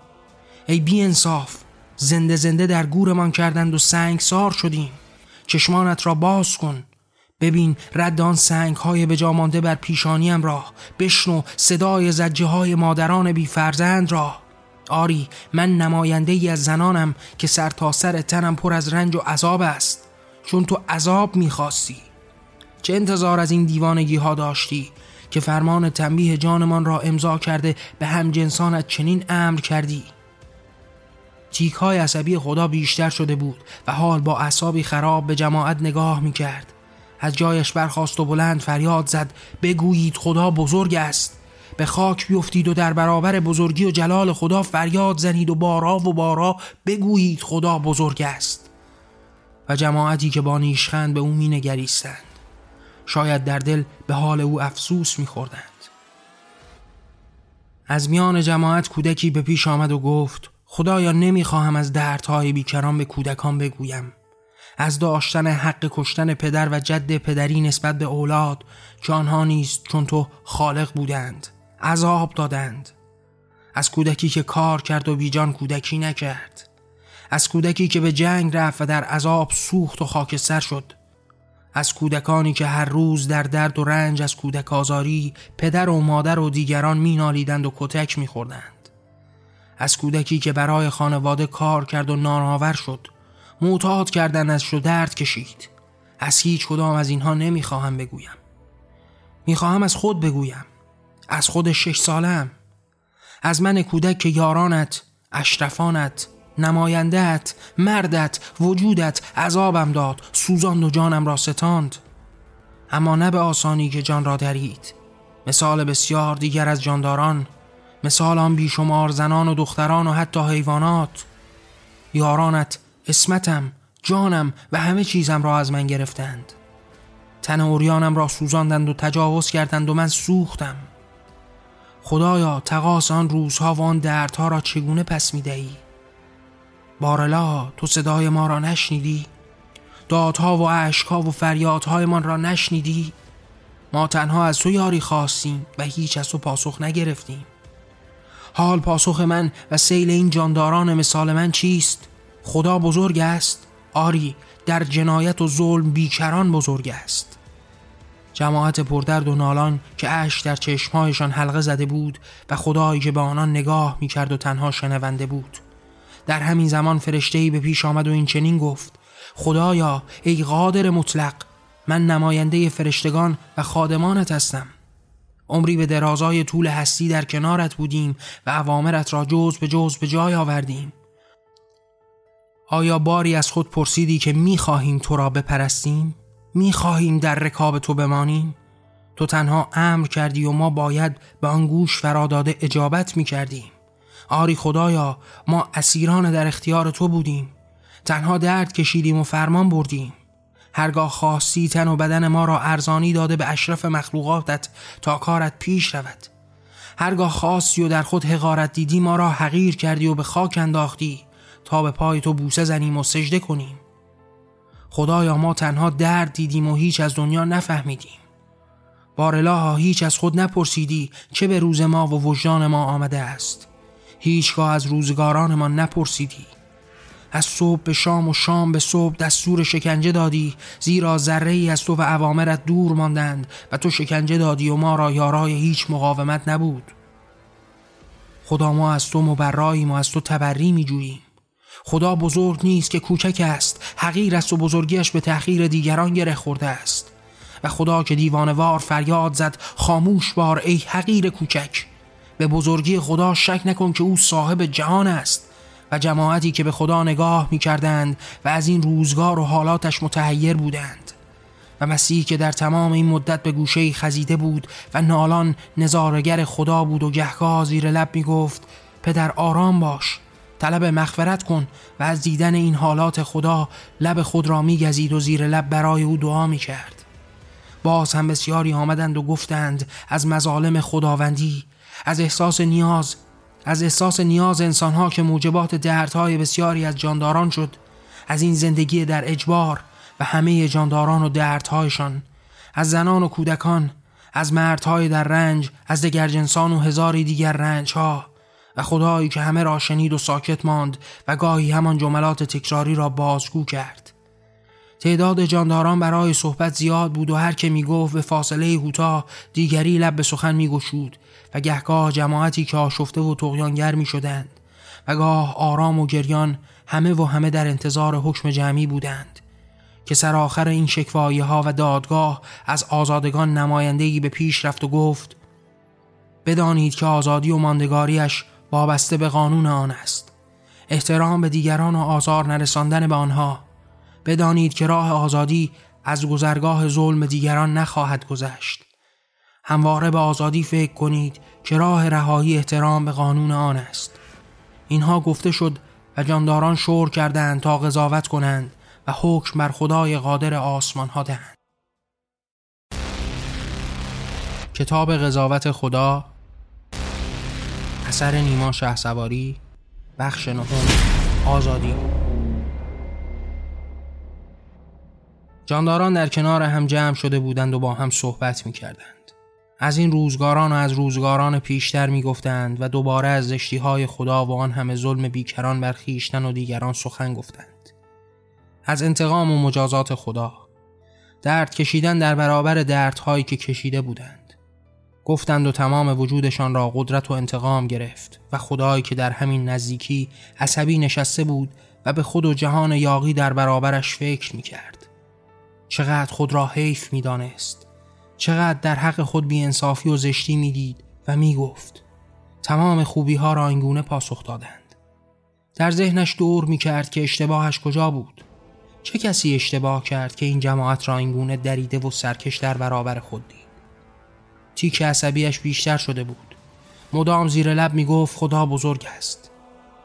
ای بی انصاف زنده زنده در گورمان کردند و سنگ سار شدیم. چشمانت را باز کن. ببین رد آن سنگ های به مانده بر پیشانیم را بشنو صدای زجه های مادران بی فرزند را. آری من نماینده ای از زنانم که سر تا سر تنم پر از رنج و عذاب است. چون تو عذاب می‌خواستی. چه انتظار از این دیوانگی ها داشتی که فرمان تنبیه جانمان را امضا کرده به هم جنسانت چنین امر کردی؟ تیک های عصبی خدا بیشتر شده بود و حال با اعصابی خراب به جماعت نگاه می کرد از جایش برخواست و بلند فریاد زد بگویید خدا بزرگ است. به خاک بیفتید و در برابر بزرگی و جلال خدا فریاد زنید و بارا و بارا بگویید خدا بزرگ است. و جماعتی که با نیشخند به او می نگریستند شاید در دل به حال او افسوس می خوردند. از میان جماعت کودکی به پیش آمد و گفت خدایا نمی‌خواهم از دردهای بیکران به کودکان بگویم. از داشتن حق کشتن پدر و جد پدری نسبت به اولاد که آنها نیست چون تو خالق بودند عذاب دادند. از کودکی که کار کرد و بیجان کودکی نکرد. از کودکی که به جنگ رفت و در عذاب سوخت و خاکستر شد. از کودکانی که هر روز در درد و رنج از کودک آزاری پدر و مادر و دیگران مینالیدند و کتک میخوردند. از کودکی که برای خانواده کار کرد و نانآور شد معتاد کردن از و درد کشید. از هیچ کدام از اینها نمی‌خواهم بگویم. می‌خواهم از خود بگویم. از خود شش سالم. از من کودک که یارانت اشرفانت نمایندهت مردت وجودت عذابم داد. سوزاند و جانم را ستاند. اما نه به آسانی که جان را درید مثال بسیار دیگر از جانداران. مثال آن بیشمار زنان و دختران و حتی حیوانات. یارانت اسمتم جانم و همه چیزم را از من گرفتند. تن اوریانم را سوزاندند و تجاوز کردند و من سوختم. خدایا تقاس آن روزها و آن دردها را چگونه پس می‌دهی؟ بارلا تو صدای ما را نشنیدی؟ دادها و عشقها و فریادهایمان را نشنیدی؟ ما تنها از تو یاری خواستیم و هیچ از تو پاسخ نگرفتیم. حال پاسخ من و سیل این جانداران مثال من چیست؟ خدا بزرگ است؟ آری در جنایت و ظلم بیکران بزرگ است. جماعت پردرد و نالان که اش در چشمهایشان حلقه زده بود و خدایی که به آنان نگاه می‌کرد و تنها شنونده بود. در همین زمان فرشتهای به پیش آمد و این چنین گفت خدایا ای قادر مطلق من نماینده فرشتگان و خادمانت هستم عمری به درازای طول هستی در کنارت بودیم و عوامرت را جز به جز به جای آوردیم آیا باری از خود پرسیدی که می‌خواهیم تو را بپرستیم؟ می‌خواهیم در رکاب تو بمانیم؟ تو تنها امر کردی و ما باید به آن گوش فراداده اجابت می‌کردیم آری خدایا ما اسیران در اختیار تو بودیم. تنها درد کشیدیم و فرمان بردیم. هرگاه خواستی تن و بدن ما را ارزانی داده به اشرف مخلوقاتت تا کارت پیش رود. هرگاه خواستی و در خود حقارت دیدی ما را حقیر کردی و به خاک انداختی تا به پای تو بوسه زنیم و سجده کنیم. خدایا ما تنها درد دیدیم و هیچ از دنیا نفهمیدیم. بارلاها هیچ از خود نپرسیدی چه به روز ما و وجدان ما آمده است. هیچگاه از روزگارانمان نپرسیدی. از صبح به شام و شام به صبح دستور شکنجه دادی زیرا ذره ای از تو و عوامرت دور ماندند و تو شکنجه دادی و ما را یارای هیچ مقاومت نبود. خدا ما از تو مبراییم و از تو تبری می جوییم خدا بزرگ نیست که کوچک است حقیر است و بزرگیش به تأخیر دیگران گره خورده است. و خدا که دیوانوار فریاد زد خاموش بار ای حقیر کوچک. به بزرگی خدا شک نکن که او صاحب جهان است و جماعتی که به خدا نگاه می کردند و از این روزگار و حالاتش متحیر بودند. و مسیح که در تمام این مدت به گوشه خزیده بود و نالان نظارگر خدا بود و گهگاه زیر لب می گفت پدر آرام باش طلب مغفرت کن و از دیدن این حالات خدا لب خود را می گزید و زیر لب برای او دعا می کرد باز هم بسیاری آمدند و گفتند از مظالم خداوندی از احساس نیاز از احساس نیاز انسانها که موجبات دردهای بسیاری از جانداران شد از این زندگی در اجبار و همه جانداران و دردهایشان از زنان و کودکان از مردهای در رنج از دگرجنسان و هزاری دیگر رنجها و خدایی که همه را شنید و ساکت ماند و گاهی همان جملات تکراری را بازگو کرد. تعداد جانداران برای صحبت زیاد بود و هر که می گفت به فاصله کوتاه دیگری لب به سخن می گشود و گهگاه جماعتی که آشفته و تقیانگر می شدند و گاه آرام و گریان همه و همه در انتظار حکم جمعی بودند که سرآخر این شکوایی ها و دادگاه از آزادگان نمایندگی به پیش رفت و گفت بدانید که آزادی و ماندگاریش وابسته به قانون آن است. احترام به دیگران و آزار نرساندن به آنها. بدانید که راه آزادی از گذرگاه ظلم دیگران نخواهد گذشت. همواره به آزادی فکر کنید که راه رهایی احترام به قانون آن است. اینها گفته شد و جانداران شور کردند تا قضاوت کنند و حکم بر خدای قادر آسمان ها دهند. کتاب قضاوت خدا اثر نیما شه سواری بخش نهم آزادی. جانداران در کنار هم جمع شده بودند و با هم صحبت می کردند. از این روزگاران و از روزگاران پیشتر می گفتند و دوباره از زشتی های خدا و آن همه ظلم بیکران بر خیشتن و دیگران سخن گفتند. از انتقام و مجازات خدا درد کشیدن در برابر دردهایی که کشیده بودند. گفتند و تمام وجودشان را قدرت و انتقام گرفت و خدایی که در همین نزدیکی عصبی نشسته بود و به خود و جهان یاقی در برابرش فکر می کرد. چقدر خود را حیف می دانست. چقدر در حق خود بیانصافی و زشتی می‌دید و می‌گفت تمام خوبی ها را اینگونه پاسخ دادند. در ذهنش دور می کرد که اشتباهش کجا بود. چه کسی اشتباه کرد که این جماعت را اینگونه دریده و سرکش در برابر خود دید؟ تیک عصبیش بیشتر شده بود. مدام زیر لب می گفت خدا بزرگ است.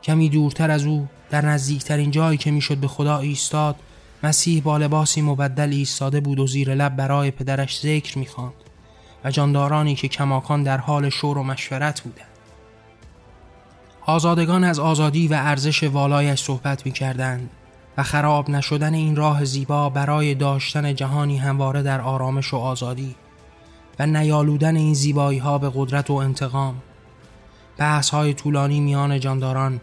کمی دورتر از او در نزدیکترین جایی که می‌شد به خدا ایستاد مسیح با لباسی مبدل ایستاده بود و زیر لب برای پدرش ذکر می‌خواند و جاندارانی که کماکان در حال شور و مشورت بودند. آزادگان از آزادی و ارزش والایش صحبت می‌کردند و خراب نشدن این راه زیبا برای داشتن جهانی همواره در آرامش و آزادی و نیالودن این زیبایی ها به قدرت و انتقام. بحث های طولانی میان جانداران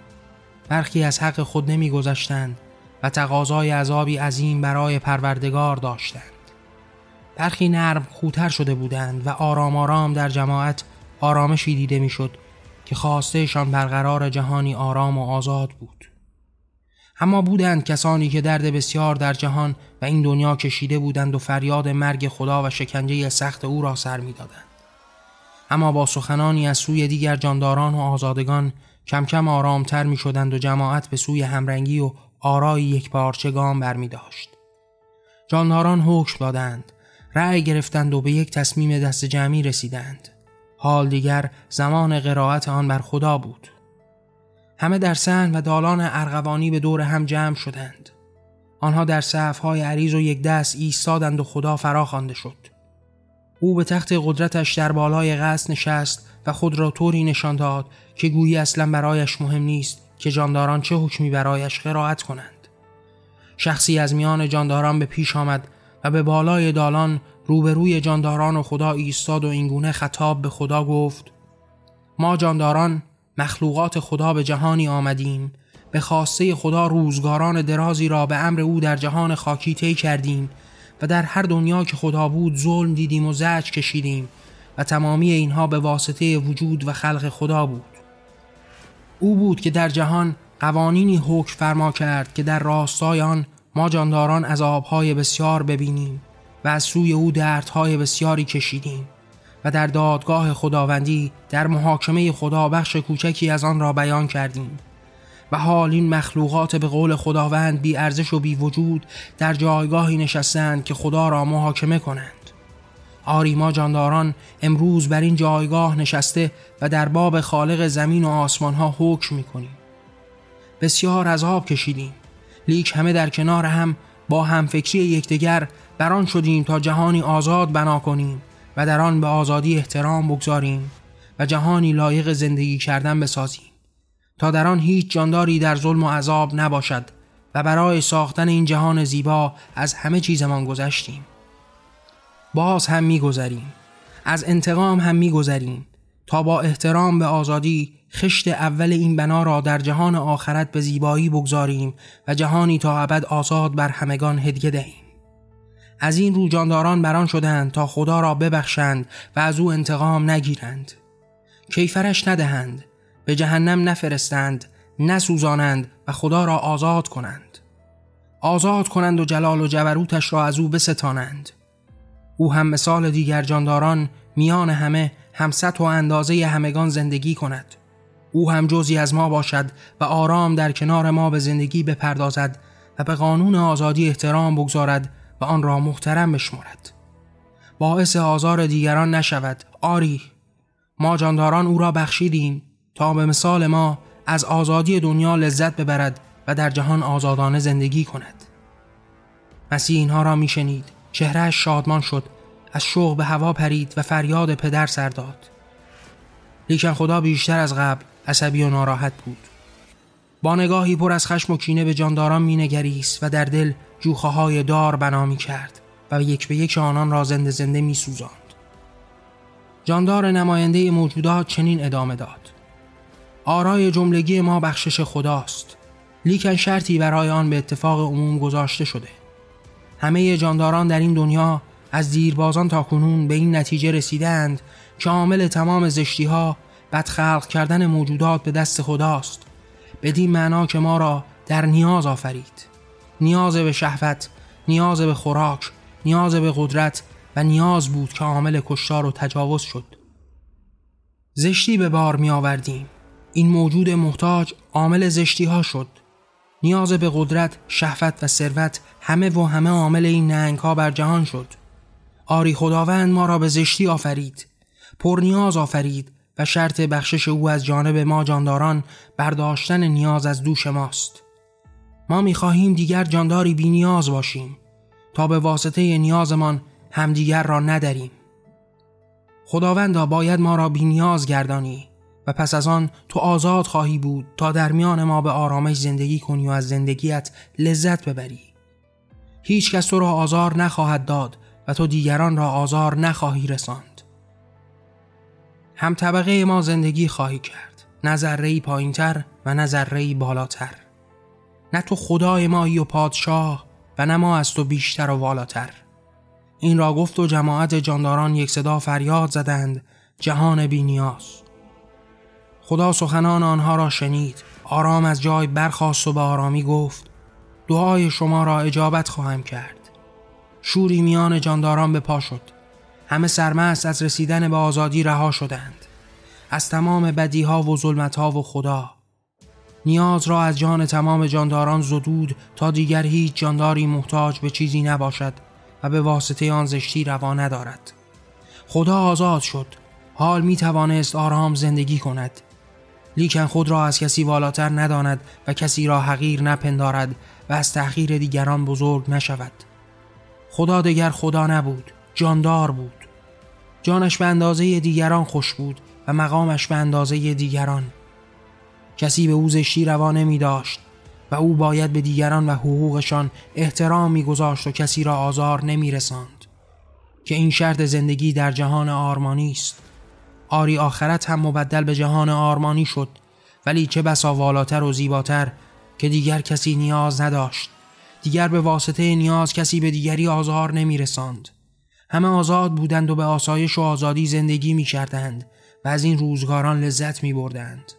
برخی از حق خود نمیگذشتند و تقاضای عذابی عظیم برای پروردگار داشتند. برخی نرم خوتر شده بودند و آرام آرام در جماعت آرامشی دیده می‌شد که خواستهشان برقرار جهانی آرام و آزاد بود. اما بودند کسانی که درد بسیار در جهان و این دنیا کشیده بودند و فریاد مرگ خدا و شکنجه سخت او را سر می‌دادند. اما با سخنانی از سوی دیگر جانداران و آزادگان کم کم آرامتر می شدند و جماعت به سوی همرنگی و آرای یک پارچه گام برمی داشت. جانداران حکم دادند رأی گرفتند و به یک تصمیم دست جمعی رسیدند. حال دیگر زمان قرائت آن بر خدا بود. همه در سن و دالان ارغوانی به دور هم جمع شدند. آنها در صفهای عریض و یک دست ایستادند و خدا فرا خوانده شد. او به تخت قدرتش در بالای قصد نشست و خود را طوری نشان داد که گویی اصلا برایش مهم نیست که جانداران چه حکمی برایش قرائت کنند. شخصی از میان جانداران به پیش آمد و به بالای دالان روبروی جانداران و خدا ایستاد و اینگونه خطاب به خدا گفت ما جانداران مخلوقات خدا به جهانی آمدیم به خواسته خدا روزگاران درازی را به امر او در جهان خاکی طی کردیم و در هر دنیا که خدا بود ظلم دیدیم و زج کشیدیم و تمامی اینها به واسطه وجود و خلق خدا بود. او بود که در جهان قوانینی حکم فرما کرد که در راستای آن ما جانداران عذابهای بسیار ببینیم و از سوی او دردهای بسیاری کشیدیم و در دادگاه خداوندی در محاکمه خدا بخش کوچکی از آن را بیان کردیم و حال این مخلوقات به قول خداوند بی ارزش و بی وجود در جایگاهی نشستند که خدا را محاکمه کنند. آری ما جانداران امروز بر این جایگاه نشسته و در باب خالق زمین و آسمان ها حکم می کنیم بسیار عذاب کشیدیم. لیک همه در کنار هم با همفکری یکدیگر بران شدیم تا جهانی آزاد بنا کنیم و در آن به آزادی احترام بگذاریم و جهانی لایق زندگی کردن بسازیم. تا در آن هیچ جانداری در ظلم و عذاب نباشد و برای ساختن این جهان زیبا از همه چیزمان گذشتیم. باز هم میگذریم. از انتقام هم میگذریم. تا با احترام به آزادی خشت اول این بنا را در جهان آخرت به زیبایی بگذاریم و جهانی تا ابد آزاد بر همگان هدیه دهیم. از این رو جانداران بران شدند تا خدا را ببخشند و از او انتقام نگیرند. کیفرش ندهند به جهنم نفرستند نسوزانند و خدا را آزاد کنند. آزاد کنند و جلال و جبروتش را از او بستانند. او هم مثال دیگر جانداران میان همه همست و اندازه همگان زندگی کند. او هم جزی از ما باشد و آرام در کنار ما به زندگی بپردازد و به قانون آزادی احترام بگذارد و آن را محترم بشمارد. باعث آزار دیگران نشود. آری ما جانداران او را بخشیدیم تا به مثال ما از آزادی دنیا لذت ببرد و در جهان آزادانه زندگی کند. مسیح اینها را میشنید. چهرهش شادمان شد از شوق به هوا پرید و فریاد پدر سر داد. لیکن خدا بیشتر از قبل عصبی و ناراحت بود. با نگاهی پر از خشم و کینه به جانداران مینگریست و در دل جوخه های دار بنا می کرد و یک به یک آنان را زنده زنده می سوزاند. جاندار نماینده موجودات چنین ادامه داد. آرای جملگی ما بخشش خداست. لیکن شرطی برای آن به اتفاق عموم گذاشته شده. همه جانداران در این دنیا از دیربازان تا کنون به این نتیجه رسیدند که عامل تمام زشتی ها بدخلق کردن موجودات به دست خداست. بدین معنا که ما را در نیاز آفرید. نیاز به شهوت نیاز به خوراک نیاز به قدرت و نیاز بود که عامل کشتار و تجاوز شد. زشتی به بار می آوردیم این موجود محتاج عامل زشتی ها شد. نیاز به قدرت، شهوت و ثروت همه و همه عامل این ننگ ها بر جهان شد. آری خداوند ما را به زشتی آفرید. پر نیاز آفرید و شرط بخشش او از جانب ما جانداران برداشتن نیاز از دوش ماست. ما می‌خواهیم دیگر جانداری بی نیاز باشیم تا به واسطه نیازمان همدیگر را نداریم خداوندا باید ما را بی نیاز گردانی. و پس از آن تو آزاد خواهی بود تا در میان ما به آرامش زندگی کنی و از زندگیت لذت ببری. هیچ کس تو را آزار نخواهد داد و تو دیگران را آزار نخواهی رساند. هم طبقه ما زندگی خواهی کرد نه ذره پایینتر و نه ذره بالاتر. نه تو خدای مایی و پادشاه و نه ما از تو بیشتر و والاتر. این را گفت و جماعت جانداران یک صدا فریاد زدند جهان بی نیاز. خدا سخنان آنها را شنید. آرام از جای برخاست و به آرامی گفت دعای شما را اجابت خواهم کرد. شوری میان جانداران به پا شد. همه سرمست از رسیدن به آزادی رها شدند. از تمام بدیها و ظلمتها و خدا. نیاز را از جان تمام جانداران زدود تا دیگر هیچ جانداری محتاج به چیزی نباشد و به واسطه آن زشتی روا ندارد. خدا آزاد شد. حال می توانست آرام زندگی کند. لیکن خود را از کسی والاتر نداند و کسی را حقیر نپندارد و از تحقیر دیگران بزرگ نشود. خدا دیگر خدا نبود جاندار بود. جانش به اندازه دیگران خوش بود و مقامش به اندازه دیگران. کسی به او زشتی روا نمی داشت و او باید به دیگران و حقوقشان احترام میگذاشت و کسی را آزار نمی رساند. که این شرط زندگی در جهان آرمانی است. آری آخرت هم مبدل به جهان آرمانی شد ولی چه بسا والاتر و زیباتر که دیگر کسی نیاز نداشت دیگر به واسطه نیاز کسی به دیگری آزار نمی رساند. همه آزاد بودند و به آسایش و آزادی زندگی می کردند و از این روزگاران لذت می بردند.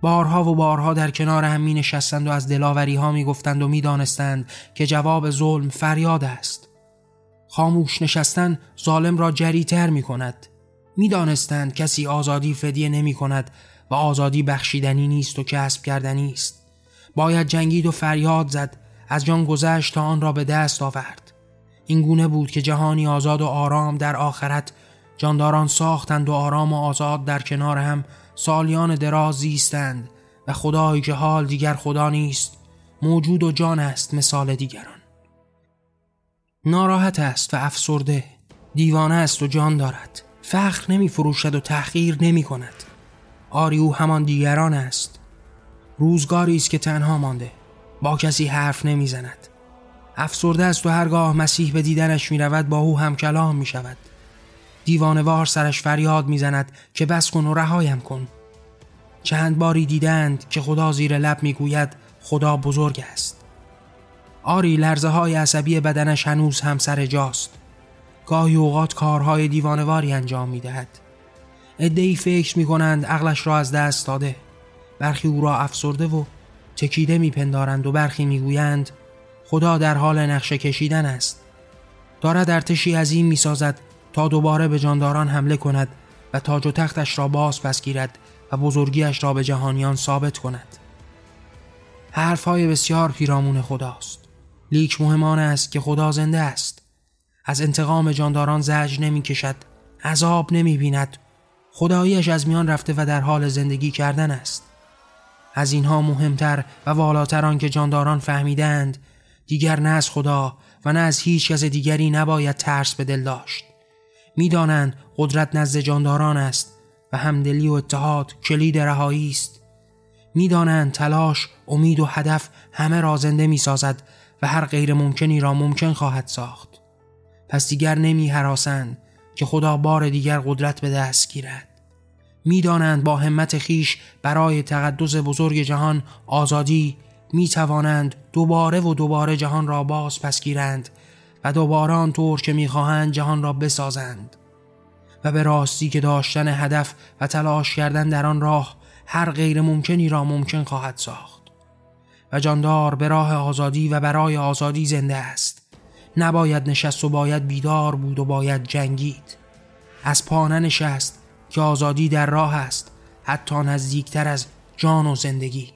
بارها و بارها در کنار هم می نشستند و از دلاوری ها می گفتند و می دانستند که جواب ظلم فریاد است. خاموش نشستن ظالم را جریتر می کند. می دانستند کسی آزادی فدیه نمی کند و آزادی بخشیدنی نیست و کسب کردنی است. باید جنگید و فریاد زد از جان گذشت تا آن را به دست آورد. این گونه بود که جهانی آزاد و آرام در آخرت جانداران ساختند و آرام و آزاد در کنار هم سالیان دراز زیستند و خدای که حال دیگر خدا نیست موجود و جان است مثال دیگران ناراحت است و افسرده دیوانه است و جان دارد فخر نمی فروشد و تحقیر نمی کند آری او همان دیگران است. روزگاری است که تنها مانده. با کسی حرف نمی زند افسرده است و هرگاه مسیح به دیدنش می رود با او هم کلام می شود دیوانوار سرش فریاد می‌زند که بس کن و رهایم کن. چند باری دیدند که خدا زیر لب می‌گوید خدا بزرگ است. آری لرزه های عصبی بدنش هنوز هم سر جاست. گاهی اوقات کارهای دیوانواری انجام می‌دهد. ادهی فکر می‌کنند عقلش را از دست داده. برخی او را افسرده و چکیده میپندارند و برخی می‌گویند خدا در حال نقشه کشیدن است. دارد ارتشی عظیم می‌سازد تا دوباره به جانداران حمله کند و تاج و تختش را باز پس گیرد و بزرگیش را به جهانیان ثابت کند. حرفهای بسیار پیرامون خداست. لیک مهمان است که خدا زنده است. از انتقام جانداران زج نمی کشد عذاب نمی بیند خداییش از میان رفته و در حال زندگی کردن است. از اینها مهمتر و والاتر که جانداران فهمیدند دیگر نه از خدا و نه از هیچ کس دیگری نباید ترس به دل داشت. می‌دانند قدرت نزد جانداران است و همدلی و اتحاد کلید رهایی است. می‌دانند تلاش امید و هدف همه را زنده می‌سازد و هر غیر ممکنی را ممکن خواهد ساخت. پس دیگر نمی حراسند که خدا بار دیگر قدرت به دست گیرد. می‌دانند با همت خیش برای تقدس بزرگ جهان آزادی می توانند دوباره و دوباره جهان را باز پس گیرند و دوباره آنطور که می‌خواهند جهان را بسازند. و به راستی که داشتن هدف و تلاش کردن در آن راه هر غیر ممکنی را ممکن خواهد ساخت. و جاندار به راه آزادی و برای آزادی زنده است. نباید نشست و باید بیدار بود و باید جنگید. از پا نشست که آزادی در راه است حتی نزدیکتر از جان و زندگی.